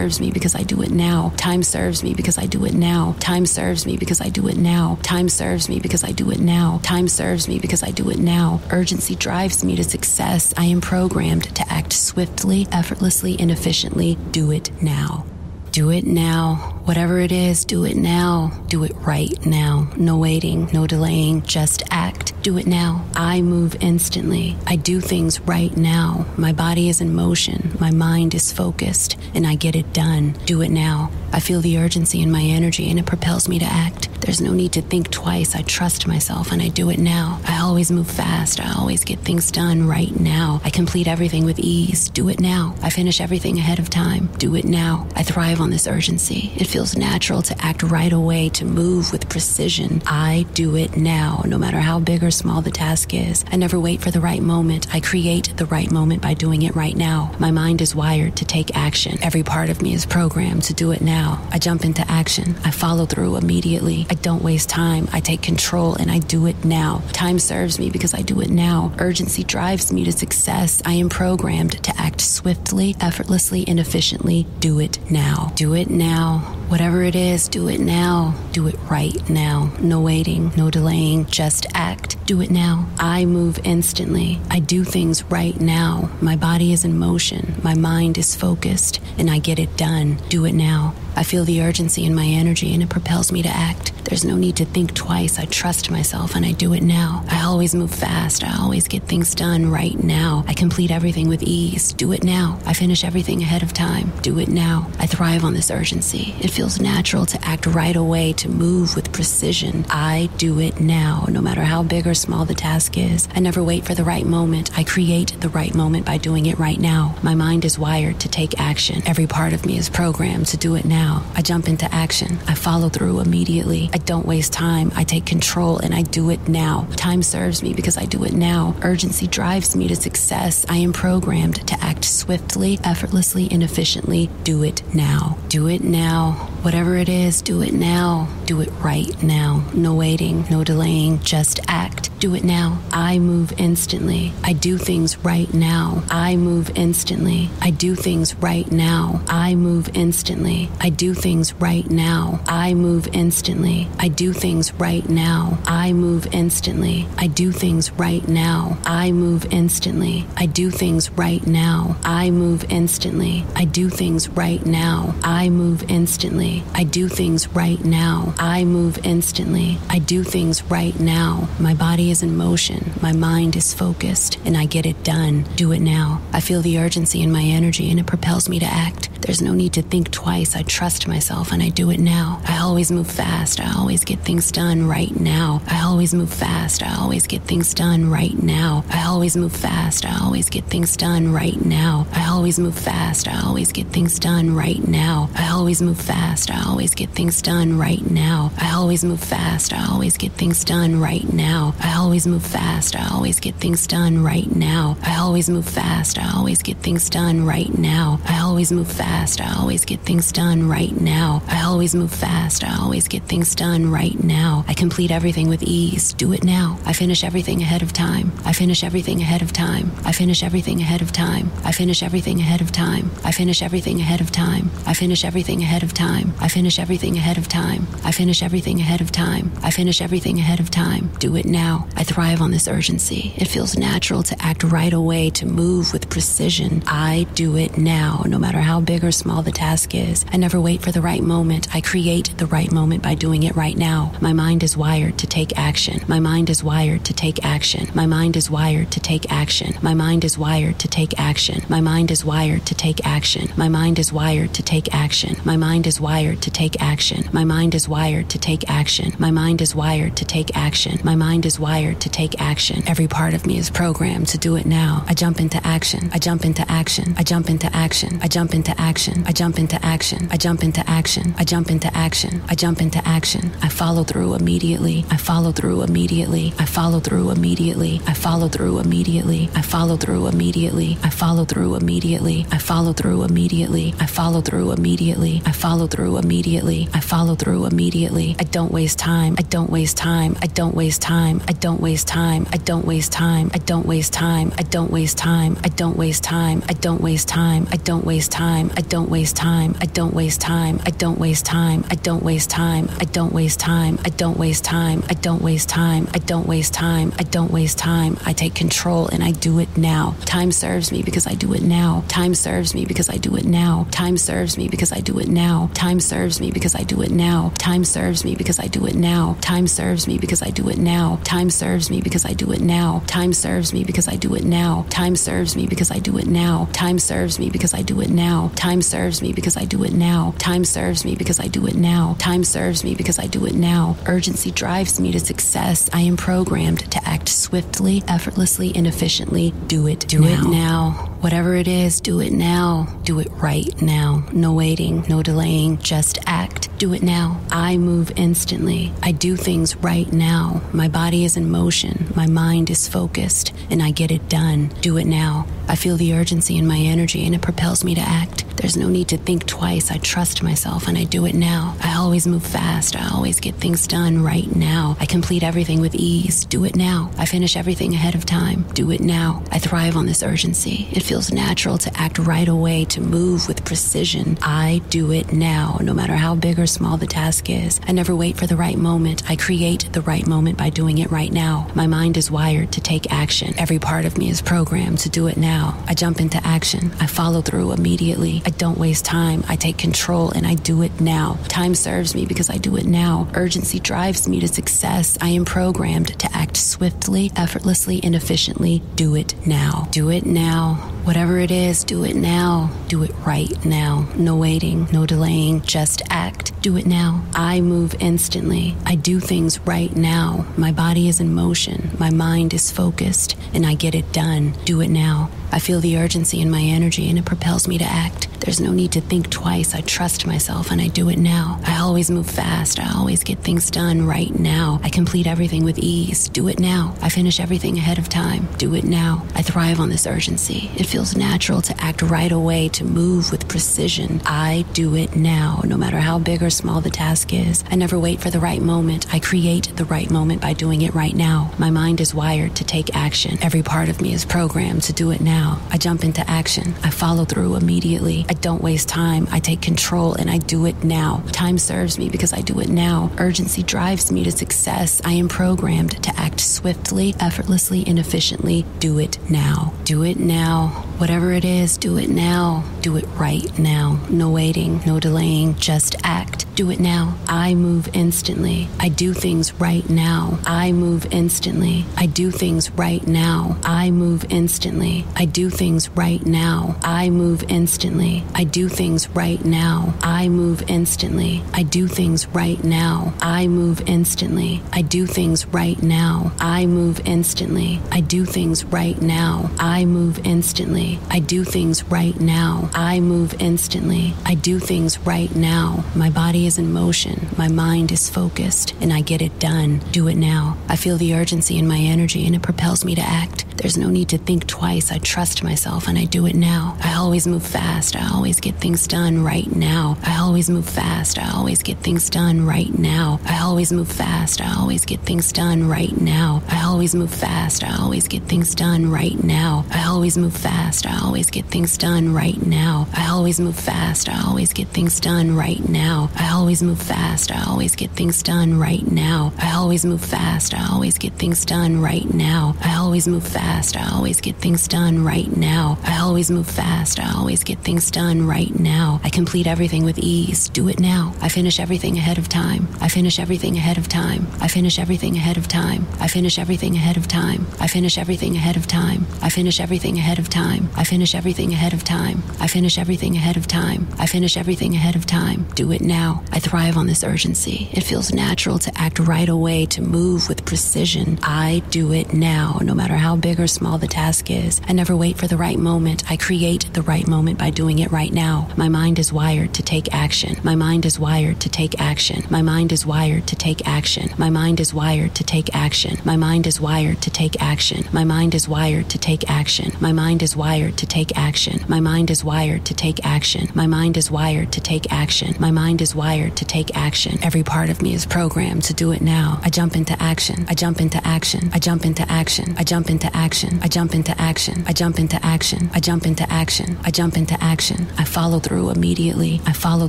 serves me because I do it now. Time serves me because I do it now. Time serves me because I do it now. Time serves me because I do it now. Time serves me because I do it now. Urgency drives me to success. I am programmed to act swiftly, effortlessly, and efficiently. Do it now. Do it now. Whatever it is, do it now. Do it right now. No waiting, no delaying, just act. Do it now. I move instantly. I do things right now. My body is in motion. My mind is focused, and I get it done. Do it now. I feel the urgency in my energy, and it propels me to act. There's no need to think twice. I trust myself, and I do it now. I always move fast. I always get things done right now. I complete everything with ease. Do it now. I finish everything ahead of time. Do it now. I thrive on this urgency. It feels natural to act right away, to move with precision. I do it now, no matter how big or small the task is. I never wait for the right moment. I create the right moment by doing it right now. My mind is wired to take action. Every part of me is programmed to do it now. I jump into action. I follow through immediately. I don't waste time. I take control and I do it now. Time serves me because I do it now. Urgency drives me to success. I am programmed to act swiftly, effortlessly, and efficiently. Do it now. Do it now. Whatever it is, do it now. Do it right now. No waiting, no delaying, just act. Do it now. I move instantly. I do things right now. My body is in motion. My mind is focused, and I get it done. Do it now. I feel the urgency in my energy and it propels me to act. There's no need to think twice. I trust myself and I do it now. I always move fast. I always get things done right now. I complete everything with ease. Do it now. I finish everything ahead of time. Do it now. I thrive on this urgency. It feels natural to act right away, to move with precision. I do it now, no matter how big or small the task is. I never wait for the right moment. I create the right moment by doing it right now. My mind is wired to take action. Every part of me is programmed to do it now. I jump into action. I follow through immediately. I don't waste time. I take control and I do it now. Time serves me because I do it now. Urgency drives me to success. I am programmed to act swiftly, effortlessly, and efficiently. Do it now. Do it now. Whatever it is, do it now. Do it right now. No waiting, no delaying, just act. Do it now. I move instantly. I do things right now. I move instantly. I do things right now. I move instantly. I do things right now. I move instantly. I do things right now. I move instantly. I do things right now. I move instantly. I do things right now. I move instantly. I do things right now. I move instantly. I do things right now. I move instantly. I do things right now. My body is in motion. My mind is focused and I get it done. Do it now. I feel the urgency in my energy and it propels me to act. There's no need to think twice. I trust myself and I do it now. I always move fast. I always get things done right now. I always move fast. I always get things done right now. I always move fast. I always get things done right now. I always move fast. I always get things done right now. I always move fast. I always get things done right now. I always move fast. I always get things done right now. I always move fast. I always get things done right now. I always move fast. I always get things done right now. I always move fast. I always get things done right now. I always move fast. I always get things done right now. I complete everything with ease. Do it now. I finish everything ahead of time. I finish everything ahead of time. I finish everything ahead of time. I finish everything ahead of time. I finish everything ahead of time. I finish everything ahead of time. I finish everything ahead of time. I finish everything ahead of time. I finish everything ahead of time. Do it now. I thrive on this urgency. It feels natural to act right away, to move with precision. I do it now, no matter how big or small the task is. I never wait for the right moment. I create the right moment by doing it right now. My mind is wired to take action. My mind is wired to take action. My mind is wired to take action. My mind is wired to take action. My mind is wired to take action. My mind is wired to take action. My mind is wired to take action. My mind is wired wired to take action. My mind is wired to take action. My mind is wired to take action. Every part of me is programmed to do it now. I jump into action. I jump into action. I jump into action. I jump into action. I jump into action. I jump into action. I jump into action. I jump into action. I follow through immediately. I follow through immediately. I follow through immediately. I follow through immediately. I follow through immediately. I follow through immediately. I follow through immediately. I follow through immediately. I follow through immediately. I follow through immediately. I don't waste time. I don't waste time. I don't waste time. I don't waste time. I don't waste time. I don't waste time. I don't waste time. I don't waste time. I don't waste time. I don't waste time. I don't waste time. I don't waste time. I don't waste time. I don't waste time. I don't waste time. I don't waste time. I don't waste time. I don't waste time. I don't waste time. I take control and I do it now. Time serves me because I do it now. Time serves me because I do it now. Time serves me because I do it now. Time serves me because I do it now. Time serves me because I do it now. Time serves me because I do it now. Time serves me because I do it now. Time serves me because I do it now. Time serves me because I do it now. Time serves me because I do it now. Time serves me because I do it now. Time serves me because I do it now. Time serves me because I do it now. Urgency drives me to success. I am programmed to act swiftly, effortlessly, and efficiently. Do it. Do now. it now. Whatever it is, do it now. Do it right now. No waiting, no delaying, just act. Do it now. I move instantly. I do things right now. My body is in motion. My mind is focused, and I get it done. Do it now. I feel the urgency in my energy, and it propels me to act. There's no need to think twice. I trust myself and I do it now. I always move fast. I always get things done right now. I complete everything with ease. Do it now. I finish everything ahead of time. Do it now. I thrive on this urgency. It feels natural to act right away, to move with precision. I do it now, no matter how big or small the task is. I never wait for the right moment. I create the right moment by doing it right now. My mind is wired to take action. Every part of me is programmed to do it now. I jump into action. I follow through immediately. I don't waste time. I take control and I do it now. Time serves me because I do it now. Urgency drives me to success. I am programmed to act swiftly, effortlessly, and efficiently. Do it now. Do it now. Whatever it is, do it now. Do it right now. No waiting, no delaying, just act. Do it now. I move instantly. I do things right now. My body is in motion. My mind is focused, and I get it done. Do it now. I feel the urgency in my energy and it propels me to act. There's no need to think twice. I trust myself and I do it now. I always move fast. I always get things done right now. I complete everything with ease. Do it now. I finish everything ahead of time. Do it now. I thrive on this urgency. It feels natural to act right away, to move with precision. I do it now, no matter how big or small the task is. I never wait for the right moment. I create the right moment by doing it right now. My mind is wired to take action. Every part of me is programmed to do it now. I jump into action. I follow through immediately. I don't waste time. I take control and I do it now. Time serves me because I do it now. Urgency drives me to success. I am programmed to act swiftly, effortlessly, and efficiently. Do it now. Do it now. Whatever it is, do it now. Do it right now. No waiting, no delaying, just act. Do it now. I move instantly. I do things right now. I move instantly. I do things right now. I move instantly. I do things right now. I move instantly. I do things right now. I move instantly. I do things right now. I move instantly. I do things right now. I move instantly. I do things right now. I move instantly. I do things right now. I move instantly. I do things right now. My body is in motion. My mind is focused and I get it done. Do it now. I feel the urgency in my energy and it propels me to act. There's no need to think twice. I trust myself and I do it now. I always move fast. I always get things done right now. I always move fast. I always get things done right now. I always move fast. I always get things done right now. I always move fast. I always get things done right now. I always move fast. I always get things done right now. I always move fast. I always get things done right now. I always move fast. I always get things done right now. I always move fast. I always get things done right now. I always move fast fast. I always get things done right now. I always move fast. I always get things done right now. I complete everything with ease. Do it now. I finish everything ahead of time. I finish everything ahead of time. I finish everything ahead of time. I finish everything ahead of time. I finish everything ahead of time. I finish everything ahead of time. Time. I finish everything ahead of time. I finish everything ahead of time. I finish everything ahead of time. Do it now. I thrive on this urgency. It feels natural to act right away, to move with precision. I do it now, no matter how big or small the task is. I never wait for the right moment. I create the right moment by doing it right now. My mind is wired to take action. My mind is wired to take action. My mind is wired to take action. My mind is wired to take action. My mind is wired to take action. My mind is wired to take action. My mind is wired to take action. My mind is wired to take action. My mind is wired to take action. My mind is wired to take action. Every part of me is programmed to do it now. I jump into action. I jump into action. I jump into action. I jump into action. I jump into action. I jump into action. I jump into action. I jump into action. I follow through immediately. I follow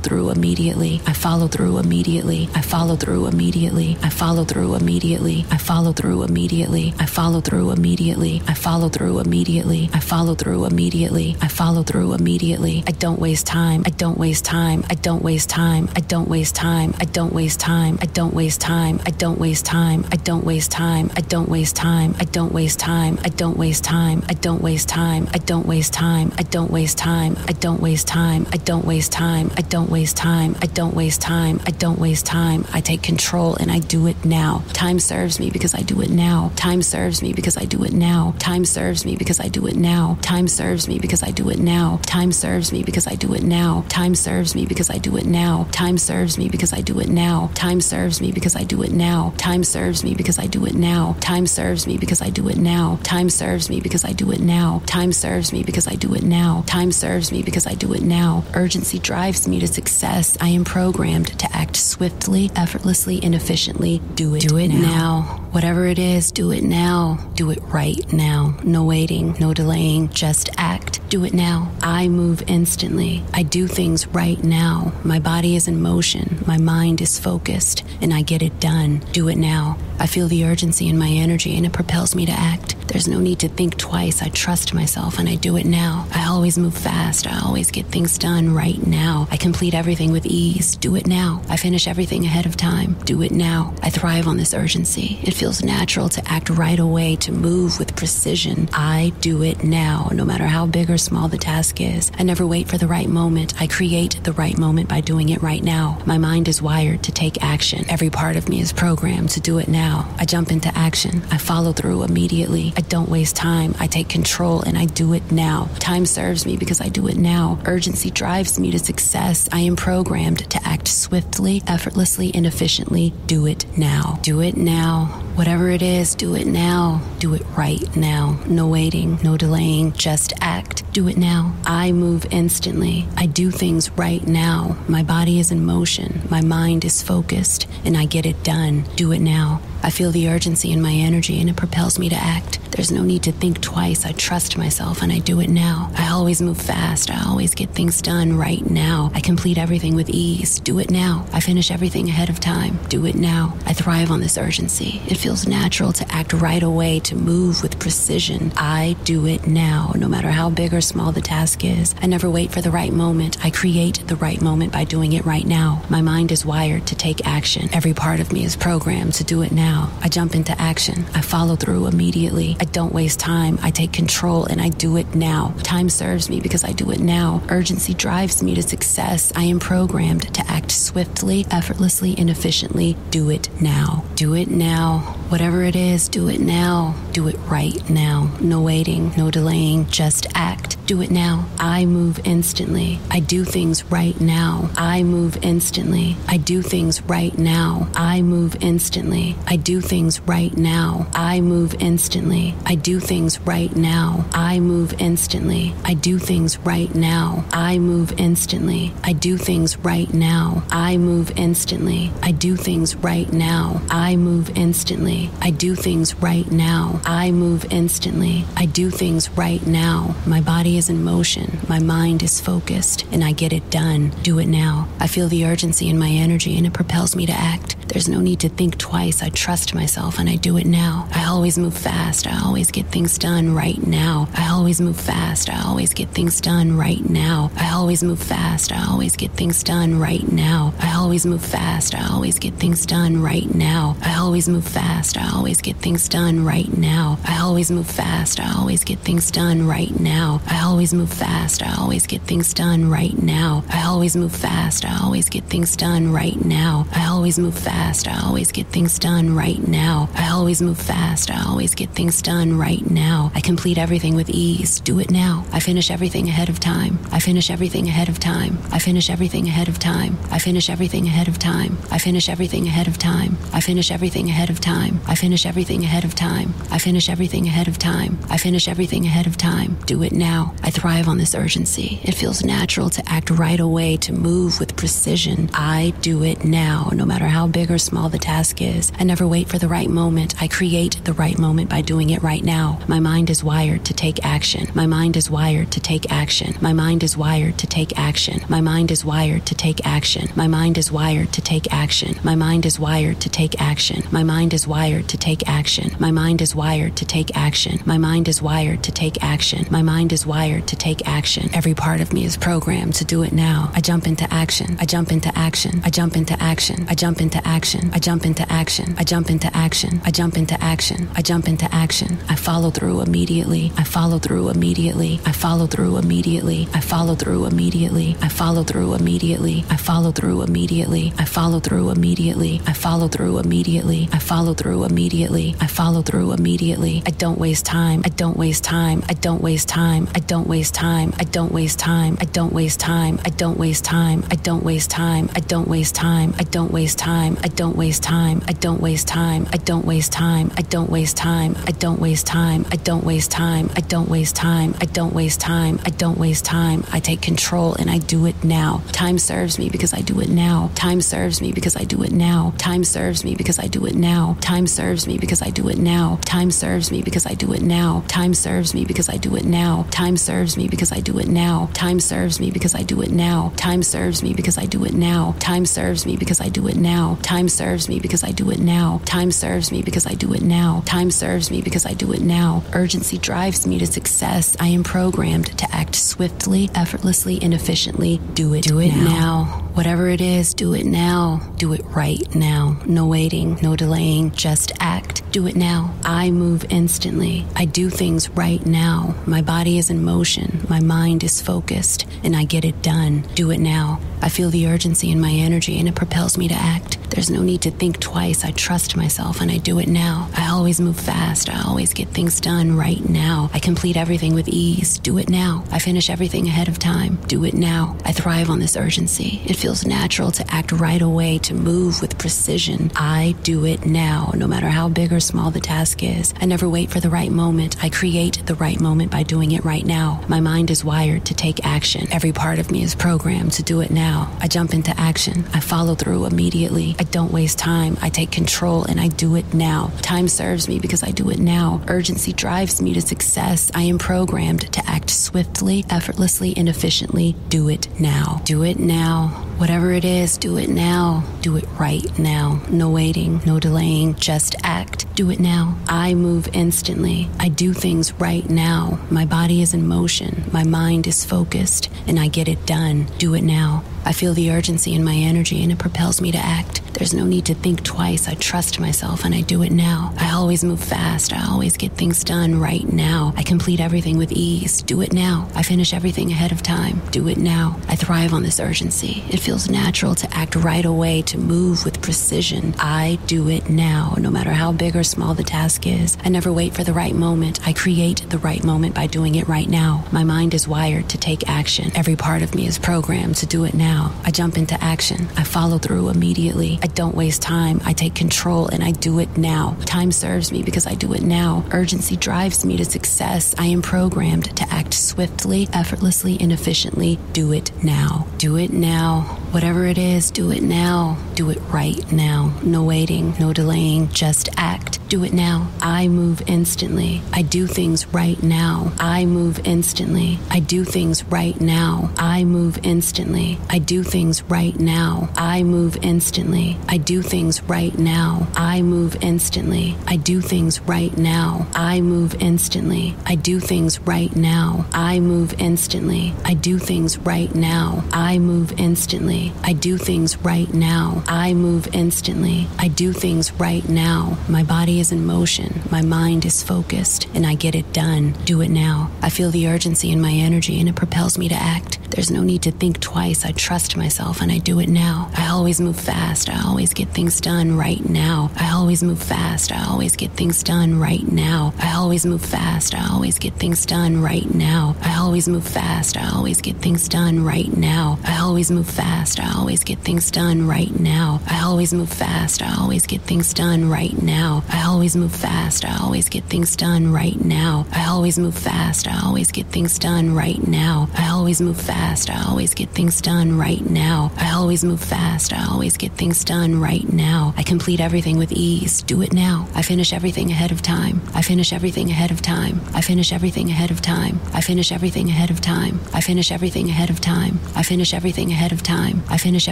through immediately. I follow through immediately. I follow through immediately. I follow through immediately. I follow through immediately. I follow through immediately. I follow through immediately. I follow through immediately. I follow through immediately. I don't waste time. I don't waste time. I don't waste time. I don't waste time. I don't waste time. I don't waste time. I don't waste time. I don't waste time. I don't waste time. I don't waste time. I don't waste time. I don't waste time. I don't waste time. I don't waste time. I don't waste time. I don't waste time. I don't waste time. I don't waste time. I don't waste time. I take control and I do it now. Time serves me because I do it now. Time serves me because I do it now. Time serves me because I do it now. Serves me because I do it now. Time serves me because I do it now. Time serves me because I do it now. Time serves me because I do it now. Time serves me because I do it now. Time serves me because I do it now. Time serves me because I do it now. Time serves me because I do it now. Time serves me because I do it now. Time serves me because I do it now. Urgency drives me to success. I am programmed to act swiftly, effortlessly, and efficiently. Do it. Do it now. now. Whatever it is, do it now. Do it right now. No waiting, no delaying. Just act. Do it now. I move instantly. I do things right now. My body is in motion. My mind is focused, and I get it done. Do it now. I feel the urgency in my energy, and it propels me to act. There's no need to think twice. I trust myself and I do it now. I always move fast. I always get things done right now. I complete everything with ease. Do it now. I finish everything ahead of time. Do it now. I thrive on this urgency. It feels natural to act right away, to move with precision. I do it now, no matter how big or small the task is. I never wait for the right moment. I create the right moment by doing it right now. My mind is wired to take action. Every part of me is programmed to do it now. I jump into action. I follow through immediately. I don't waste time. I take control and I do it now. Time serves me because I do it now. Urgency drives me to success. I am programmed to act swiftly, effortlessly, and efficiently. Do it now. Do it now. Whatever it is, do it now. Do it right now. No waiting, no delaying. Just act. Do it now. I move instantly. I do things right now. My body is in motion. My mind is focused, and I get it done. Do it now. I feel the urgency in my energy and it propels me to act. There's no need to think twice. I trust myself and I do it now. I always move fast. I always get things done right now. I complete everything with ease. Do it now. I finish everything ahead of time. Do it now. I thrive on this urgency. It feels natural to act right away, to move with precision. I do it now, no matter how big or small the task is. I never wait for the right moment. I create the right moment by doing it right now. My mind is wired to take action. Every part of me is programmed to do it now now. I jump into action. I follow through immediately. I don't waste time. I take control and I do it now. Time serves me because I do it now. Urgency drives me to success. I am programmed to act swiftly, effortlessly, and efficiently. Do it now. Do it now. Whatever it is, do it now. Do it right now. No waiting, no delaying. Just act. Do it now. I move instantly. I do things right now. I move instantly. I do things right now. I move instantly. I do things right now. I move instantly. I do things right now. I move instantly. I do things right now. I move instantly. I do things right now. I move instantly. I do things right now. I move instantly. I do things right now. I move instantly. I do things right now. My body is in motion. My mind is focused and I get it done. Do it now. I feel the urgency in my energy and it propels me to act. There's no need to think twice. I trust myself and I do it now. I always move fast. I always get things done right now. I always move fast. I always get things done right now. I always move fast. I always get things done right now. I always move fast. I always get things done right now. I always move fast. fast. I always get things done right now. I always move fast. I always get things done right now. I always move fast. I always get things done right now. I always move fast. I always get things done right now. I always move fast. I always get things done right now. I always move fast. I always get things done right now. I complete everything with ease. Do it now. I finish everything ahead of time. I finish everything ahead of time. I finish everything ahead of time. I finish everything ahead of time. I finish everything ahead of time. I finish everything ahead of time. I finish everything ahead of time. I finish everything ahead of time. I finish everything ahead of time. Do it now. I thrive on this urgency. It feels natural to act right away, to move with precision. I do it now, no matter how big or small the task is. I never wait for the right moment. I create the right moment by doing it right now. My mind is wired to take action. My mind is wired to take action. My mind is wired to take action. My mind is wired to take action. My mind is wired to take action. My mind is wired to take action. My mind is wired to take action. My mind is wired to take action. My mind is wired to take action. My mind is wired to take action. Every part of me is programmed to do it now. I jump into action. I jump into action. I jump into action. I jump into action. I jump into action. I jump into action. I jump into action. I jump into action. I follow through immediately. I follow through immediately. I follow through immediately. I follow through immediately. I follow through immediately. I follow through immediately. I follow through immediately. I follow through immediately. I follow through immediately. I follow through immediately. I don't waste time. I don't waste time. I don't waste time. I don't waste time. I don't waste time. I don't waste time. I don't waste time. I don't waste time. I don't waste time. I don't waste time. I don't waste time. I don't waste time. I don't waste time. I don't waste time. I don't waste time. I don't waste time. I don't waste time. I don't waste time. I don't waste time. I take control and I do it now. Time serves me because I do it now. Time serves me because I do it now. Time serves me because I do it now. Time serves me because I do it now. Time serves me because I do it now. Time serves me because I do it now. Time serves me because I do it now. Time serves me because I do it now. Time serves me because I do it now. Time serves me because I do it now. Time serves me because I do it now. Time serves me because I do it now. Time serves me because I do it now. Urgency drives me to success. I am programmed to act swiftly, effortlessly, and efficiently. Do it. Do it now. now. Whatever it is, do it now. Do it right now. No waiting, no delaying, just act. Do it now. I move instantly. I do things right now. My body is in motion. My mind is focused, and I get it done. Do it now. I feel the urgency in my energy, and it propels me to act. There's no need to think twice. I trust myself and I do it now. I always move fast. I always get things done right now. I complete everything with ease. Do it now. I finish everything ahead of time. Do it now. I thrive on this urgency. It feels natural to act right away, to move with precision. I do it now, no matter how big or small the task is. I never wait for the right moment. I create the right moment by doing it right now. My mind is wired to take action. Every part of me is programmed to do it now. I jump into action. I follow through immediately. I don't waste time. I take control and I do it now. Time serves me because I do it now. Urgency drives me to success. I am programmed to act swiftly, effortlessly, and efficiently. Do it now. Do it now. Whatever it is, do it now. Do it right now. No waiting, no delaying, just act. Do it now. I move instantly. I do things right now. My body is in motion. My mind is focused, and I get it done. Do it now. I feel the urgency in my energy and it propels me to act. There's no need to think twice. I trust myself and I do it now. I always move fast. I always get things done right now. I complete everything with ease. Do it now. I finish everything ahead of time. Do it now. I thrive on this urgency. It feels natural to act right away, to move with precision. I do it now, no matter how big or small the task is. I never wait for the right moment. I create the right moment by doing it right now. My mind is wired to take action. Every part of me is programmed to do it now now. I jump into action. I follow through immediately. I don't waste time. I take control and I do it now. Time serves me because I do it now. Urgency drives me to success. I am programmed to act swiftly, effortlessly, and efficiently. Do it now. Do it now. Whatever it is, do it now. Do it right now. No waiting, no delaying, just act. Do it now. I move instantly. I do things right now. I move instantly. I do things right now. I move instantly. I do things right now. I move instantly. I do things right now. I move instantly. I do things right now. I move instantly. I do things right now. I move instantly. I do things right now. I move instantly. I do things right now. I move instantly. I do things right now. My body is in motion. My mind is focused, and I get it done. Do it now. I feel the urgency in my energy, and it propels me to act. There's no need to think twice. I trust myself, and I do it now. I always move fast. I always get things done right now. I always move fast. I always get things done right now. I always move fast. I always get things done right now. I always move fast. I always get things done right now. I always move fast. I always get things done right now. I always move fast. I always get things done right now. I always move fast. I always get things done right now. I always move fast. I always get things done right now. I always move fast. I always get things done right now. I always move fast. I always get things done right now. I complete everything with ease. Do it now. I finish everything ahead of time. I finish everything ahead of time. I finish everything ahead of time. I finish everything ahead of time. I finish everything ahead of time. I finish everything ahead of time. I finish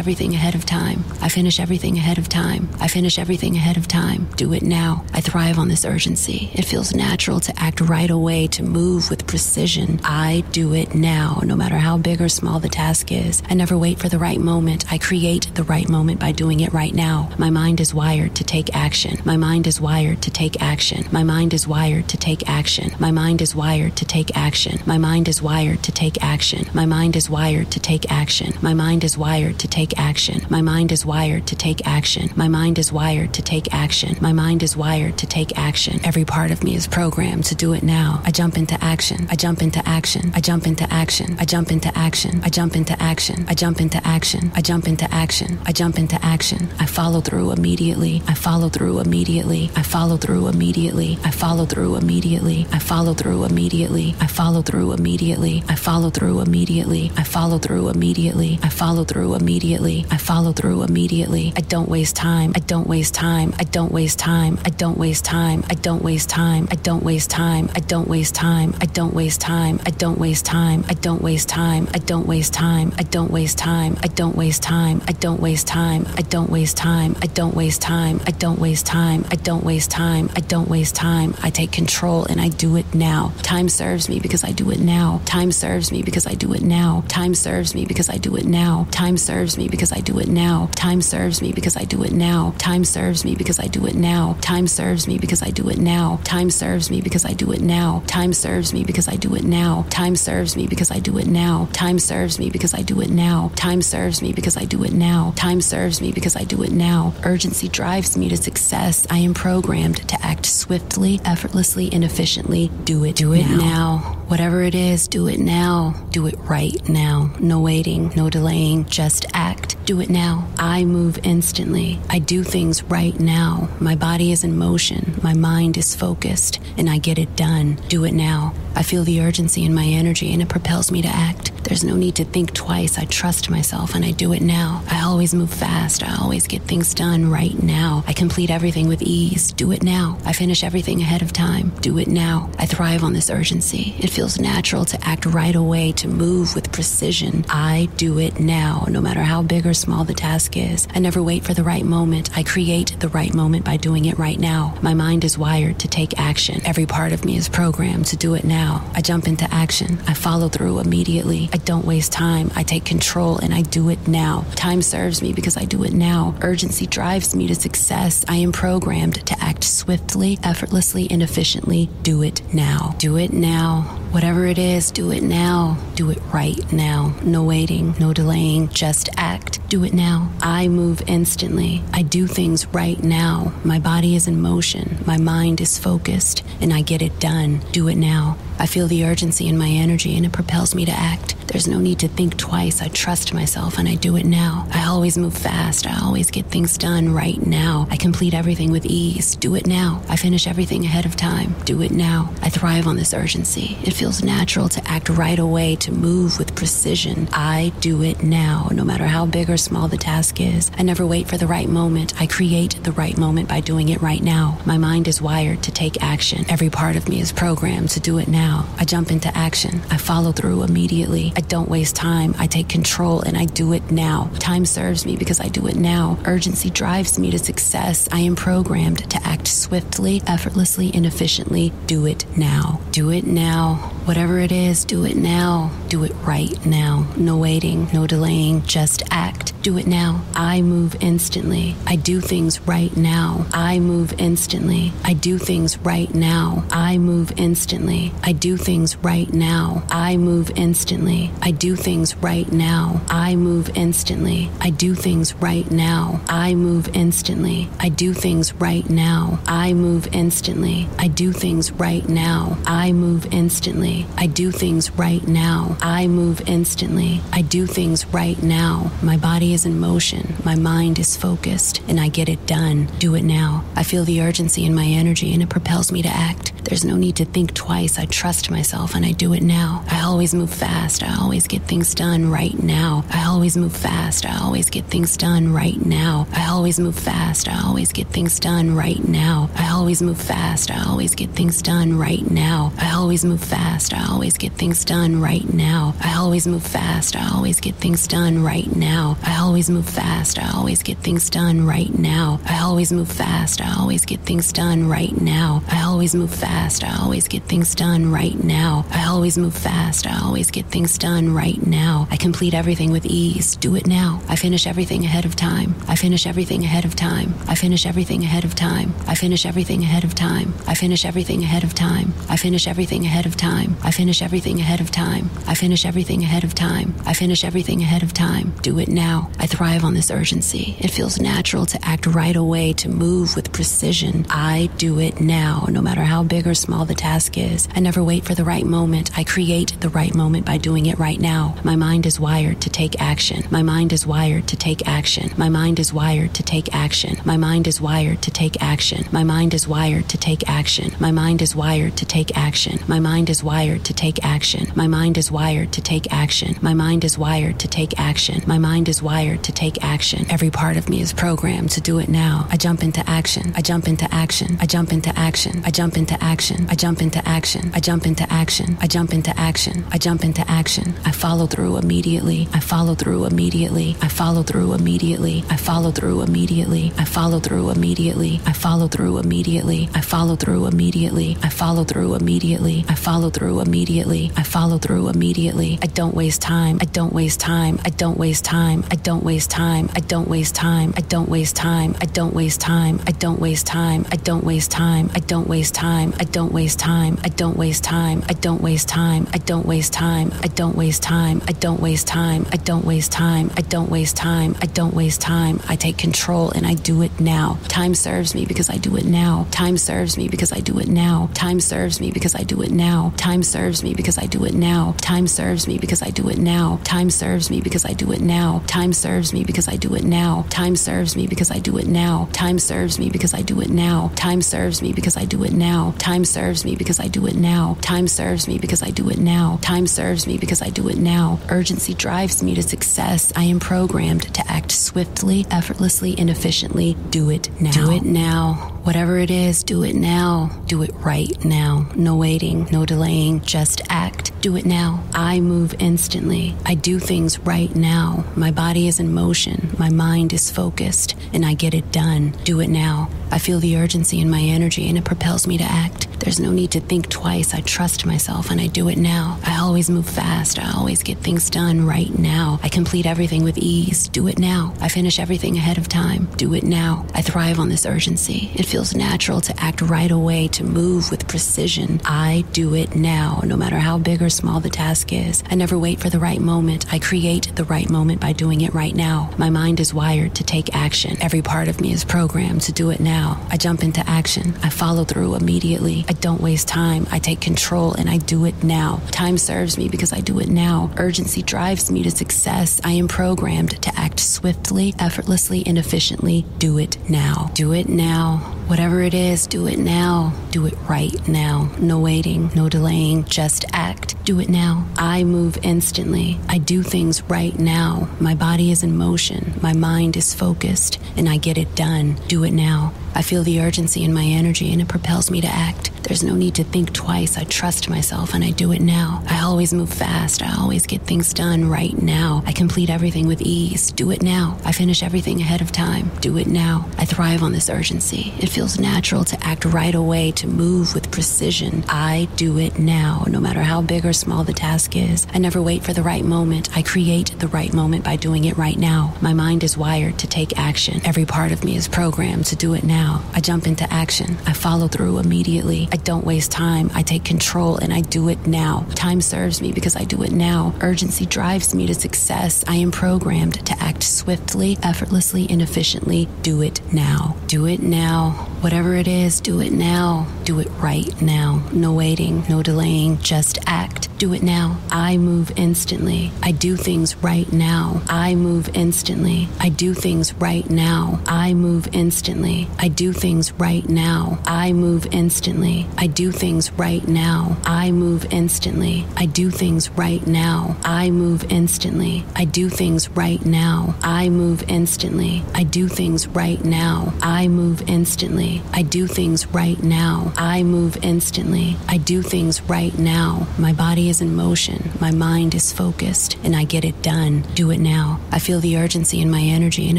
everything ahead of time. I finish everything ahead of time. I finish everything ahead of time. Do it now. I thrive on this urgency. It feels natural to act right away, to move with precision. I do it now, no matter how big or small the task is. I never wait for the right moment. I create the right moment by doing it right now. My mind is wired to take action. My mind is wired to take action. My mind is wired to take action. My mind is wired to take action. My mind is wired to take action. My mind is wired to take action. My mind is wired to take action. My mind is wired to take action. My mind is wired to take action. My mind is wired to take action. Every part of me is programmed to do it now. I jump into action. I jump into action. I jump into action. I jump into action. I jump into action. I jump into action. I jump into action. I jump into action. I follow through immediately. I follow through immediately. I follow through immediately. I follow through immediately. I follow through immediately. I follow through immediately. I follow through immediately. I follow through immediately. I follow through immediately. I follow through immediately. I don't waste time. I don't waste time. I don't waste time. I don't waste time. I don't waste time. I don't waste time. I don't waste time. I don't waste time. I don't waste time. I don't waste time. I don't waste time. I don't waste time. I don't waste time. I don't waste time. I don't waste time. I don't waste time. I don't waste time. I don't waste time. I don't waste time. I take control and I do it now. Time serves me because I do it now. Time serves me because I do it now. Time serves me because I do it now. Time serves me because I do it now. Time serves me because I do it now. Time serves me because I do it now. Time serves me because I do it now. Time serves me because I do it now. Time serves me because I do it now. Time serves me because I do it now. Time serves me because I do it now. Time serves me because I do it now. Time serves me because I do it now. Urgency drives me to success. I am programmed to act swiftly, effortlessly, and efficiently. Do it. Do it now. now. Whatever it is, do it now. Do it right now. No waiting, no delaying. Just act. Do it now. I move instantly. I do things right now. My body is in motion. My mind is focused, and I get it done. Do it now. I feel the urgency in my energy, and it propels me to act. There's no need to think twice. I trust myself, and I do it now. I always move fast. I always get things done right now. I complete everything with ease. Do it now. I finish everything ahead of time. Do it now. I thrive on this urgency. It feels natural to act right away, to move with precision. I do it now, no matter how big or small the task is. I never wait for the right moment. I create the right moment by doing it right now. My mind is wired to take action. Every part of me is programmed to do it now. I jump into action. I follow through immediately. I don't waste time. I take control and I do it now. Time serves me because I do it now. Urgency drives me to success. I am programmed to act swiftly, effortlessly, and efficiently. Do it now. Do it now. Whatever it is, do it now. Do it right now. No waiting, no delaying. Just act. Do it now. I move instantly. I do things right now. My body is in motion. My mind is focused, and I get it done. Do it now. I feel the urgency in my energy, and it propels me to act. There's no need to think twice. I trust myself, and I do it now. I always move fast. I always get things done right now. I complete everything with ease. Do it now. I finish everything ahead of time. Do it now. I thrive on this urgency. It feels natural to act right away, to move with precision. I do it now, no matter how big or small the task is. I never wait for the right moment. I create the right moment by doing it right now. My mind is wired to take action. Every part of me is programmed to do it now. I jump into action. I follow through immediately. I don't waste time. I take control and I do it now. Time serves me because I do it now. Urgency drives me to success. I am programmed to act swiftly, effortlessly, and efficiently. Do it now. Do it now. Whatever it is, do it now. Do it right now. No waiting, no delaying, just act. Do it now. I move instantly. I do things right now. I move instantly. I do things right now. I move instantly. I do things right now. I move instantly. I do things right now. I move instantly. I do things right now. I move instantly. I do things right now. I move instantly. I do things right now. I move instantly. I do things right now. I move instantly. I do things right now. My body is in motion. My mind is focused and I get it done. Do it now. I feel the urgency in my energy and it propels me to act. There's no need to think twice. I trust myself and I do it now. I always move fast. I always get things done right now. I always move fast. I always get things done right now. I always move fast. I always get things done right now. I always move fast. I always get things done right now. I always move fast. I always get things done right now. I always move fast. I always get things done right now. I always move fast. I always get things done right now. I always move fast. I always get things done right now. I always move fast. I always get things done right now. I always move fast. I always get things done right now. I complete everything with ease. Do it now. I finish everything ahead of time. I finish everything ahead of time. I finish everything ahead of time. I finish everything ahead of time. I finish everything ahead of time. I finish everything ahead of time. I finish everything ahead of time. I finish everything ahead of time. I finish everything ahead of time. Do it now. I thrive on this urgency. It feels natural to act right away, to move with precision. I do it now, no matter how big or small the task is. I never wait for the right moment. I create the right moment by doing it right now. My mind is wired to take action. My mind is wired to take action. My mind is wired to take action. My mind is wired to take action. My mind is wired to take action. My mind is wired to take action. My mind is wired to take action. My mind is wired to take action. My mind is wired to take action. My mind is wired to take action. Every part of me is programmed to do it now. I jump into action. I jump into action. I jump into action. I jump into action. I jump into action. Jump into action. I jump into action. I jump into action. I follow through immediately. I follow through immediately. I follow through immediately. I follow through immediately. I follow through immediately. I follow through immediately. I follow through immediately. I follow through immediately. I follow through immediately. I follow through immediately. I don't waste time. I don't waste time. I don't waste time. I don't waste time. I don't waste time. I don't waste time. I don't waste time. I don't waste time. I don't waste time. I don't waste time. I don't waste time. I don't waste time. I don't waste time. I don't waste time. I don't waste time. I don't waste time. I don't waste time. I don't waste time. I don't waste time. I take control and I do it now. Time serves me because I do it now. Time serves me because I do it now. Time serves me because I do it now. Time serves me because I do it now. Time serves me because I do it now. Time serves me because I do it now. Time serves me because I do it now. Time serves me because I do it now. Time serves me because I do it now. Time serves me because I do it now. Time serves me because I do it now. Time serves me because I do it now. Time serves me because I do it now. Urgency drives me to success. I am programmed to act swiftly, effortlessly, and efficiently. Do it now. Do it now. Whatever it is, do it now. Do it right now. No waiting, no delaying, just act. Do it now. I move instantly. I do things right now. My body is in motion. My mind is focused, and I get it done. Do it now. I feel the urgency in my energy, and it propels me to act. There's no need to think twice. I trust myself, and I do it now. I always move fast. I always get things done right now. I complete everything with ease. Do it now. I finish everything ahead of time. Do it now. I thrive on this urgency. It feels natural to act right away, to move with precision. I do it now, no matter how big or small the task is. I never wait for the right moment. I create the right moment by doing it right now. My mind is wired to take action. Every part of me is programmed to do it now. I jump into action. I follow through immediately. I don't waste time. I take control and I do it now. Time serves me because I do it now. Urgency drives me to success. I am programmed to act swiftly, effortlessly, and efficiently. Do it now. Do it now. Whatever it is, do it now. Do it right now. No waiting, no delaying, just act. Do it now. I move instantly. I do things right now. My body is in motion. My mind is focused, and I get it done. Do it now. I feel the urgency in my energy and it propels me to act. There's no need to think twice. I trust myself and I do it now. I always move fast. I always get things done right now. I complete everything with ease. Do it now. I finish everything ahead of time. Do it now. I thrive on this urgency. It feels natural to act right away, to move with precision. I do it now, no matter how big or small the task is. I never wait for the right moment. I create the right moment by doing it right now. My mind is wired to take action. Every part of me is programmed to do it now. I jump into action. I follow through immediately. I don't waste time. I take control and I do it now. Time serves me because I do it now. Urgency drives me to success. I am programmed to act swiftly, effortlessly, and efficiently. Do it now. Do it now. Whatever it is, do it now. Do it right now. No waiting, no delaying. Just act. Do it now. I move instantly. I do things right now. I move instantly. I do things right now. I move instantly. I do things right now. I move instantly. I do things right now. I move instantly. I do things right now. I move instantly. I do things right now. I move instantly. I do things right now. I move instantly. I do things right now. I move instantly. I do things right now. My body is in motion. My mind is focused and I get it done. Do it now. I feel the urgency in my energy and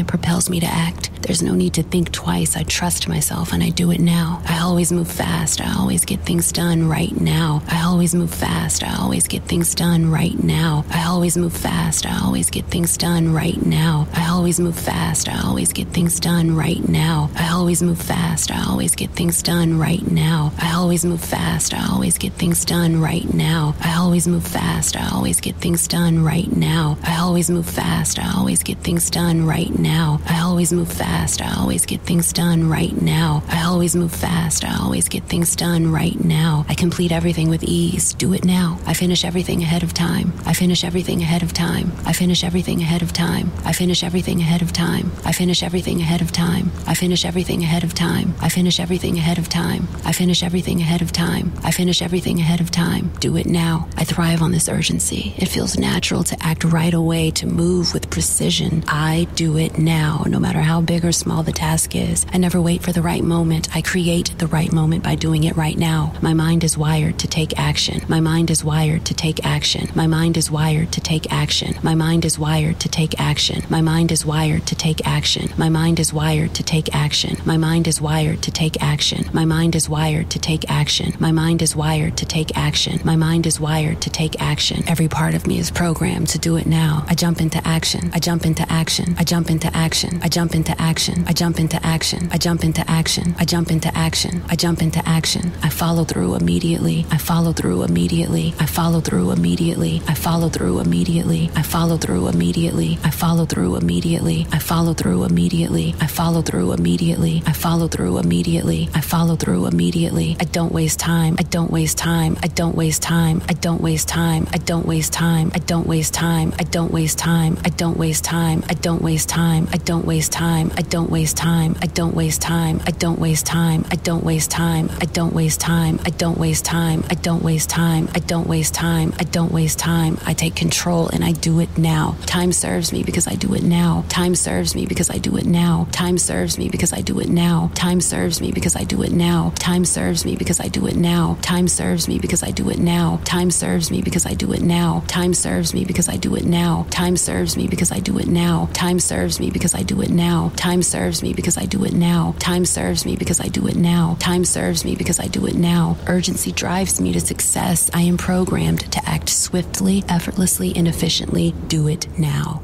it propels me to act. There's no need to think twice. I trust myself and I do it now. I always move fast. I always get things done right now. I always move fast. I always get things done right now. I always move fast. I always get things done right now. I always move fast. I always get things done right now. I always move fast. I always get things done right now. I always move fast. I always get things done right now. I always move fast. I always get things done right now. I always move fast. I always get things done right now. I always move fast. I always get things done right now. I always move fast. I always get things done right now. I complete everything with ease. Do it now. I finish everything ahead of time. I finish everything ahead of time. I finish everything ahead of time. I finish everything ahead of time. I finish everything ahead of time. I finish everything ahead of time. I finish everything ahead of time. I finish everything ahead of time. I finish everything ahead of time. Do it now. I thrive on this urgency. It feels natural to act right away, to move with precision. I do it now, no matter how big or small the task is. I never wait for the right moment. I create the right moment by doing it right now. My mind is wired to take action. My mind is wired to take action. My mind is wired to take action. My mind is wired to take action. My mind is wired to take action. My mind is wired to take action. My mind is wired to take action. My mind is wired to take action. My mind is wired to take action. My mind is wired to take action. Every part of me is programmed to do it now. I jump into action. I jump into action. I jump into action. I jump into action. I jump into action. I jump into action. I jump into action. I jump into action. I follow through immediately. I follow through immediately. I follow through immediately. I follow through immediately. I follow through immediately. I follow through immediately. I follow through immediately. I follow through immediately. I follow through immediately. I follow through immediately. I don't waste time. I don't waste time. I don't waste time. I don't waste time. I don't waste time. I don't waste time. I don't waste time. I don't waste time. I don't waste time. I don't waste time. I don't waste time. I don't waste time. I don't waste time. I don't waste time. I don't waste time. I don't waste time. I don't waste time. I don't waste time. I don't waste time. I take control and I do it now. Time serves me because I do it now. Time serves me because I do it now. Time serves me because I do it now. Time serves me because I do it now. Time serves me because I do it now. Time serves me because I do it now. Time serves me because I do it now. Time serves me because I do it now. Time serves me because I do it now. Time serves me because I do it now. Time serves me because I do it now. Time serves me because I do it now. Time serves me because I do it now. Urgency drives me to success. I am programmed to act swiftly, effortlessly, and efficiently. Do it now.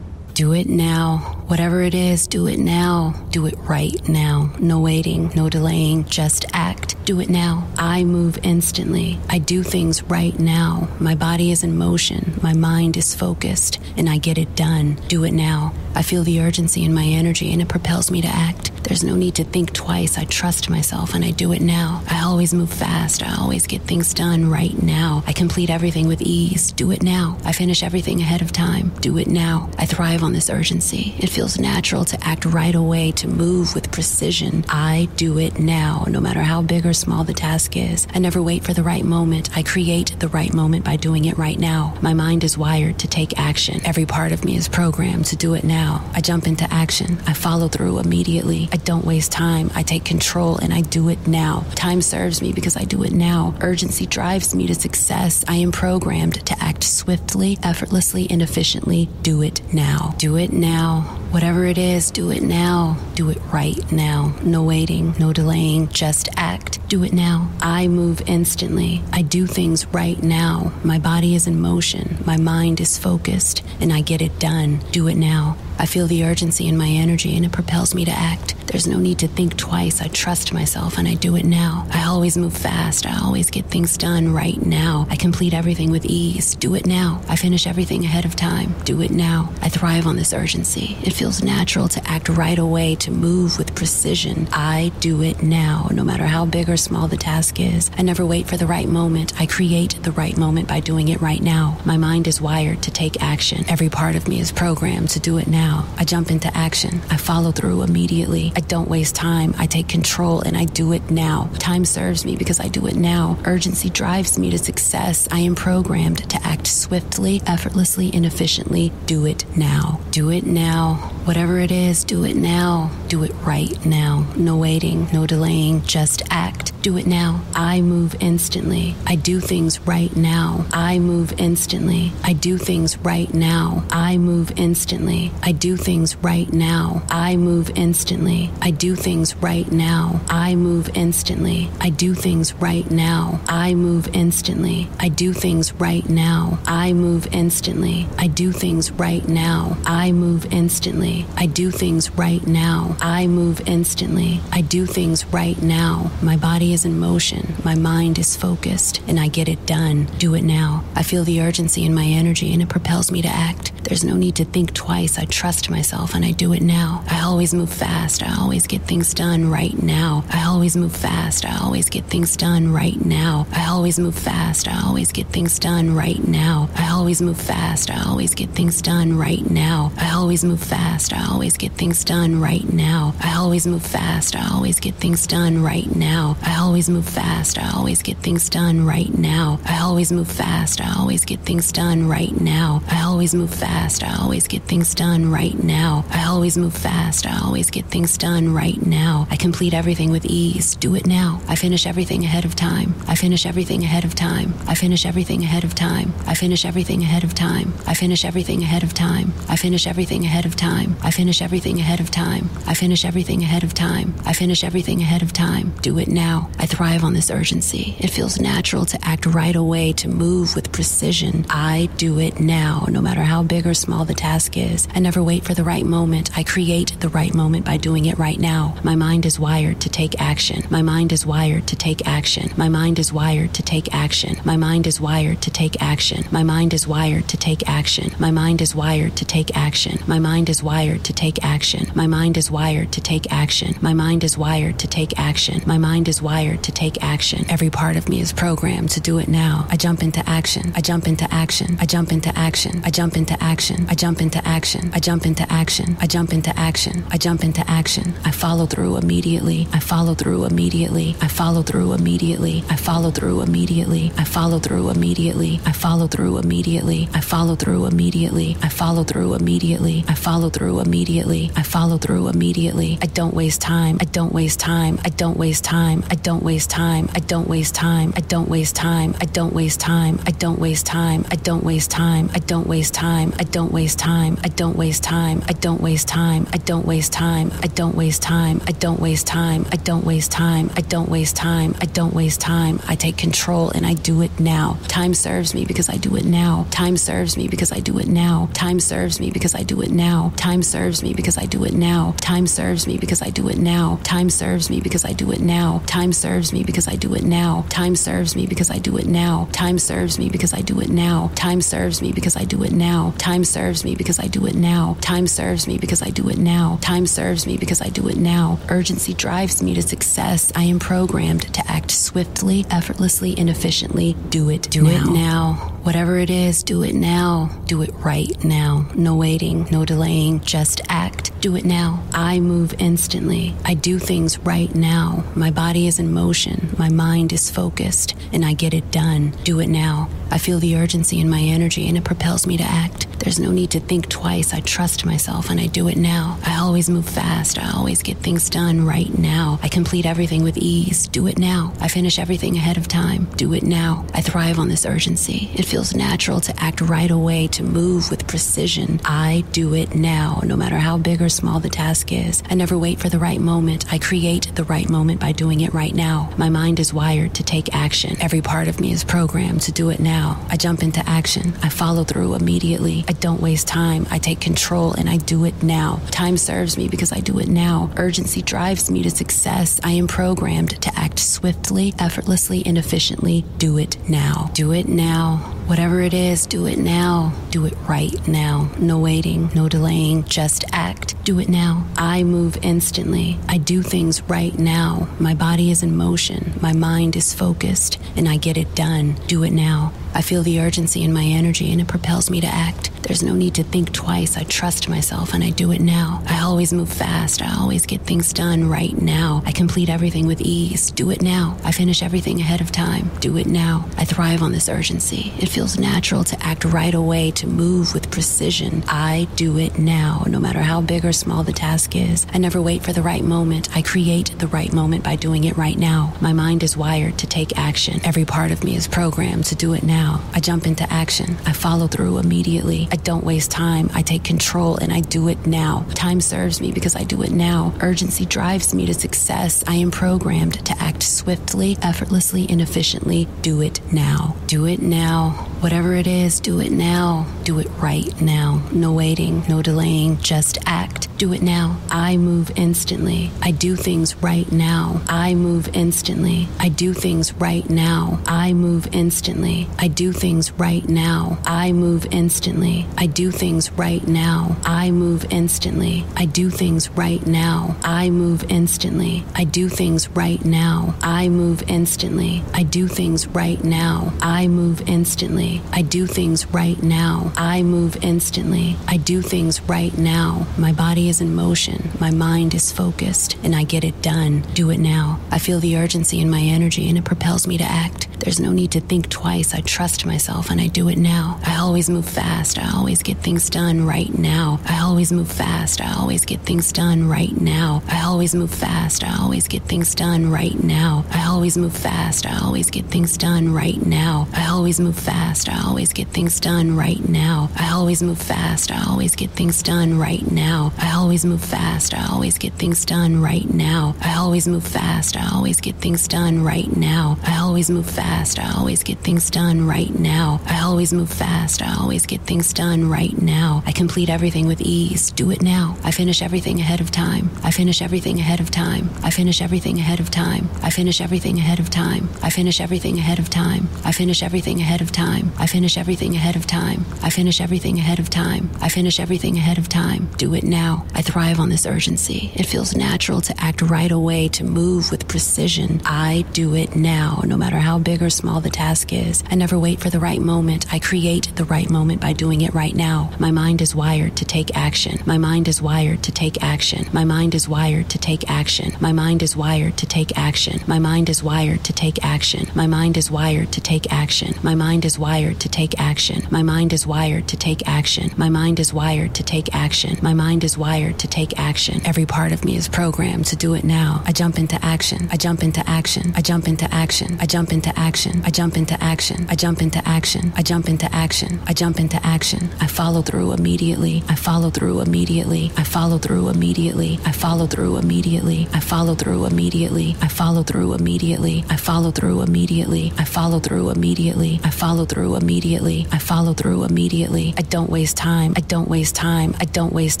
Do it now. Whatever it is, do it now. Do it right now. No waiting, no delaying. Just act. Do it now. I move instantly. I do things right now. My body is in motion. My mind is focused, and I get it done. Do it now. I feel the urgency in my energy, and it propels me to act. There's no need to think twice. I trust myself, and I do it now. I always move fast. I always get things done right now. I complete everything with ease. Do it now. I finish everything ahead of time. Do it now. I thrive on this urgency. It feels natural to act right away, to move with precision. I do it now, no matter how big or small the task is. I never wait for the right moment. I create the right moment by doing it right now. My mind is wired to take action. Every part of me is programmed to do it now. I jump into action. I follow through immediately. I don't waste time. I take control and I do it now. Time serves me because I do it now. Urgency drives me to success. I am programmed to act swiftly, effortlessly, and efficiently. Do it now. Do it now. Whatever it is, do it now. Do it right now. No waiting, no delaying, just act. Do it now. I move instantly. I do things right now. My body is in motion. My mind is focused, and I get it done. Do it now. I feel the urgency in my energy and it propels me to act. There's no need to think twice. I trust myself and I do it now. I always move fast. I always get things done right now. I complete everything with ease. Do it now. I finish everything ahead of time. Do it now. I thrive on this urgency. It feels natural to act right away, to move with precision. I do it now, no matter how big or small the task is. I never wait for the right moment. I create the right moment by doing it right now. My mind is wired to take action. Every part of me is programmed to do it now now. I jump into action. I follow through immediately. I don't waste time. I take control and I do it now. Time serves me because I do it now. Urgency drives me to success. I am programmed to act swiftly, effortlessly, and efficiently. Do it now. Do it now. Whatever it is, do it now. Do it right now. No waiting, no delaying, just act. Do it now. I move instantly. I do things right now. I move instantly. I do things right now. I move instantly. I do things right now. I move instantly. I do things right now. I move instantly. I do things right now. I move instantly. I do things right now. I move instantly. I do things right now. I move instantly. I do things right now. I move instantly. I do things right now. My body is in motion. My mind is focused and I get it done. Do it now. I feel the urgency in my energy and it propels me to act. There's no need to think twice. I trust myself and I do it now. I always move fast. I always get things done right now. I always move fast. I always get things done right now. I always move fast. I always get things done right now. I always move fast. I always get things done right now. I always move fast. I always get things done right now. I always move fast. I always get things done right now. I always move fast. I always get things done right now. I always move fast. I always get things done right now. I always move fast. I always get things done right now. I always move fast. I always get things done right now. I complete everything with ease. Do it now. I finish everything ahead of time. I finish everything ahead of time. I finish everything ahead of time. I finish everything ahead of time. I finish everything ahead of time. I finish everything ahead of time. I finish everything ahead of time. I finish everything ahead of time. I finish everything ahead of time. Do it now. I thrive on this urgency. It feels natural to act right away, to move with precision. I do it now, no matter how big or small the task is. I never wait for the right moment. I create the right moment by doing it right now. My mind is wired to take action. My mind is wired to take action. My mind is wired to take action. My mind is wired to take action. My mind is wired to take action. My mind is wired to take action. My mind is wired to take action. My mind is wired to take action. My mind is wired to take action. My mind is wired to take action. Every part of me is programmed to do it now. I jump into action. I jump into action. I jump into action. I jump into action. I jump into action. I jump into action. I jump into action. I jump into action. I follow through immediately. I follow through immediately. I follow through immediately. I follow through immediately. I follow through immediately. I follow through immediately. I follow through immediately. I follow through immediately. I follow through immediately. I follow through immediately. I don't waste time. I don't waste time. I don't waste time. I don't waste time. I don't waste time. I don't waste time. I don't waste time. I don't waste time. I don't waste time. I don't waste time. I don't waste time. I don't waste time. I don't waste time. I don't waste time. I don't waste time. I don't waste time. I don't waste time. I don't waste time. I don't waste time. I take control and I do it now. Time serves me because I do it now. Time serves me because I do it now. Time serves me because I do it now. Time serves me because I do it now. Time serves me because I do it now. Time serves me because I do it now. Time serves me because I do it now. Time serves me because I do it now. Time serves me because I do it now. Time serves me because I do it now. Time serves me because I do it now. Time serves me because I do it now. Time serves me because I do it now. Urgency drives me to success. I am programmed to act swiftly, effortlessly, and efficiently. Do it. Do now. it now. Whatever it is, do it now. Do it right now. No waiting, no delaying, just act. Do it now. I move instantly. I do things right now. My body is in motion. My mind is focused, and I get it done. Do it now. I feel the urgency in my energy and it propels me to act. There's no need to think twice. I trust myself and I do it now. I always move fast. I always get things done right now. I complete everything with ease. Do it now. I finish everything ahead of time. Do it now. I thrive on this urgency. It feels natural to act right away, to move with precision. I do it now, no matter how big or small the task is. I never wait for the right moment. I create the right moment by doing it right now. My mind is wired to take action. Every part of me is programmed to do it now. I jump into action. I follow through immediately. I don't waste time. I take control and I do it now. Time serves me because I do it now. Urgency drives me to success. I am programmed to act swiftly, effortlessly, and efficiently. Do it now. Do it now. Whatever it is, do it now. Do it right now. No waiting, no delaying, just act. Do it now. I move instantly. I do things right now. My body is in motion. My mind is focused, and I get it done. Do it now. I feel the urgency in my energy and it propels me to act. There's no need to think twice. I trust myself and I do it now. I always move fast. I always get things done right now. I complete everything with ease. Do it now. I finish everything ahead of time. Do it now. I thrive on this urgency. It feels natural to act right away, to move with precision. I do it now, no matter how big or small the task is. I never wait for the right moment. I create the right moment by doing it right now. My mind is wired to take action. Every part of me is programmed to do it now now. I jump into action. I follow through immediately. I don't waste time. I take control and I do it now. Time serves me because I do it now. Urgency drives me to success. I am programmed to act swiftly, effortlessly, and efficiently. Do it now. Do it now. Whatever it is, do it now. Do it right now. No waiting, no delaying, just act. Do it now. I move instantly. I do things right now. I move instantly. I do things right now. I move instantly. I do things right now. I move instantly. I do things right now. I move instantly. I do things right now. I move instantly. I do things right now. I move instantly. I do things right now. I move instantly. I do things right now. I move instantly. I do things right now. My body is in motion. My mind is focused and I get it done. Do it now. I feel the urgency in my energy and it propels me to act. There's no need to think twice. I trust myself and I do it now. I always move fast. I always get things done right now. I always move fast. I always get things done right now. I always move fast. I always get things done right now. I always move fast. I always get things done right now. I always move fast. I always get things done right now. I always move fast. I always get things done right now. I always move fast. I always get things done right now. I always move fast. I always get things done right now. I always move fast. I always get things done right now. I always move fast. I always get things done right now. I complete everything with ease. Do it now. I finish everything ahead of time. I finish everything ahead of time. I finish everything ahead of time. I finish everything ahead of time. I finish everything ahead of time. I finish everything ahead of time. I finish everything ahead of time. I finish everything ahead of time. I finish everything ahead of time. Do it now. I thrive on this urgency. It feels natural to act right away, to move with precision. I do it now, no matter how big or small the task is. I never wait for the right moment. I create the right moment by doing it right now. My mind is wired to take action. My mind is wired to take action. My mind is wired to take action. My mind is wired to take action. My mind is wired to take action. My mind is wired to take action. My mind is wired to take action. My mind is wired to take action. My mind is wired to take action. My mind is wired to take action. Every part of me is programmed to do it now. I jump into action. I jump into action. I jump into action. I jump into action action. I jump into action. I jump into action. I jump into action. I jump into action. I follow through immediately. I follow through immediately. I follow through immediately. I follow through immediately. I follow through immediately. I follow through immediately. I follow through immediately. I follow through immediately. I follow through immediately. I follow through immediately. I don't waste time. I don't waste time. I don't waste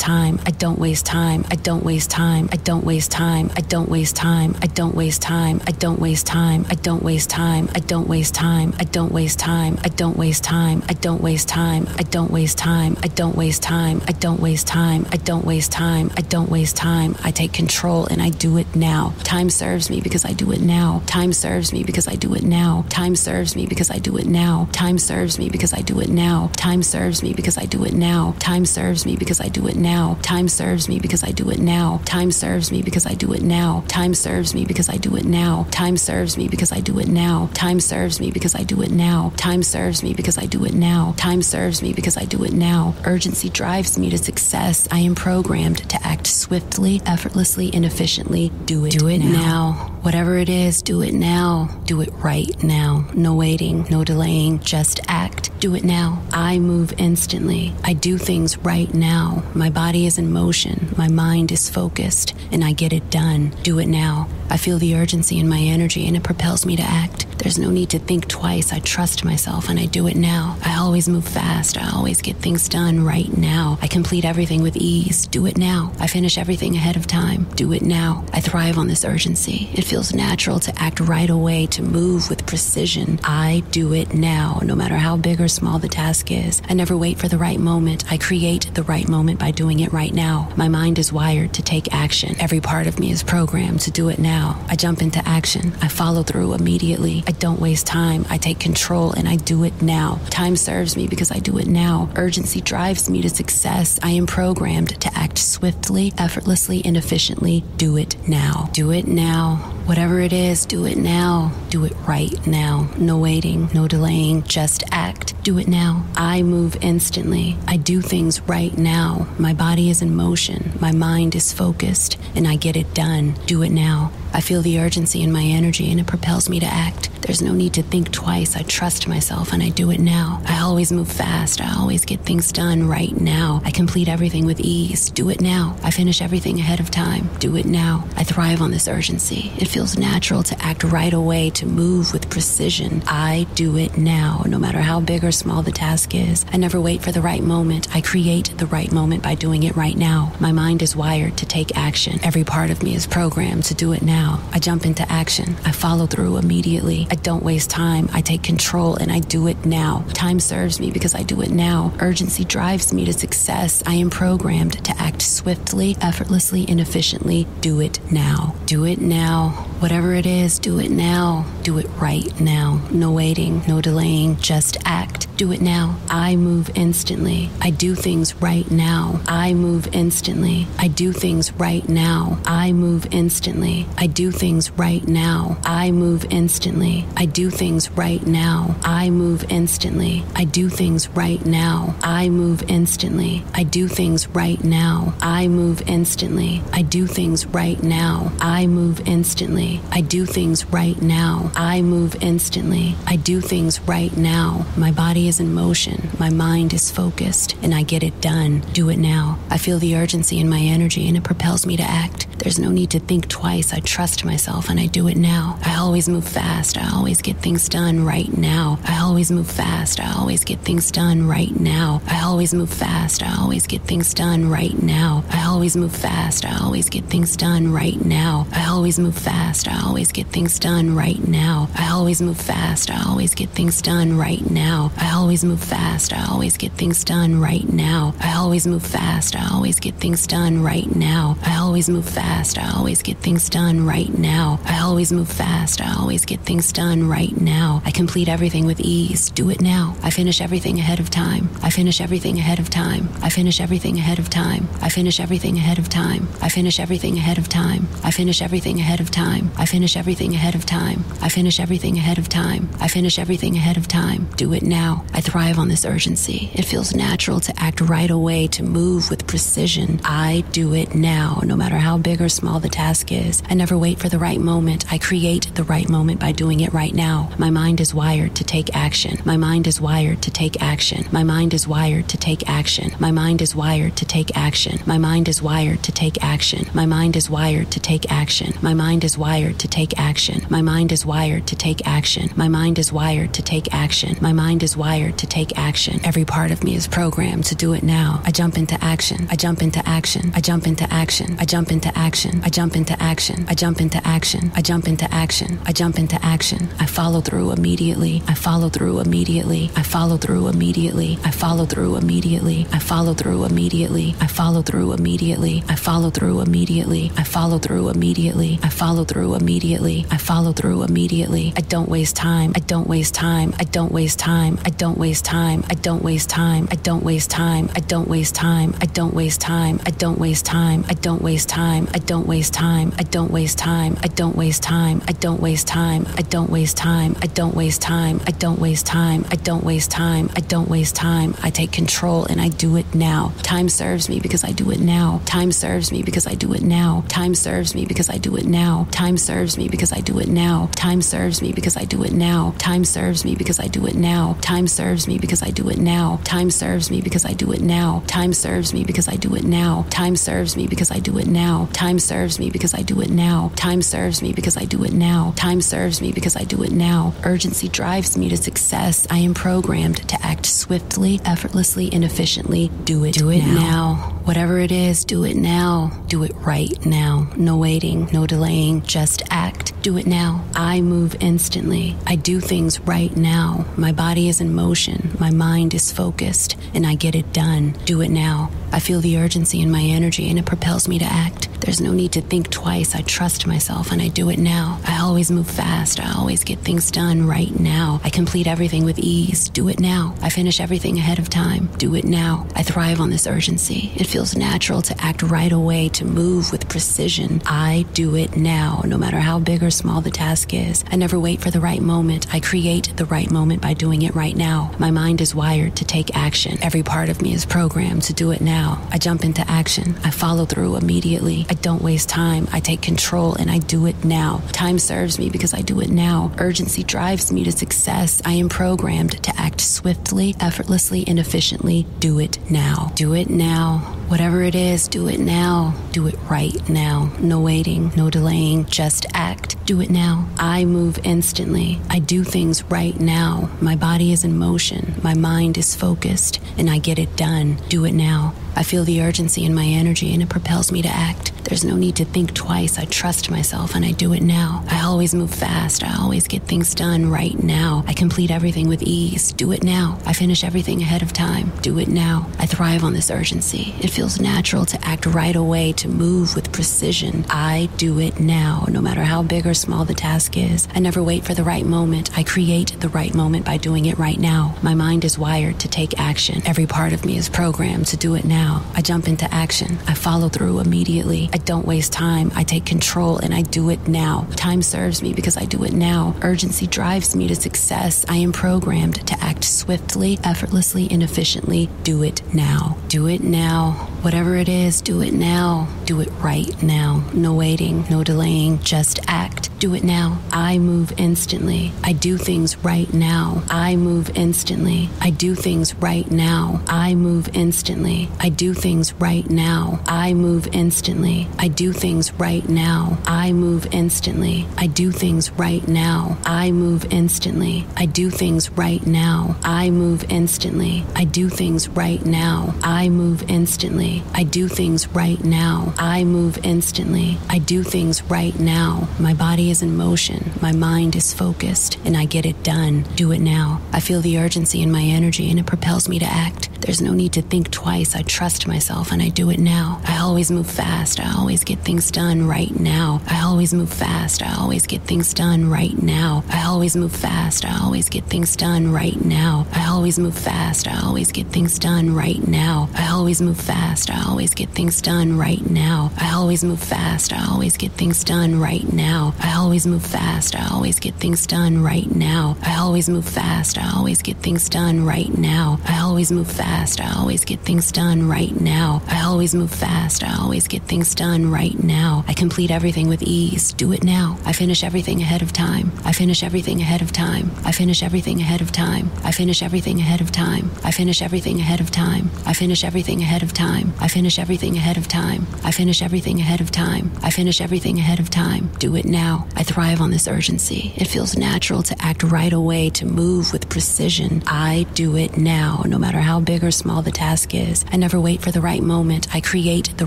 time. I don't waste time. I don't waste time. I don't waste time. I don't waste time. I don't waste time. I don't waste time. I don't waste time. I don't waste time. I don't waste time. I don't waste time. I don't waste time. I don't waste time. I don't waste time. I don't waste time. I don't waste time. I don't waste time. I take control and I do it now. Time serves me because I do it now. Time serves me because I do it now. Time serves me because I do it now. Time serves me because I do it now. Time serves me because I do it now. Time serves me because I do it now. Time serves me because I do it now. Time serves me because I do it now. Time serves me because I do it now. Time serves me because I do it now. Time serves me because I do it now. Now. Time serves me because I do it now. Time serves me because I do it now. Urgency drives me to success. I am programmed to act swiftly, effortlessly, and efficiently. Do it. Do it now. now. Whatever it is, do it now. Do it right now. No waiting, no delaying, just act. Do it now. I move instantly. I do things right now. My body is in motion. My mind is focused, and I get it done. Do it now. I feel the urgency in my energy, and it propels me to act. There's no need to think twice. I trust myself and I do it now. I always move fast. I always get things done right now. I complete everything with ease. Do it now. I finish everything ahead of time. Do it now. I thrive on this urgency. It feels natural to act right away, to move with precision. I do it now, no matter how big or small the task is. I never wait for the right moment. I create the right moment by doing it right now. My mind is wired to take action. Every part of me is programmed to do it now. I jump into action. I follow through immediately. I don't waste time. I take control and I do it now. Time serves me because I do it now. Urgency drives me to success. I am programmed to act swiftly, effortlessly, and efficiently. Do it now. Do it now. Whatever it is, do it now. Do it right now. No waiting, no delaying, just act. Do it now. I move instantly. I do things right now. My body is in motion. My mind is focused, and I get it done. Do it now. I feel the urgency in my energy and it propels me to act. There's no need to think twice. I trust myself and I do it now. I always move fast. I always get things done right now. I complete everything with ease. Do it now. I finish everything ahead of time. Do it now. I thrive on this urgency. It feels natural to act right away, to move with precision. I do it now, no matter how big or small the task is. I never wait for the right moment. I create the right moment by doing it right now. My mind is wired to take action. Every part of me is programmed to do it now. I jump into action. I follow through immediately. I don't waste time. I take control and I do it now. Time serves me because I do it now. Urgency drives me to success. I am programmed to act swiftly, effortlessly, and efficiently. Do it now. Do it now. Whatever it is, do it now. Do it right now. No waiting, no delaying, just act. Do it now. I move instantly. I do things right now. I move instantly. I do things right now. I move instantly. I do things right now. I move instantly. I do things right now. I move instantly. I do things right now. I move instantly. I do things right now. I move instantly. I do things right now. I move instantly. I do things right now. I move instantly. I do things right now. My body is in motion. My mind is focused and I get it done. Do it now. I feel the urgency in my energy and it propels me to act. There's no need to think twice. I trust trust myself and I do it now. I always move fast. I always get things done right now. I always move fast. I always get things done right now. I always move fast. I always get things done right now. I always move fast. I always get things done right now. I always move fast. I always get things done right now. I always move fast. I always get things done right now. I always move fast. I always get things done right now. I always move fast. I always get things done right now. I always move fast. I always get things done right now. I always move fast. I always get things done right now. I complete everything with ease. Do it now. I finish everything ahead of time. I finish everything ahead of time. I finish everything ahead of time. I finish everything ahead of time. I finish everything ahead of time. I finish everything ahead of time. I finish everything ahead of time. I finish everything ahead of time. I finish everything ahead of time. Do it now. I thrive on this urgency. It feels natural to act right away, to move with precision. I do it now, no matter how big or small the task is. I never wait for the right moment. I create the right moment by doing it right now. My mind is wired to take action. My mind is wired to take action. My mind is wired to take action. My mind is wired to take action. My mind is wired to take action. My mind is wired to take action. My mind is wired to take action. My mind is wired to take action. My mind is wired to take action. My mind is wired to take action. Every part of me is programmed to do it now. I jump into action. I jump into action. I jump into action. I jump into action. I jump into action. I jump into action. I jump into action. I jump into action. I follow through immediately. I follow through immediately. I follow through immediately. I follow through immediately. I follow through immediately. I follow through immediately. I follow through immediately. I follow through immediately. I follow through immediately. I follow through immediately. I don't waste time. I don't waste time. I don't waste time. I don't waste time. I don't waste time. I don't waste time. I don't waste time. I don't waste time. I don't waste time. I don't waste time. I don't waste time. I don't waste time. I don't waste time. I don't waste time. I don't waste time. I don't waste time. I don't waste time. I don't waste time. I don't waste time. I take control and I do it now. Time serves me because I do it now. Time serves me because I do it now. Time serves me because I do it now. Time serves me because I do it now. Time serves me because I do it now. Time serves me because I do it now. Time serves me because I do it now. Time serves me because I do it now. Time serves me because I do it now. Time serves me because I do it now. Time serves me because I do it now. Time serves me because I do it now. Time serves me because I do it now. Urgency drives me to success. I am programmed to act swiftly, effortlessly, and efficiently. Do it. Do it now. now. Whatever it is, do it now. Do it right now. No waiting, no delaying. Just act. Do it now. I move instantly. I do things right now. My body is in motion. My mind is focused, and I get it done. Do it now. I feel the urgency in my energy, and it propels me to act. There's no need to think twice. I trust myself and I do it now. I always move fast. I always get things done right now. I complete everything with ease. Do it now. I finish everything ahead of time. Do it now. I thrive on this urgency. It feels natural to act right away, to move with precision. I do it now, no matter how big or small the task is. I never wait for the right moment. I create the right moment by doing it right now. My mind is wired to take action. Every part of me is programmed to do it now. I jump into action. I follow through immediately. I don't waste time. I take control and I do it now. Time serves me because I do it now. Urgency drives me to success. I am programmed to act swiftly, effortlessly, and efficiently. Do it now. Do it now. Whatever it is, do it now. Do it right now. No waiting, no delaying. Just act. Do it now. I move instantly. I do things right now. My body is in motion. My mind is focused, and I get it done. Do it now. I feel the urgency in my energy and it propels me to act. There's no need to think twice. I trust myself and I do it now. I always move fast. I always get things done right now. I complete everything with ease. Do it now. I finish everything ahead of time. Do it now. I thrive on this urgency. It feels natural to act right away, to move with precision. I do it now, no matter how big or small the task is. I never wait for the right moment. I create the right moment by doing it right now. My mind is wired to take action. Every part of me is programmed to do it now. I jump into action. I follow through immediately. I don't waste time. I take control and I do it now. Time serves me because I do it now. Urgency drives me to success. I am programmed to act swiftly, effortlessly, and efficiently. Do it now. Do it now. Whatever it is, do it now. Do it right now. No waiting, no delaying. Just act. Do it now. I move instantly. I do things right now. I move instantly. I do things right now. I move instantly. I do things right now. I move instantly. I do things right now. I move instantly. I do things right now. I move instantly. I do things right now. I move instantly. I do things right now. I move instantly. I do things right now. I move instantly. I do things right now. My body is in motion. My mind is focused and I get it done. Do it now. I feel the urgency in my energy and it propels me to act. There's no need to think twice. I trust myself and I do it now. I always move fast. I always get things done right now. I always move fast. I always get things done right now. I always move fast. I always get things done right now. I always move fast. I always get things done right now. I always move fast. I always get things done right now. I always move fast. I always get things done right now. I always move fast. I always get things done right now. I always move fast. I always get things done right now. I always move fast. I always get things done right now. I always move fast. I always get things done right now. I complete everything with ease. Do it now. I finish everything ahead of time. I finish everything ahead of time. I finish everything ahead of time. I finish everything ahead of time. I finish everything ahead of time. I finish everything ahead of time. I finish everything ahead of time. I finish everything ahead of time. I finish everything ahead of time. Do it now. I thrive on this urgency. It feels natural to act right away, to move with precision. I do it now, no matter how big or small the task is. I never wait for the right moment. I create the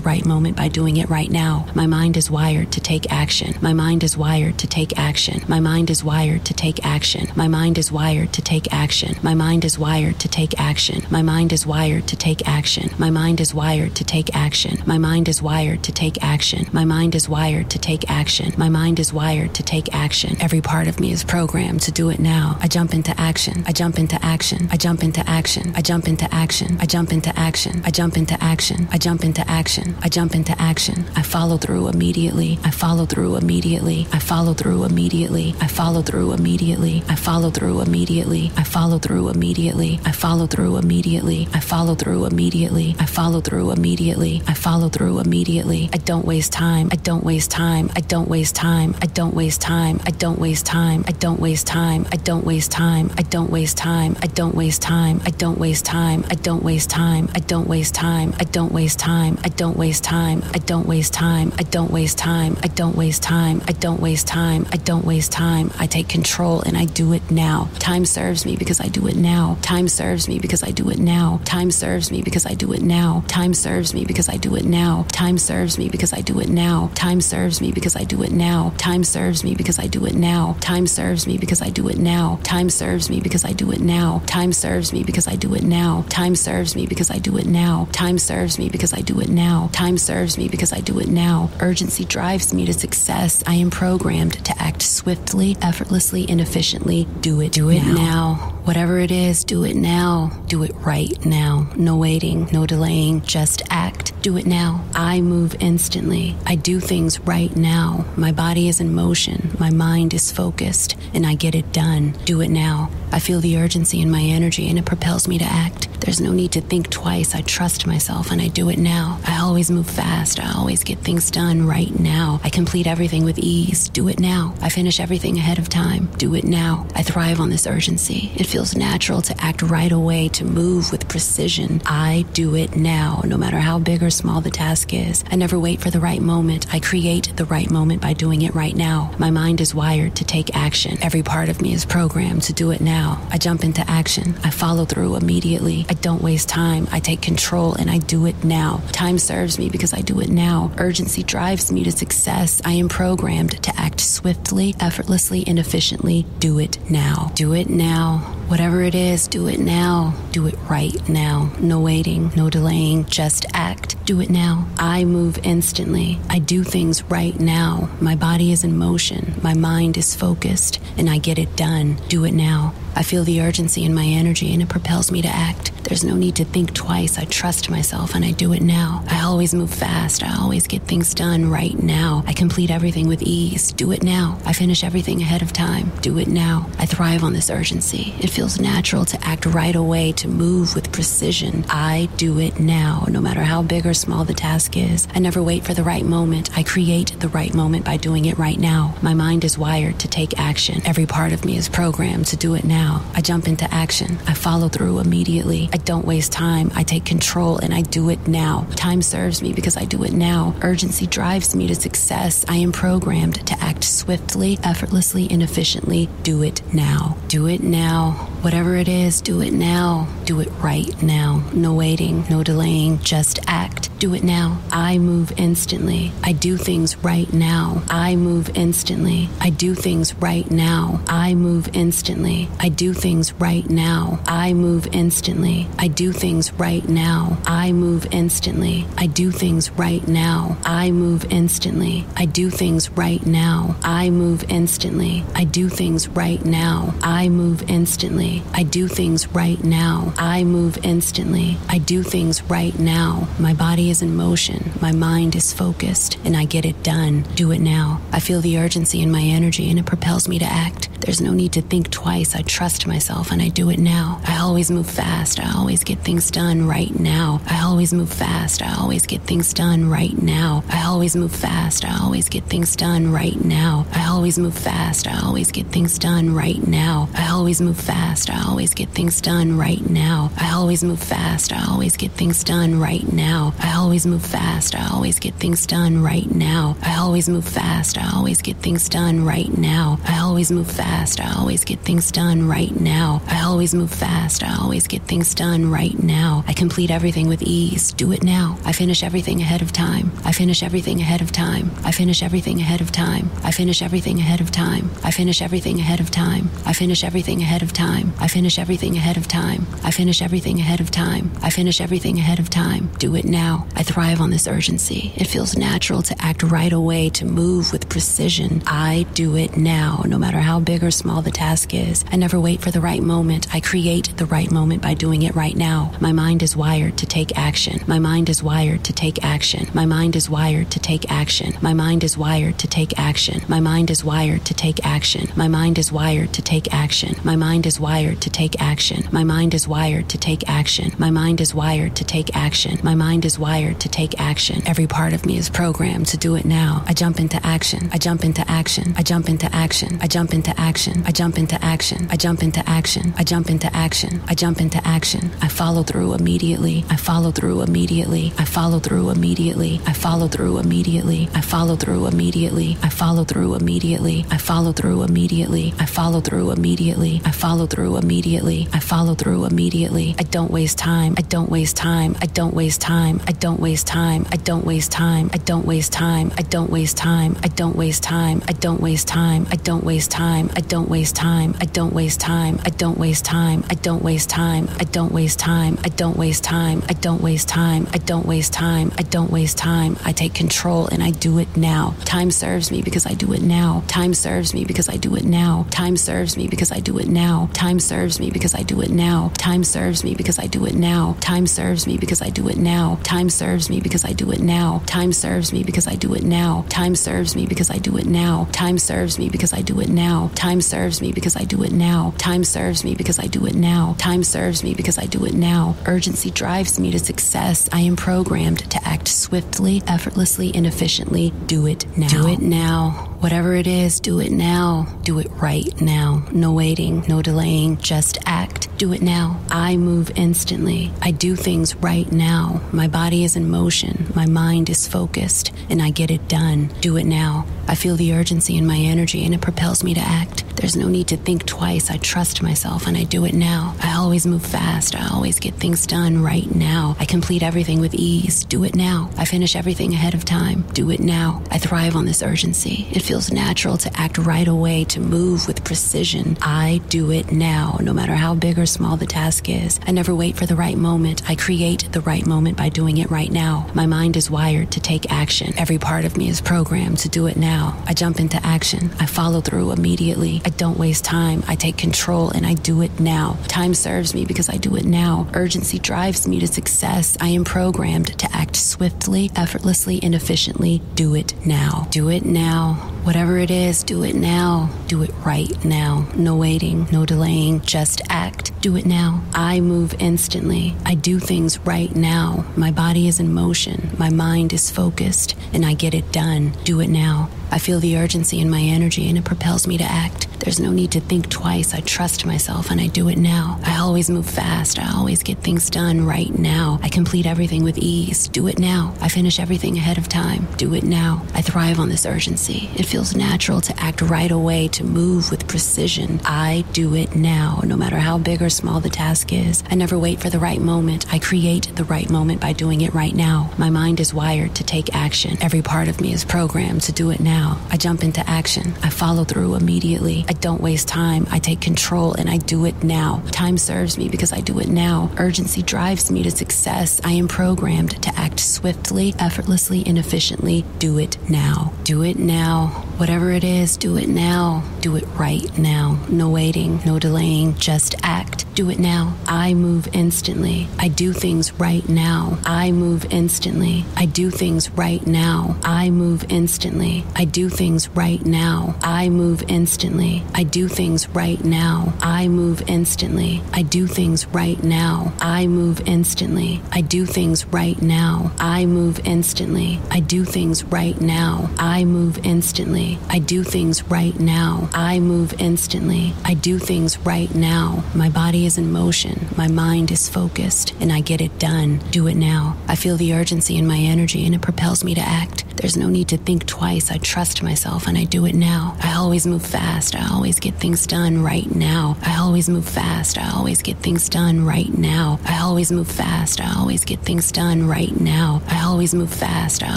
right moment by doing it right now. My mind is wired to take action. My mind is wired to take action. My mind is wired to take action. My mind is wired to take action. My mind is wired to take action. My mind is wired to take action. My mind is wired to take action. My mind is wired to take action. My mind is wired to take action. My mind is wired to take action. Every part of me is programmed to do it now. I jump into action. I jump into action. I jump into action. I jump into action. I jump into action. I into action. I jump into action. I jump into action. I follow through immediately. I follow through immediately. I follow through immediately. I follow through immediately. I follow through immediately. I follow through immediately. I follow through immediately. I follow through immediately. I follow through immediately. I follow through immediately. I don't waste time. I don't waste time. I don't waste time. I don't waste time. I don't waste time. I don't waste time. I don't waste time. I don't waste time. I don't waste time. I don't waste time. I don't waste time. I don't waste time. I don't waste time. I don't waste time. I don't waste time. I don't waste time. I don't waste time. I don't waste time. I don't waste time. I take control and I do it now. Time serves me because I do it now. Time serves me because I do it now. Time serves me because I do it now. Time serves me because I do it now. Time serves me because I do it now. Time serves me because I do it now. Time serves me because I do it now. Time serves me because I do it now. Time serves me because I do it now. Time serves me because I do it now. Time serves me because I do it now. Time serves me because I do it now. Time serves me because I do it now. Urgency drives me to success. I am programmed to act swiftly, effortlessly, and efficiently. Do it. Do it now. now. Whatever it is, do it now. Do it right now. No waiting, no delaying, just act. Do it now. I move instantly. I do things right now. My body is in motion. My mind is focused, and I get it done. Do it now. I feel the urgency in my energy, and it propels me to act. There's no need to think twice. I trust myself and I do it now. I always move fast. I always get things done right now. I complete everything with ease. Do it now. I finish everything ahead of time. Do it now. I thrive on this urgency. It feels natural to act right away, to move with precision. I do it now, no matter how big or small the task is. I never wait for the right moment. I create the right moment by doing it right now. My mind is wired to take action. Every part of me is programmed to do it now. I jump into action. I follow through immediately. I don't waste time. I take control and I do it now. Time serves me because I do it now. Urgency drives me to success. I am programmed to act swiftly, effortlessly, and efficiently. Do it now. Do it now. Whatever it is, do it now. Do it right now. No waiting, no delaying, just act. Do it now. I move instantly. I do things right now. My body is in motion. My mind is focused, and I get it done. Do it now. I feel the urgency in my energy and it propels me to act. There's no need to think twice. I trust myself and I do it now. I always move fast. I always get things done right now. I complete everything with ease. Do it now. I finish everything ahead of time. Do it now. I thrive on this urgency. It feels natural to act right away, to move with precision. I do it now, no matter how big or small the task is. I never wait for the right moment. I create the right moment by doing it right now. My mind is wired to take action. Every part of me is programmed to do it now now. I jump into action. I follow through immediately. I don't waste time. I take control and I do it now. Time serves me because I do it now. Urgency drives me to success. I am programmed to act swiftly, effortlessly, and efficiently. Do it now. Do it now. Whatever it is, do it now. Do it right now. No waiting, no delaying, just act. Do it now. I move instantly. I do things right now. I move instantly. I do things right now. I move instantly. I do things right now. I move instantly. I do things right now. I move instantly. I do things right now. I move instantly. I do things right now. I move instantly. I do things right now. I move instantly. I do things right now. I move instantly. I do things right now. My body is in motion. My mind is focused, and I get it done. Do it now. I feel the urgency in my energy, and it propels me to act. There's no need to think twice. I trust trust myself and I do it now. I always move fast. I always get things done right now. I always move fast. I always get things done right now. I always move fast. I always get things done right now. I always move fast. I always get things done right now. I always move fast. I always get things done right now. I always move fast. I always get things done right now. I always move fast. I always get things done right now. I always move fast. I always get things done right now. I always move fast. I always get things done right now. I always move fast. I always get things done right now. I complete everything with ease. Do it now. I finish everything ahead of time. I finish everything ahead of time. I finish everything ahead of time. I finish everything ahead of time. I finish everything ahead of time. I finish everything ahead of time. I finish everything ahead of time. I finish everything ahead of time. I finish everything ahead of time. Do it now. I thrive on this urgency. It feels natural to act right away, to move with precision. I do it now, no matter how big or small the task is. I never wait for the right moment. I create the right moment by doing it right now. My mind is wired to take action. My mind is wired to take action. My mind is wired to take action. My mind is wired to take action. My mind is wired to take action. My mind is wired to take action. My mind is wired to take action. My mind is wired to take action. My mind is wired to take action. My mind is wired to take action. Every part of me is programmed to do it now. I jump into action. I jump into action. I jump into action. I jump into action. I jump into action. I jump into action. I jump into action. I jump into action. I follow through immediately. I follow through immediately. I follow through immediately. I follow through immediately. I follow through immediately. I follow through immediately. I follow through immediately. I follow through immediately. I follow through immediately. I follow through immediately. I don't waste time. I don't waste time. I don't waste time. I don't waste time. I don't waste time. I don't waste time. I don't waste time. I don't waste time. I don't waste time. I don't waste time. I don't waste time. I don't waste time. I don't waste time. I don't waste time. I don't waste time. I don't waste time. I don't waste time. I don't waste time. I don't waste time. I take control and I do it now. Time serves me because I do it now. Time serves me because I do it now. Time serves me because I do it now. Time serves me because I do it now. Time serves me because I do it now. Time serves me because I do it now. Time serves me because I do it now. Time serves me because I do it now. Time serves me because I do it now. Time serves me because I do it now. Time serves me because I do it now. Time serves me because I do it now. Time serves me because I do it now. Urgency drives me to success. I am programmed to act swiftly, effortlessly, and efficiently. Do it now. Do it now. Whatever it is, do it now. Do it right now. No waiting, no delaying, just act. Do it now. I move instantly. I do things right now. My body is in motion. My mind is focused, and I get it done. Do it now. I feel the urgency in my energy, and it propels me to act. There's no need to think twice. I trust myself, and I do it now. I always move fast. I always get things done right now. I complete everything with ease. Do it now. I finish everything ahead of time. Do it now. I thrive on this urgency. It feels natural to act right away, to move with precision. I do it now, no matter how big or small the task is. I never wait for the right moment. I create the right moment by doing it right now. My mind is wired to take action. Every part of me is programmed to do it now. I jump into action. I follow through immediately. I don't waste time. I take control and I do it now. Time serves me because I do it now. Urgency drives me to success. I am programmed to act swiftly, effortlessly, and efficiently. Do it now. Do it now. Whatever it is, do it now. Do it right now. No waiting, no delaying, just act. Do it now. I move instantly. I do things right now. My body is in motion. My mind is focused, and I get it done. Do it now. I feel the urgency in my energy, and it propels me to act. There's no need to think twice. I trust myself, and I do it now. I always move fast. I always get things done right now. I complete everything with ease. Do it now. I finish everything ahead of time. Do it now. I thrive on this urgency. It feels natural to act right away, to move with precision. I do it now, no matter how big or small the task is. I never wait for the right moment. I create the right moment by doing it right now. My mind is wired to take action. Every part of me is programmed to do it now. I jump into action. I follow through immediately. I don't waste time. I take control and I do it now. Time serves me because I do it now. Urgency drives me to success. I am programmed to act swiftly, effortlessly, and efficiently. Do it now. Do it now. Whatever it is, do it now. Do it right now. No waiting, no delaying, just act. Do it now. I move instantly. I do things right now. I move instantly. I do things right now. I move instantly. I do things right now. I move instantly. I do things right now. I move instantly. I do things right now. I move instantly. I do things right now. I move instantly. I do things right now. I move instantly. I do things right now. I move instantly. I do things right now. My body is in motion. My mind is focused and I get it done. Do it now. I feel the urgency in my energy and it propels me to act. There's no need to think twice. I trust myself and I do it now. I always move fast. I always get things done right now. I always move fast. I always get things done right now. I always move fast. I always get things done right now. I always move fast. I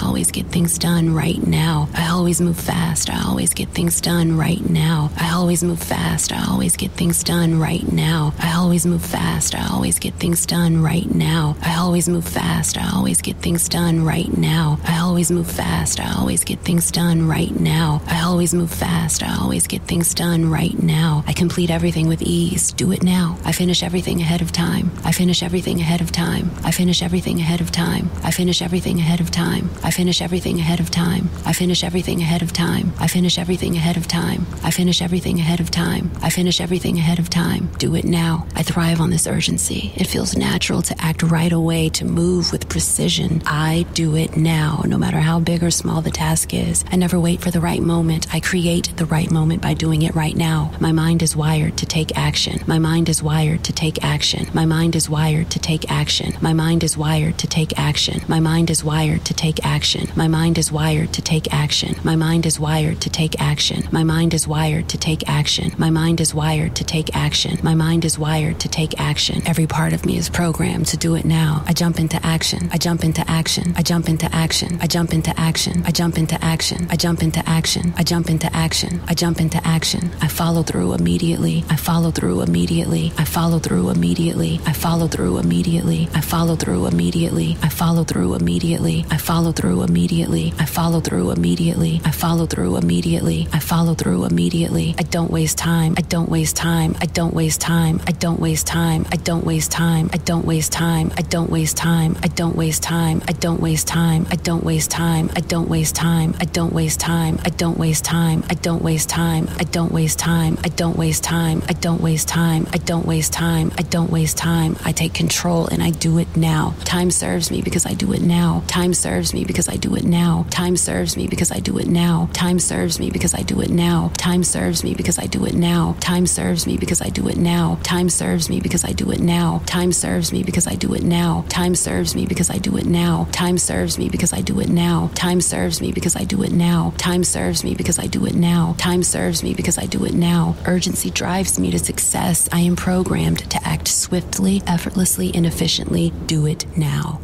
always get things done right now. I always move fast. I always get things done right now. I always move fast. I always get things done right now. I always move fast. I always get things done right now. I always move fast. I always get things done right now. I always move fast. I always get things done right now. I always move fast. I always get things done right now. I complete everything with ease. Do it now. I finish everything ahead of time. I finish everything ahead of time. I finish everything ahead of time. I finish everything ahead of time. I finish everything ahead of time. I finish everything ahead of time. I finish everything ahead of time. I finish everything ahead of time. I finish everything ahead of time. Do it now. I thrive on this urgency. It feels natural to act right away, to move with precision. I do it now, no matter how big or small the task is. I never wait for the right moment. I create the right moment by doing it right now. My mind is wired to take action. My mind is wired to take action. My mind is wired to take action. My mind is wired to take action. My mind is wired to take action. My mind is wired to take action. My mind is wired to take action. My mind is wired to take action. My mind is wired to take action. My mind is wired to take action. Every part of me is programmed to do it now. I jump into action. I jump into action. I jump into action. I jump into action. I jump into action. I jump into action. I jump into action. I jump into action. I follow through immediately. I follow through immediately. I follow through immediately. I follow through immediately. I follow through immediately. I follow through immediately. I follow through immediately. I follow through immediately. I follow through immediately. I follow through immediately. I don't waste time. I don't waste time. I don't waste time. I don't waste time. I don't waste time. I don't waste time. I don't waste time. I don't waste time. I don't waste time. I don't waste time. I don't waste time. I don't waste time. I don't waste time. I don't waste time. I don't waste time. I don't waste time. I don't waste time. I don't waste time. I don't waste time. I take control and I do it now. Time serves me because I do it now. Time serves me because I do it now. Time serves me because I do it now. Time serves me because I do it now. Time serves me because I do it now. Time serves me because I do it now. Time serves me because I do it now. Time serves me because I do it now. Time serves me because I do it now. Time serves me because I do it now. Time serves me because I do it now. Time serves me because I do it now. Time serves me because I do it now. Urgency drives me to success. I am programmed to act swiftly, effortlessly, and efficiently. Do it now.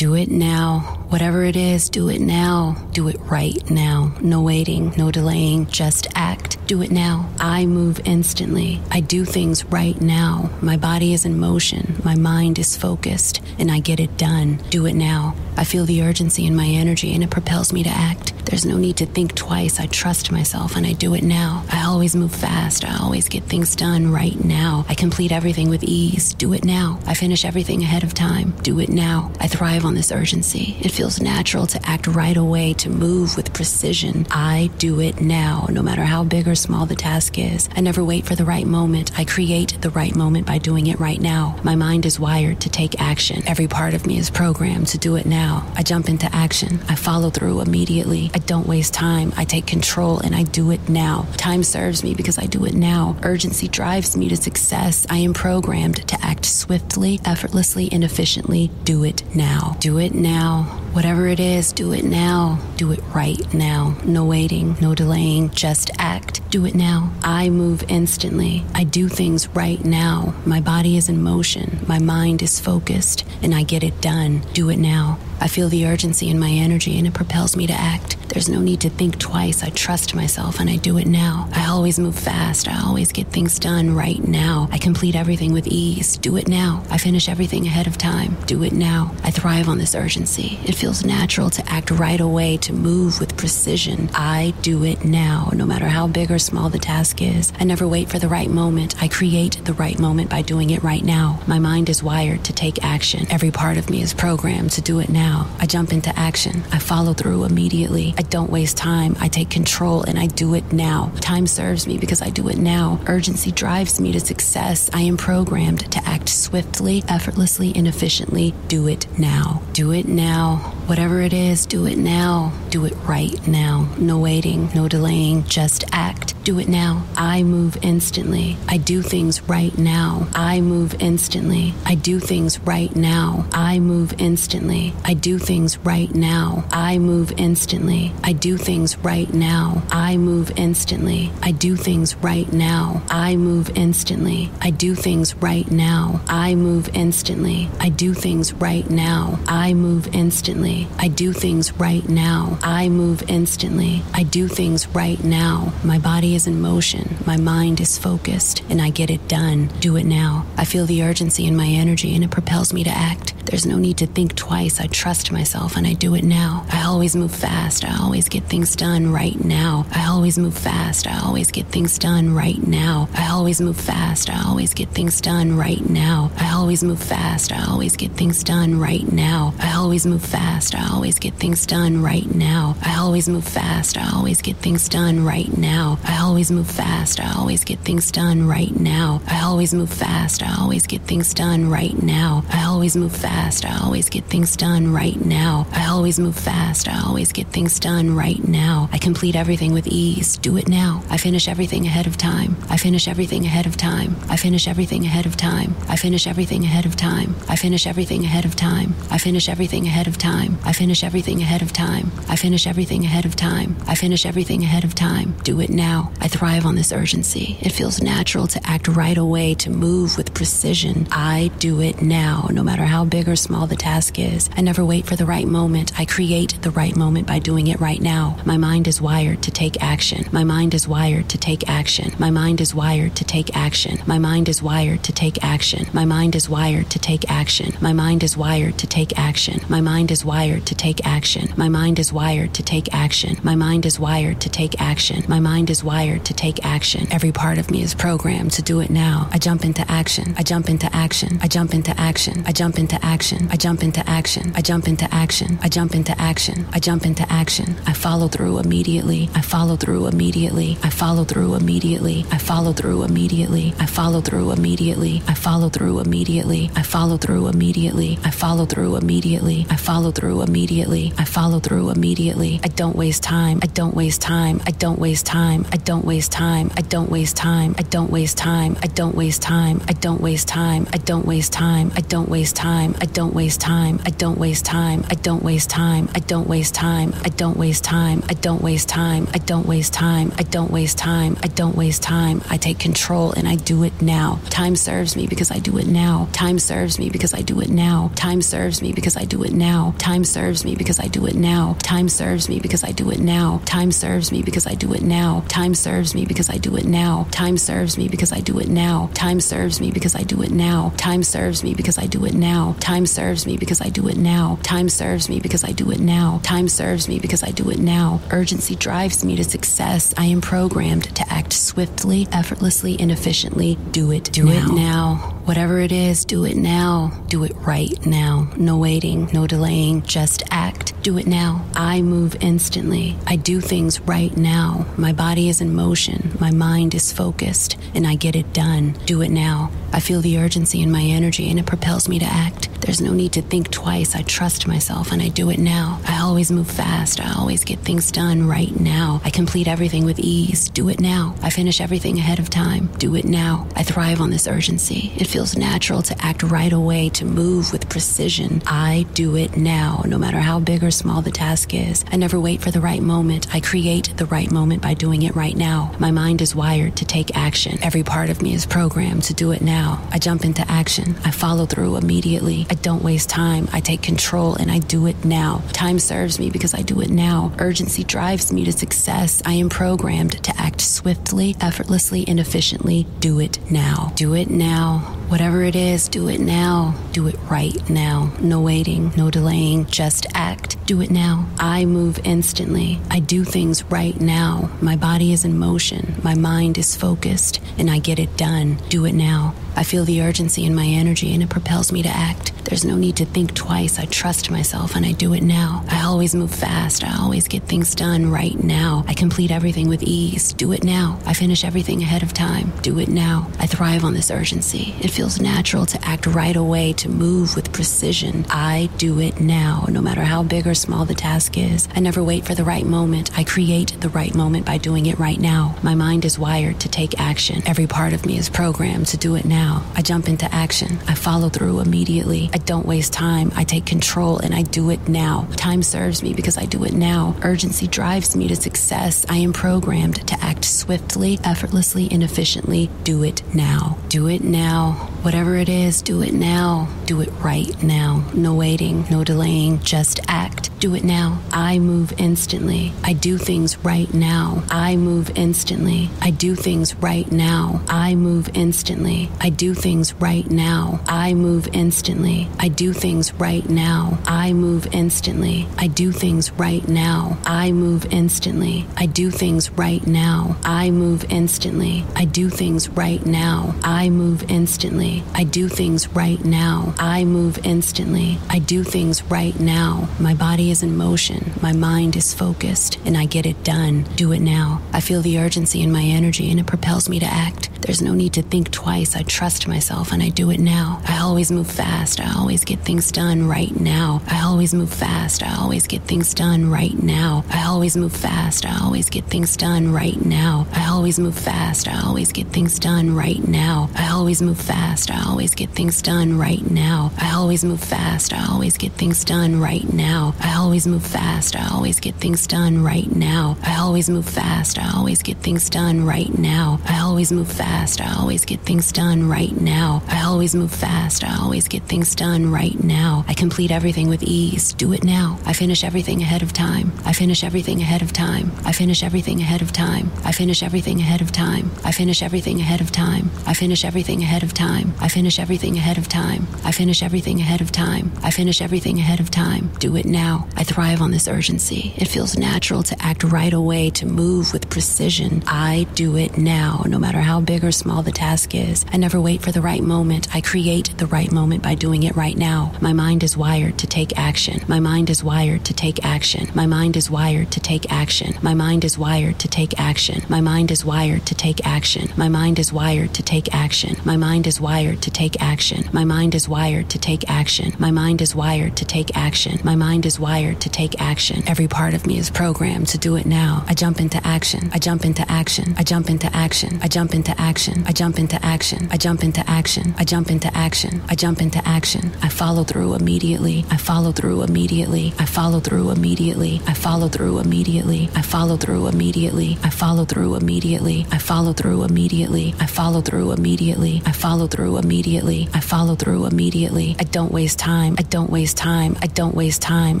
Do it now. Whatever it is, do it now. Do it right now. No waiting, no delaying. Just act. Do it now. I move instantly. I do things right now. My body is in motion. My mind is focused, and I get it done. Do it now. I feel the urgency in my energy, and it propels me to act. There's no need to think twice. I trust myself, and I do it now. I always move fast. I always get things done right now. I complete everything with ease. Do it now. I finish everything ahead of time. Do it now. I thrive on this urgency. It feels natural to act right away, to move with precision. I do it now, no matter how big or small the task is. I never wait for the right moment. I create the right moment by doing it right now. My mind is wired to take action. Every part of me is programmed to do it now. I jump into action. I follow through immediately. I don't waste time. I take control and I do it now. Time serves me because I do it now. Urgency drives me to success. I am programmed to act swiftly, effortlessly, and efficiently. Do it now. Do it now. Whatever it is, do it now. Do it right now. No waiting, no delaying. Just act. Do it now. I move instantly. I do things right now. My body is in motion. My mind is focused, and I get it done. Do it now. I feel the urgency in my energy and it propels me to act. There's no need to think twice. I trust myself and I do it now. I always move fast. I always get things done right now. I complete everything with ease. Do it now. I finish everything ahead of time. Do it now. I thrive on this urgency. It feels natural to act right away, to move with precision. I do it now, no matter how big or small the task is. I never wait for the right moment. I create the right moment by doing it right now. My mind is wired to take action. Every part of me is programmed to do it now now. I jump into action. I follow through immediately. I don't waste time. I take control and I do it now. Time serves me because I do it now. Urgency drives me to success. I am programmed to act swiftly, effortlessly, and efficiently. Do it now. Do it now. Whatever it is, do it now. Do it right now. No waiting, no delaying, just act. Do it now. I move instantly. I do things right now. I move instantly. I do things right now. I move instantly. I do things right now. I move instantly. I do things right now. I move instantly. I do things right now. I move instantly. I do things right now. I move instantly. I do things right now. I move instantly. I do things right now. I move instantly. I do things right now. My body is in motion. My mind is focused and I get it done. Do it now. I feel the urgency in my energy and it propels me to act. There's no need to think twice. I trust myself and I do it now. I always move fast. I always get things done right now. I always move fast. I always get things done right now. I always move fast. I always get things done right now. I always move fast. I always get things done right now. I always move fast. I always get things done right now. I always move fast. I always get things done right now. I always move fast. I always get things done right now. I always move fast. I always get things done right now. I always move fast. I always get things done right now. I always move fast. I always get things done right now. I complete everything with ease. Do it now. I finish everything ahead of time. I finish everything ahead of time. I finish everything ahead of time. I finish everything ahead of time. I finish everything ahead of time. I finish everything ahead of time. I finish everything ahead of time. I finish everything ahead of time. I finish everything ahead of time. Do it now. I thrive on this urgency. It feels natural to act right away, to move with precision. I do it now, no matter how big or small the task is. I never wait for the right moment. I create the right moment by doing it right now. My mind is wired to take action. My mind is wired to take action. My mind is wired to take action. My mind is wired to take action. My mind is wired to take action. My mind is wired to take action. My mind is wired to take action. My mind is wired to take action. My mind is wired to take action. My mind is wired to take action. Every part of me is programmed to do it now. I jump into action. I jump into action. I jump into action. I jump into action. I jump into action. Jump into action. I jump into action. I jump into action. I follow through immediately. I follow through immediately. I follow through immediately. I follow through immediately. I follow through immediately. I follow through immediately. I follow through immediately. I follow through immediately. I follow through immediately. I follow through immediately. I don't waste time. I don't waste time. I don't waste time. I don't waste time. I don't waste time. I don't waste time. I don't waste time. I don't waste time. I don't waste time. I don't waste time. I don't waste time. I don't waste time. I don't waste time. I don't waste time. I don't waste time. I don't waste time. I don't waste time. I don't waste time. I don't waste time. I take control and I do it now. Time serves me because I do it now. Time serves me because I do it now. Time serves me because I do it now. Time serves me because I do it now. Time serves me because I do it now. Time serves me because I do it now. Time serves me because I do it now. Time serves me because I do it now. Time serves me because I do it now. Time serves me because I do it now. Time serves me because I do it now. Time serves me because I do it now. Time serves me because I do it now. Urgency drives me to success. I am programmed to act swiftly, effortlessly, and efficiently. Do it. Do now. it now. Whatever it is, do it now. Do it right now. No waiting, no delaying, just act. Do it now. I move instantly. I do things right now. My body is in motion. My mind is focused, and I get it done. Do it now. I feel the urgency in my energy, and it propels me to act. There's no need to think twice. I trust myself and I do it now. I always move fast. I always get things done right now. I complete everything with ease. Do it now. I finish everything ahead of time. Do it now. I thrive on this urgency. It feels natural to act right away, to move with precision. I do it now, no matter how big or small the task is. I never wait for the right moment. I create the right moment by doing it right now. My mind is wired to take action. Every part of me is programmed to do it now. I jump into action. I follow through immediately. I don't waste time. I take control and I do it now. Time serves me because I do it now. Urgency drives me to success. I am programmed to act swiftly, effortlessly, and efficiently. Do it now. Do it now. Whatever it is, do it now. Do it right now. No waiting, no delaying, just act Do it now. I move instantly. I do things right now. My body is in motion. My mind is focused, and I get it done. Do it now. I feel the urgency in my energy and it propels me to act. There's no need to think twice. I trust myself and I do it now. I always move fast. I always get things done right now. I complete everything with ease. Do it now. I finish everything ahead of time. Do it now. I thrive on this urgency. It feels natural to act right away, to move with precision. I do it now, no matter how big or small the task is. I never wait for the right moment. I create the right moment by doing it right now. My mind is wired to take action. Every part of me is programmed to do it now. I jump into action. I follow through immediately. I don't waste time. I take control and I do it now. Time serves me because I do it now. Urgency drives me to success. I am programmed to act swiftly, effortlessly, and efficiently. Do it now. Do it now. Whatever it is, do it now. Do it right now. No waiting, no delaying. Just act. Do it now. I move instantly. I do things right now. I move instantly. I do things right now. I move instantly. I do things right now. I move instantly. I do things right now. I move instantly. I do things right now. I move instantly. I do things right now. I move instantly. I do things right now. I move instantly. I do things right now. I move instantly. I do things right now. My body is in motion. My mind is focused, and I get it done. Do it now. I feel the urgency in my energy, and it propels me to act. There's no need to think twice. I trust trust myself and I do it now. I always move fast. I always get things done right now. I always move fast. I always get things done right now. I always move fast. I always get things done right now. I always move fast. I always get things done right now. I always move fast. I always get things done right now. I always move fast. I always get things done right now. I always move fast. I always get things done right now. I always move fast. I always get things done right now. I always move fast. I always get things done right now. I always move fast. I always get things done right now. I complete everything with ease. Do it now. I finish everything ahead of time. I finish everything ahead of time. I finish everything ahead of time. I finish everything ahead of time. I finish everything ahead of time. I finish everything ahead of time. I finish everything ahead of time. I finish everything ahead of time. I finish everything ahead of time. Do it now. I thrive on this urgency. It feels natural to act right away, to move with precision. I do it now, no matter how big or small the task is. I never wait wait for the right moment. I create the right moment by doing it right now. My mind is wired to take action. My mind is wired to take action. My mind is wired to take action. My mind is wired to take action. My mind is wired to take action. My mind is wired to take action. My mind is wired to take action. My mind is wired to take action. My mind is wired to take action. My mind is wired to take action. Every part of me is programmed to do it now. I jump into action. I jump into action. I jump into action. I jump into action. I jump into action. I jump jump into action. I jump into action. I jump into action. I follow through immediately. I follow through immediately. I follow through immediately. I follow through immediately. I follow through immediately. I follow through immediately. I follow through immediately. I follow through immediately. I follow through immediately. I follow through immediately. I don't waste time. I don't waste time. I don't waste time.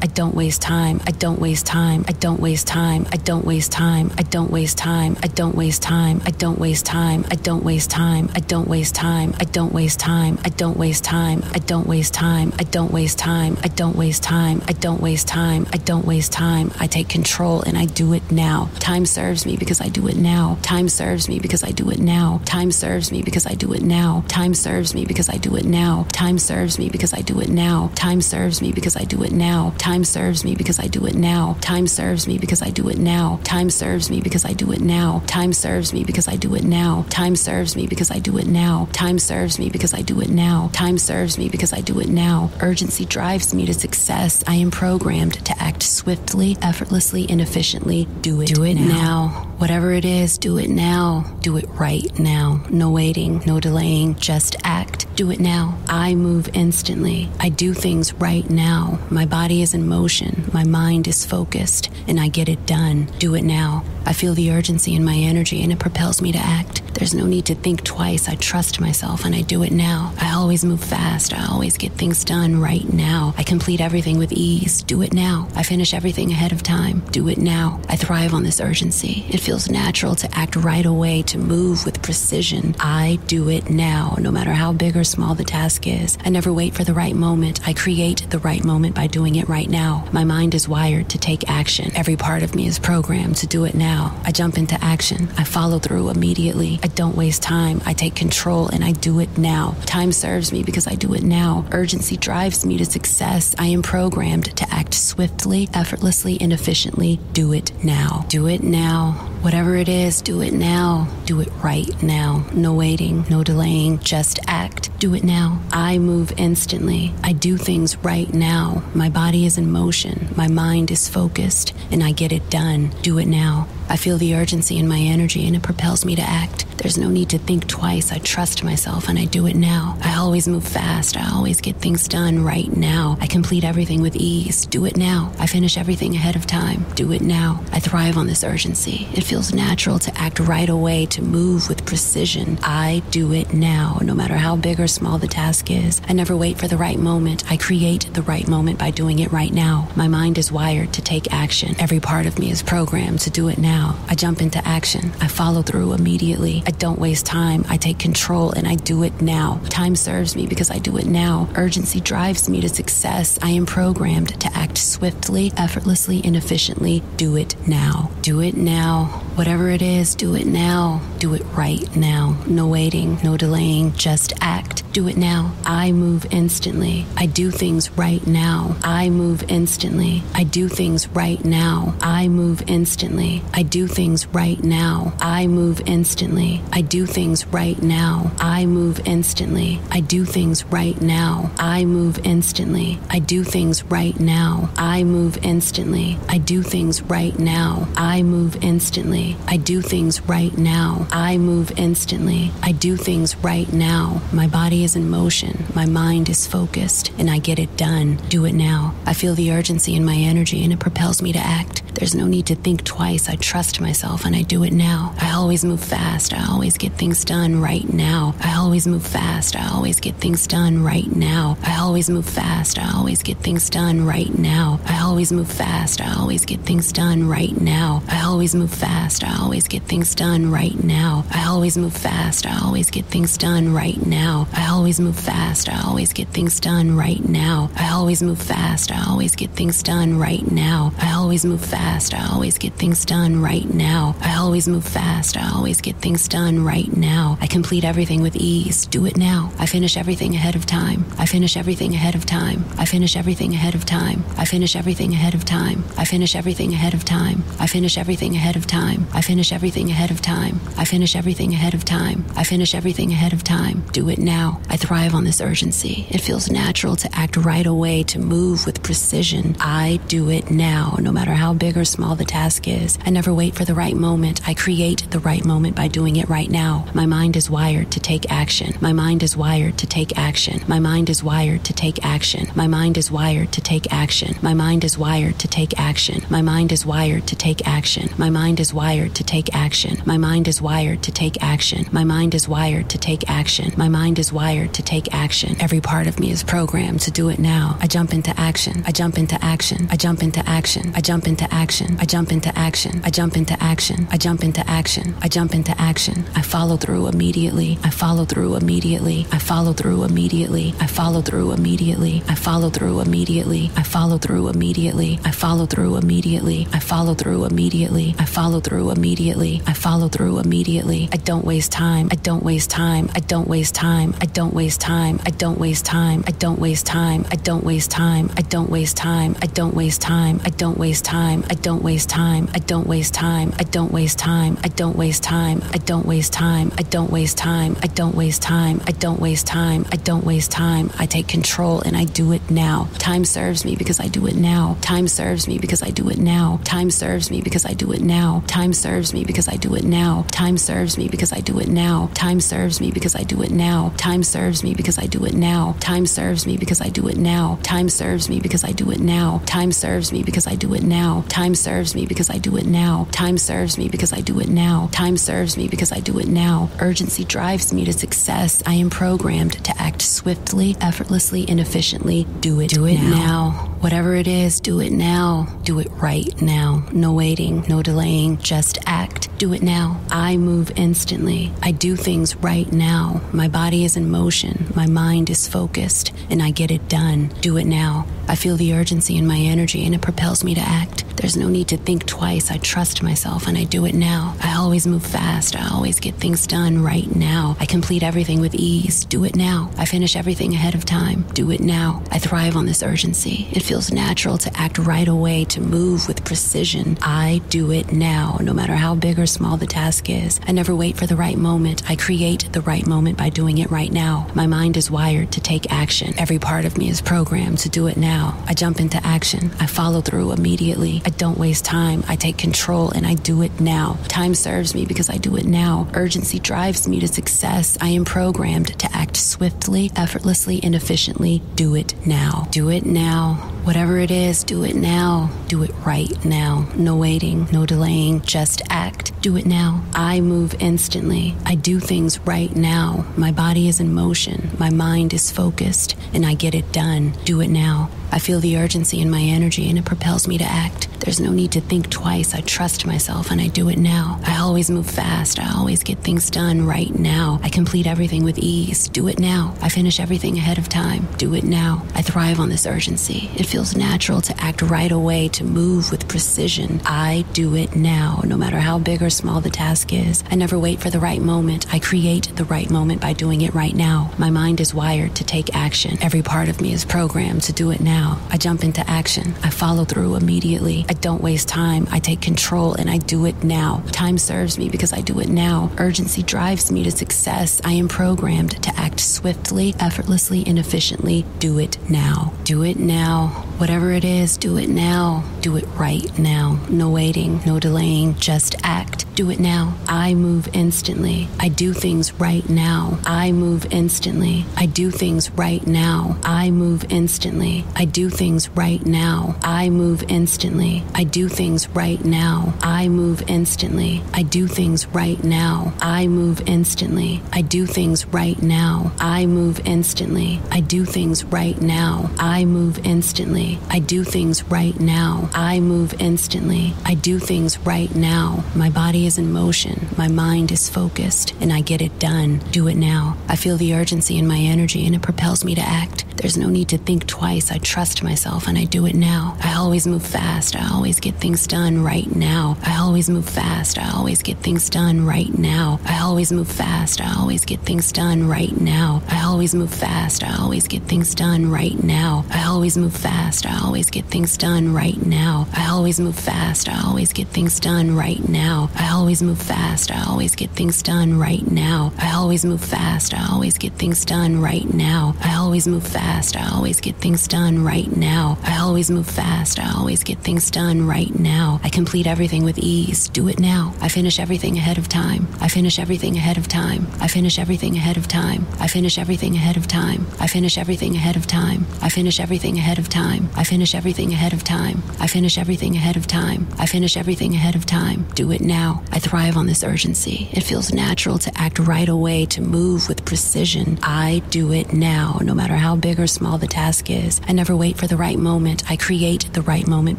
I don't waste time. I don't waste time. I don't waste time. I don't waste time. I don't waste time. I don't waste time. I don't waste time. I don't waste time. I don't waste time time. I don't waste time. I don't waste time. I don't waste time. I don't waste time. I don't waste time. I don't waste time. I don't waste time. I take control and I do it now. Time serves me because I do it now. Time serves me because I do it now. Time serves me because I do it now. Time serves me because I do it now. Time serves me because I do it now. Time serves me because I do it now. Time serves me because I do it now. Time serves me because I do it now. Time serves me because I do it now. Time serves me because I do it now. Time serves me because I do it now. Time serves me because I do it now. Time serves me because I do it now. Urgency drives me to success. I am programmed to act swiftly, effortlessly, and efficiently. Do it. Do it now. now. Whatever it is, do it now. Do it right now. No waiting, no delaying. Just act. Do it now. I move instantly. I do things right now. My body is in motion. My mind is focused, and I get it done. Do it now. I feel the urgency in my energy, and it propels me to act. There's no need to think twice. I trust myself and I do it now. I always move fast. I always get things done right now. I complete everything with ease. Do it now. I finish everything ahead of time. Do it now. I thrive on this urgency. It feels natural to act right away, to move with precision. I do it now, no matter how big or small the task is. I never wait for the right moment. I create the right moment by doing it right right now. My mind is wired to take action. Every part of me is programmed to do it now. I jump into action. I follow through immediately. I don't waste time. I take control and I do it now. Time serves me because I do it now. Urgency drives me to success. I am programmed to act swiftly, effortlessly, and efficiently. Do it now. Do it now. Whatever it is, do it now. Do it right now. No waiting, no delaying. Just act. Do it now. I move instantly. I do things right now. My body is in motion. My mind is focused, and I get it done. Do it now. I feel the urgency in my energy and it propels me to act. There's no need to think twice. I trust myself and I do it now. I always move fast. I always get things done right now. I complete everything with ease. Do it now. I finish everything ahead of time. Do it now. I thrive on this urgency. It feels natural to act right away, to move with precision. I do it now, no matter how big or small the task is. I never wait for the right moment. I create the right moment by doing it right now. My mind is wired to take action. Every part of me is programmed to do it now now. I jump into action. I follow through immediately. I don't waste time. I take control and I do it now. Time serves me because I do it now. Urgency drives me to success. I am programmed to act swiftly, effortlessly, and efficiently. Do it now. Do it now. Whatever it is, do it now. Do it right now. No waiting, no delaying. Just act. Do it now. I move instantly. I do things right now. I move instantly. I do things right now. I move instantly. I do things right now. I move instantly. I do things right now. I move instantly. I do things right now. I move instantly. I do things right now. I move instantly. I do things right now. I move instantly. I do things right now. I move instantly. I do things right now. My body is in motion. My mind is focused and I get it done. Do it now. I feel the urgency in my energy and it propels me to act. There's no need to think twice. I trust myself and I do it now. I always move fast. I always get things done right now. I always move fast. I always get things done right now. I always move fast. I always get things done right now. I always move fast. I always get things done right now. I always move fast. I always get things done right now. I always move fast. I always get things done right now. I always move fast. I always get things done right now. I always move fast. I always get things done right now. I always move fast. I always get things done right now. I always move fast. I always get things done right now. I complete everything with ease. Do it now. I finish everything ahead of time. I finish everything ahead of time. I finish everything ahead of time. I finish everything ahead of time. I finish everything ahead of time. I finish everything ahead of time. I finish everything ahead of time. I finish everything ahead of time. I finish everything ahead of time. Do it now. I thrive on this urgency. It feels natural to act right away, to move with precision. I do it now, no matter how big or small the task is. I never wait for the right moment. I create the right moment by doing it right now. My mind is wired to take action. My mind is wired to take action. My mind is wired to take action. My mind is wired to take action. My mind is wired to take action. My mind is wired to take action. My mind is wired to take action. My mind is wired to take action. My mind is wired to take action. My mind is wired to take action. Every part of me is programmed to do it now. I jump into action. I jump into action. I jump into action. I jump into action. I jump into action. I jump into action. I jump into action. I jump into action. I follow through immediately. I follow through immediately. I follow through immediately. I follow through immediately. I follow through immediately. I follow through immediately. I follow through immediately. I follow through immediately. I follow through immediately. I follow through immediately. I don't waste time. I don't waste time. I don't waste time. I don't waste time. I don't waste time. I don't waste time. I don't waste time. I don't waste time. I don't waste time. I don't waste time. I don't waste time. I don't waste time. I don't waste time. I don't waste time. I don't waste time. I don't waste time. I don't waste time. I don't waste time. I don't waste time. I take control and I do it now. Time serves me because I do it now. Time serves me because I do it now. Time serves me because I do it now. Time serves me because I do it now. Time serves me because I do it now. Time serves me because I do it now. Time serves me because I do it now. Time serves me because I do it now. Time serves me because I do it now. Time serves me because I do it now. Time serves me because I do it now. Time serves me because I do it now. Time serves me because I do it now. Urgency drives me to success. I am programmed to act swiftly, effortlessly, and efficiently. Do it. Do it now. now. Whatever Whatever it is, do it now. Do it right now. No waiting, no delaying, just act. Do it now. I move instantly. I do things right now. My body is in motion. My mind is focused, and I get it done. Do it now. I feel the urgency in my energy, and it propels me to act. There's no need to think twice. I trust myself and I do it now. I always move fast. I always get things done right now. I complete everything with ease. Do it now. I finish everything ahead of time. Do it now. I thrive on this urgency. It feels natural to act right away, to move with precision. I do it now, no matter how big or small the task is. I never wait for the right moment. I create the right moment by doing it right now. My mind is wired to take action. Every part of me is programmed to do it now. I jump into action. I follow through immediately. I don't waste time. I take control and I do it now. Time serves me because I do it now. Urgency drives me to success. I am programmed to act swiftly, effortlessly, and efficiently. Do it now. Do it now. Whatever it is, do it now. Do it right now. No waiting, no delaying, just act. Do it now. I move instantly. I do things right now. My body is in motion. My mind is focused, and I get it done. Do it now. I feel the urgency in my energy and it propels me to act. There's no need to think twice. I trust myself and I do it now. I always move fast. I always get things done right now. I complete everything with ease. Do it now. I finish everything ahead of time. Do it now. I thrive on this urgency. It feels natural to act right away, to move with precision. I do it now, no matter how big or small the task is. I never wait for the right moment. I create the right moment by doing it right now. My mind is wired to take action. Every part of me is programmed to do it now now. I jump into action. I follow through immediately. I don't waste time. I take control and I do it now. Time serves me because I do it now. Urgency drives me to success. I am programmed to act swiftly, effortlessly, and efficiently. Do it now. Do it now. Whatever it is, do it now. Do it right now. No waiting, no delaying, just act. Do it now. I move instantly. I do things right now. I move instantly. I do things right now. I move instantly. I do things right now. I move instantly. I do things right now. I move instantly. I do things right now. I move instantly. I do things right now. I move instantly. I do things right now. I move instantly. I do things right now. I move instantly. I do things right now. My body is in motion. My mind is focused and I get it done. Do it now. I feel the urgency in my energy and it propels me to act. There's no need to think twice. I trust myself and I do it now. I always move fast. I always get things done right now. I always move fast. I always get things done right now. I always move fast. I always get things done right now. I always move fast. I always get things done right now. I always move fast. I always get things done right now. I always move fast. I always get things done right now. I always move fast. I always get things done right now. I always move fast. I always get things done right now. I always move fast. I always get things done right now. I always move fast. I always get things done right now. I complete everything with ease. Do it now. I finish everything ahead of time. I finish everything ahead of time. I finish everything ahead of time. I finish everything ahead of time. I finish everything ahead of time. I finish everything ahead of time. I finish everything ahead of time. I finish everything ahead of time. I finish everything ahead of time. Do it now. I thrive on this urgency. It feels natural to act right away, to move with precision. I do it now, no matter how big or small the task is. I never wait for the right moment. I create the right moment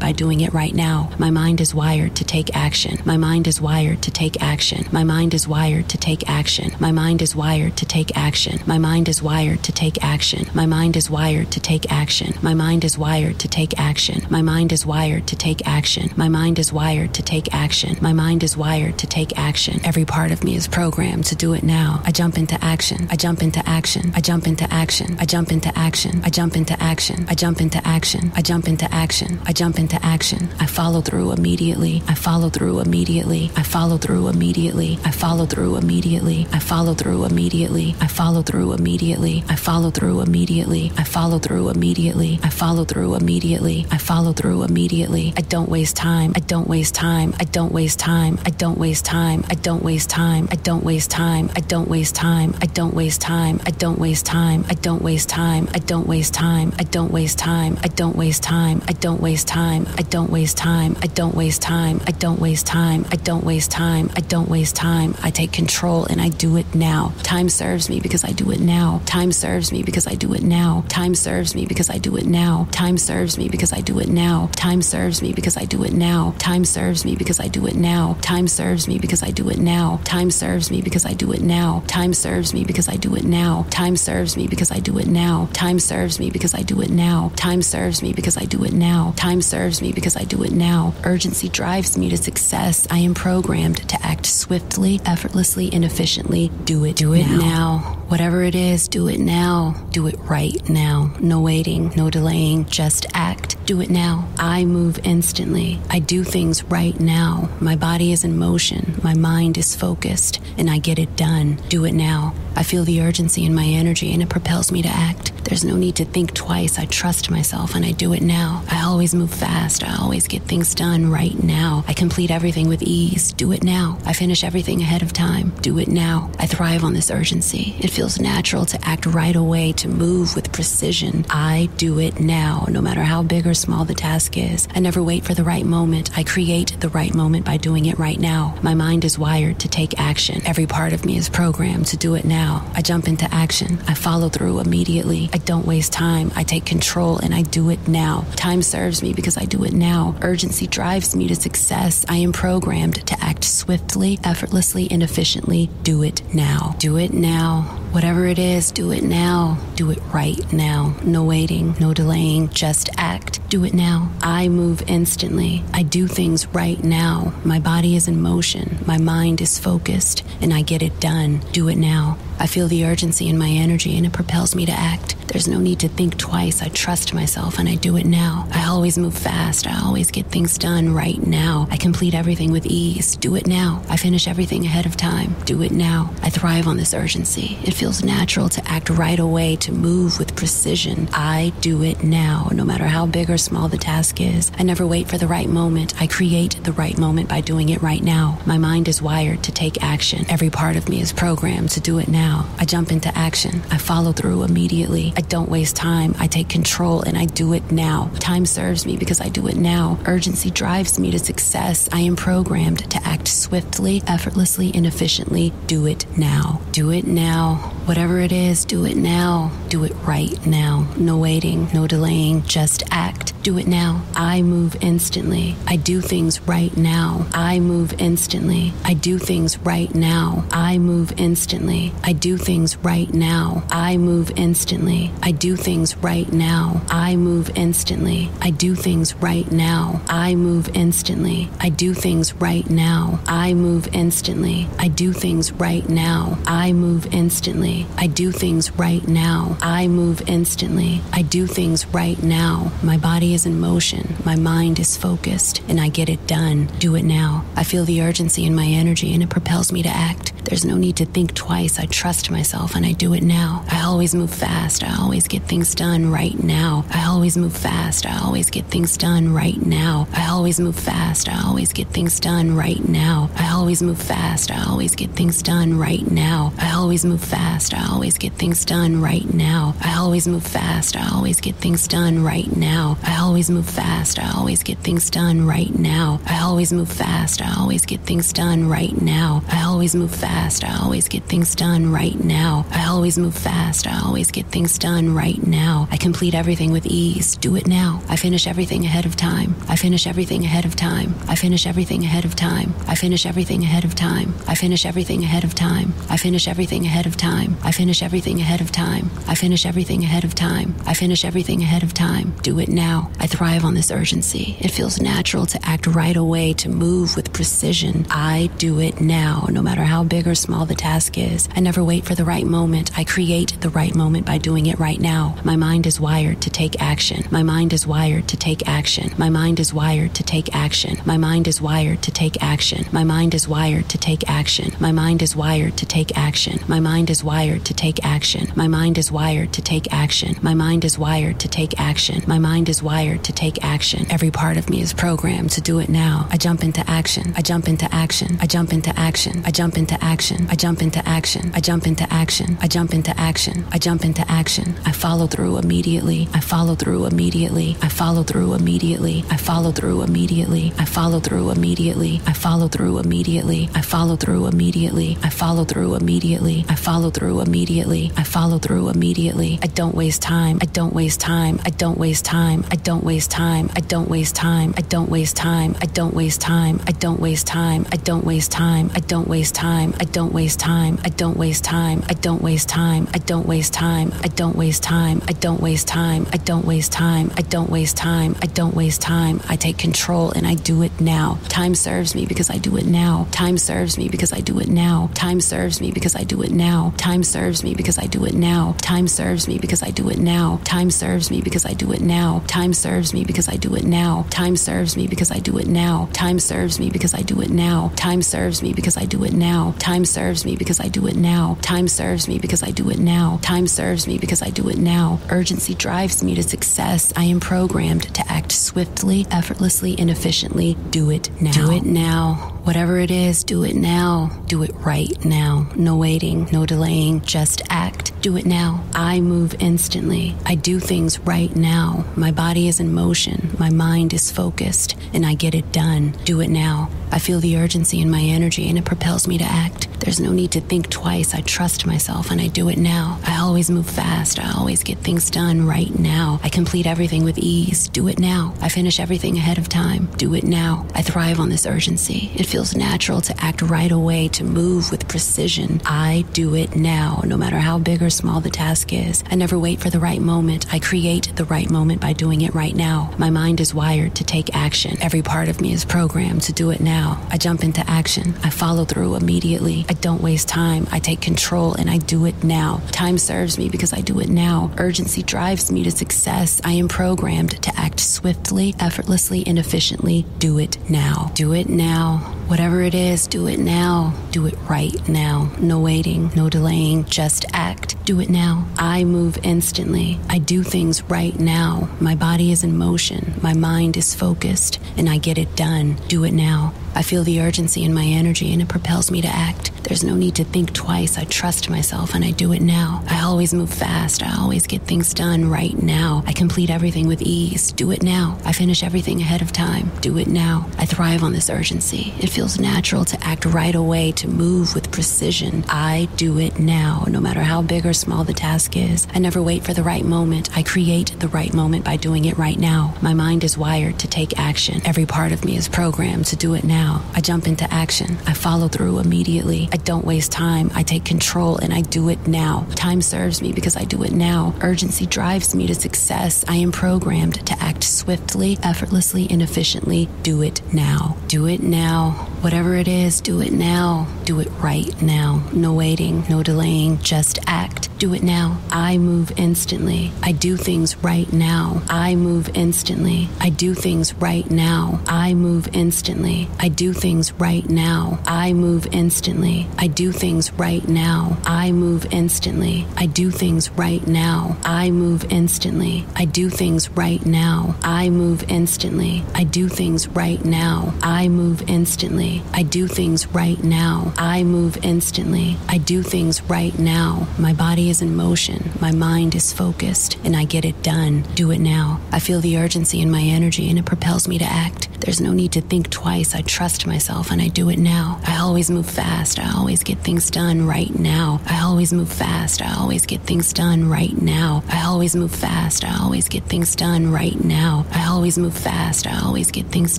by doing it right now. My mind is wired to take action. My mind is wired to take action. My mind is wired to take action. My mind is wired to take action. My mind is wired to take action. My mind is wired to take action. My mind is wired to take action. My mind is wired to take action. My mind is wired to take action. My mind is wired to take action. Every part of me is programmed to do it now. I jump into action. I jump into action. I jump into action. I jump into action. I jump into action. I jump into action. I jump into action. I jump into action. I follow through immediately. I follow through immediately. I follow through immediately. I follow through immediately. I follow through immediately. I follow through immediately. I follow through immediately. I follow through immediately. I follow through immediately. I follow through immediately. I don't waste time. I don't waste time. I don't waste time. I don't waste time. I don't waste time. I don't waste time. I don't waste time. I don't waste time. I don't waste time. I don't waste time. I don't waste time. I don't waste waste time. I don't waste time. I don't waste time. I don't waste time. I don't waste time. I don't waste time. I don't waste time. I don't waste time. I take control and I do it now. Time serves me because I do it now. Time serves me because I do it now. Time serves me because I do it now. Time serves me because I do it now. Time serves me because I do it now. Time serves me because I do it now. Time serves me because I do it now. Time serves me because I do it now. Time serves me because I do it now. Time serves me because I do it now. Time serves me because I do it now. Time serves me because I do it now. Time serves me because I do it now. Urgency drives me to success. I am programmed to act swiftly, effortlessly, and efficiently. Do it. Do it now. now. Whatever it is, do it now. Do it right now. No waiting, no delaying. Just act. Do it now. I move instantly. I do things right now. My body is in motion. My mind is focused, and I get it done. Do it now. I feel the urgency in my energy, and it propels me to act. There's no need to think twice. I trust myself and I do it now. I always move fast. I always get things done right now. I complete everything with ease. Do it now. I finish everything ahead of time. Do it now. I thrive on this urgency. It feels natural to act right away, to move with precision. I do it now, no matter how big or small the task is. I never wait for the right moment. I create the right moment by doing it right now. My mind is wired to take action. Every part of me is programmed to do it now. I jump into action. I follow through immediately. I don't waste time. I take control and I do it now. Time serves me because I do it now. Urgency drives me to success. I am programmed to act swiftly, effortlessly, and efficiently. Do it now. Do it now. Whatever it is, do it now. Do it right now. No waiting, no delaying, just act. Do it now. I move instantly. I do things right now. My body is in motion. My mind is focused, and I get it done. Do it now. I feel the urgency in my energy and it propels me to act. There's no need to think twice. I trust myself and I do it now. I always move fast. I always get things done right now. I complete everything with ease. Do it now. I finish everything ahead of time. Do it now. I thrive on this urgency. It feels natural to act right away, to move with precision. I do it now, no matter how big or small the task is. I never wait for the right moment. I create the right moment by doing it right now. My mind is wired to take action. Every part of me is programmed to do it now. I jump into action. I follow through immediately. I don't waste time. I take control and I do it now. Time serves me because I do it now. Urgency drives me to success. I am programmed to act swiftly, effortlessly, and efficiently. Do it now. Do it now. Whatever it is, do it now. Do it right now. No waiting, no delaying. Just act. Do it now. I move instantly. I do things right now. I move instantly. I do things right now. I move instantly. I do things right now. I move instantly. I do things right now. I move instantly. I do things right now. I move instantly. I do things right now. I move instantly. I do things right now. I move instantly. I do things right now. I move instantly. I do things right now. My body is in motion. My mind is focused and I get it done. Do it now. I feel the urgency in my energy and it propels me to act. There's no need to think twice. I trust myself and I do it now. I always move fast. I always get things done right now. I always move fast. I always get things done right now. I always move fast. I always get things done right now. I always move fast. I always get things done right now. I always move fast. I always get things done right now. I always move fast. I always get things done right now. I always move fast. I always get things done right now. I always move fast. I always get things done right now. I always move fast. I always get things done right now. I always move fast. I always get things done right now. I complete everything with ease. Do it now. I finish everything ahead of time. I finish everything ahead of time. I finish everything ahead of time. I finish everything ahead of time. I finish everything ahead of time. I finish everything ahead of time. I finish everything ahead of time. I finish everything ahead of time. I finish everything ahead of time. Do it now. I thrive on this urgency. It feels natural to act right away, to move with precision. I do it now, no matter how big or small the task is. I never wait for the right moment. I create the right moment by doing it right now. My mind is wired to take action. My mind is wired to take action. My mind is wired to take action. My mind is wired to take action. My mind is wired to take action. My mind is wired to take action. My mind is wired to take action. My mind is wired to take action. My mind is wired to take action. My mind is wired to take action. Every part of me is programmed to do it now. I jump into action. I jump into action. I jump into action. I jump into action. I jump into action. I jump into action. I jump into action. I jump into action. I follow through immediately. I follow through immediately. I follow through immediately. I follow through immediately. I follow through immediately. I follow through immediately. I follow through immediately. I follow through immediately. I follow through immediately. I follow through immediately. I don't waste time. I don't waste time. I don't waste time. I don't waste time. I don't waste time. I don't waste time. I don't waste time. I don't waste time. I don't waste time. I don't waste time. I don't waste time. I don't waste time. I don't waste time. I don't waste time. I don't waste time. I don't waste time. I don't waste time. I don't waste time. I don't waste time. I take control and I do it now. Time serves me because I do it now. Time serves me because I do it now. Time serves me because I do it now. Time serves me because I do it now. Time serves me because I do it now. Time serves me because I do it now. Time serves me because I do it now. Time serves me because I do it now. Time serves me because I do it now. Time serves me because I do it now. Time serves me because I do it now. Time serves me because I do it now. Time serves me because I do it now. Urgency drives me to success. I am programmed to act swiftly, effortlessly, and efficiently. Do it now. Do it now. Whatever it is, do it now. Do it right now. No waiting, no delaying, just act. Do it now. I move instantly. I do things right now. My body is in motion. My mind is focused, and I get it done. Do it now. I feel the urgency in my energy, and it propels me to act. There's no need to think twice. I trust myself, and I do it now. I always move fast. I always get things done right now. I complete everything with ease. Do it now. I finish everything ahead of time. Do it now. I thrive on this urgency. It feels natural to act right away, to move with precision. I do it now, no matter how big or small the task is. I never wait for the right moment. I create the right moment by doing it right now. My mind is wired to take action. Every part of me is programmed to do it now. I jump into action. I follow through immediately. I don't waste time. I take control and I do it now. Time serves me because I do it now. Urgency drives me to success. I am programmed to act swiftly, effortlessly, and efficiently. Do it now. Do it now. Whatever it is, do it now. Do it right now. No waiting, no delaying, just act. Do it now. I move instantly. I do things right now. My body is in motion. My mind is focused, and I get it done. Do it now. I feel the urgency in my energy and it propels me to act. There's no need to think twice. I trust myself and I do it now. I always move fast. I always get things done right now. I complete everything with ease. Do it now. I finish everything ahead of time. Do it now. I thrive on this urgency. It feels natural to act right away, to move with precision. I do it now, no matter how big or small the task is. I never wait for the right moment. I create the right moment by doing it right now. My mind is wired to take action. Every part of me is programmed to do it now. I jump into action. I follow through immediately. I don't waste time. I take control and I do it now. Time serves me because I do it now. Urgency drives me to success. I am programmed to act swiftly, effortlessly, and efficiently. Do it now. Do it now. Whatever it is, do it now. Do it right now. No waiting, no delaying, just act. Do it now. I move instantly. I do things right now. I move instantly. I do things right now. I move instantly. I do things right now. I move instantly. I do things right now. I move instantly. I do things right now. I move instantly. I do things right now. I move instantly. I do things right now. I move instantly. I do things right now. I move instantly. I do things right now. My body is in motion. My mind is focused and I get it done. Do it now. I feel the urgency in my energy and it propels me to act. There's no need to think twice. I trust myself and I do it now. I always move fast. I always get things done right now. I always move fast. I always get things done right now. I always move fast. I always get things done right now. I always move fast. I always get things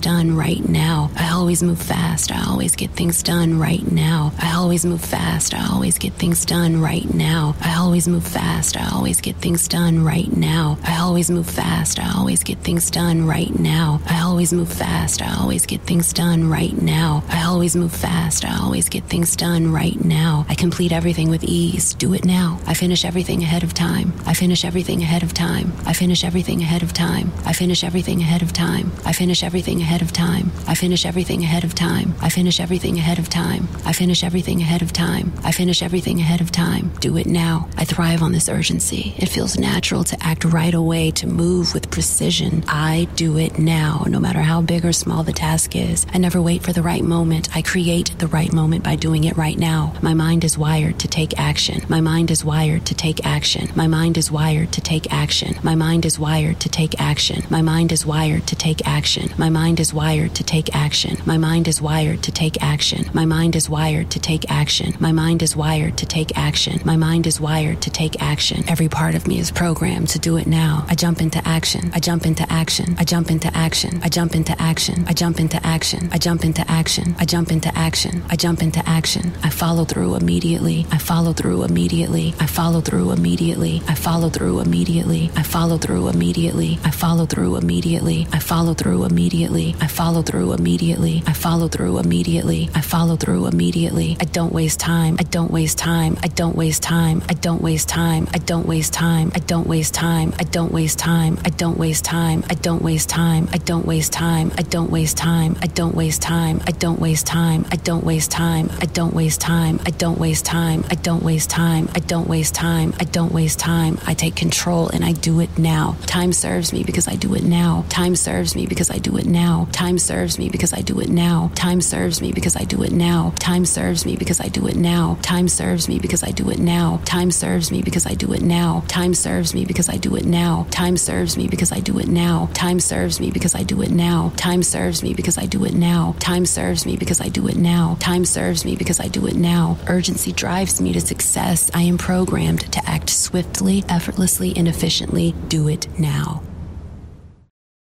done right now. I always move fast. I always get things done right now. I always move fast. I always get things done right now. I always move fast. I always get things done right now. I always move fast. I always get things done right now. I always move fast. I always get things done right now. I always move fast. I always get things done right now. I complete everything with ease. Do it now. I finish everything ahead of time. I finish everything ahead of time. I finish everything ahead of time. I finish everything ahead of time. I finish everything ahead of time. I finish everything ahead of time. I finish everything ahead of time. I finish everything ahead of time. I finish everything ahead of time. Do it now. I thrive on this urgency. It feels natural to act right away, to move with precision. I do it now, no matter how big or small the task is. I never wait for the right moment. I create the right moment by doing it right now. My mind is wired to take action. My mind is wired to take action. My mind is wired to take action. My mind is wired to take action. My mind is wired to take action. My mind is wired to take action. My mind is wired to take action. My mind is wired to take action. My mind is wired to take action. My mind is wired to take action. Every part of me is programmed to do it now. I jump into action. I jump into action. I jump into action. I jump into action. I jump into action. I jump into action. I jump into action. I jump into action. I follow through immediately. I follow through immediately. I follow through immediately. I follow through immediately. I follow through immediately. I follow through immediately. I follow through immediately. I follow through immediately. I follow through immediately. I follow through immediately. I don't waste time. I don't waste time. I don't waste time. I don't waste time. I don't waste time. I don't waste time. I don't waste time. I don't waste time. I don't waste time. I don't waste time. I don't waste time. I don't waste time. I don't waste time. I don't waste time. I don't waste time. I don't waste time. I don't waste time. I don't waste time. I don't waste time. I take control and I do it now. Time serves me because I do it now. Time serves me because I do it now. Time serves me because I do it now. Time serves me because I do it now. Time serves me because I do it now. Time serves me because I do it now. Time serves me because I do it now. Time serves me because I do it now. Time serves me because I do it now. Time serves me because I do it now. Time serves me because I do it now. Time serves me because I do it now. Time serves me because I do it now. Urgency drives me to success. I am programmed to act swiftly, effortlessly, and efficiently. Do it now.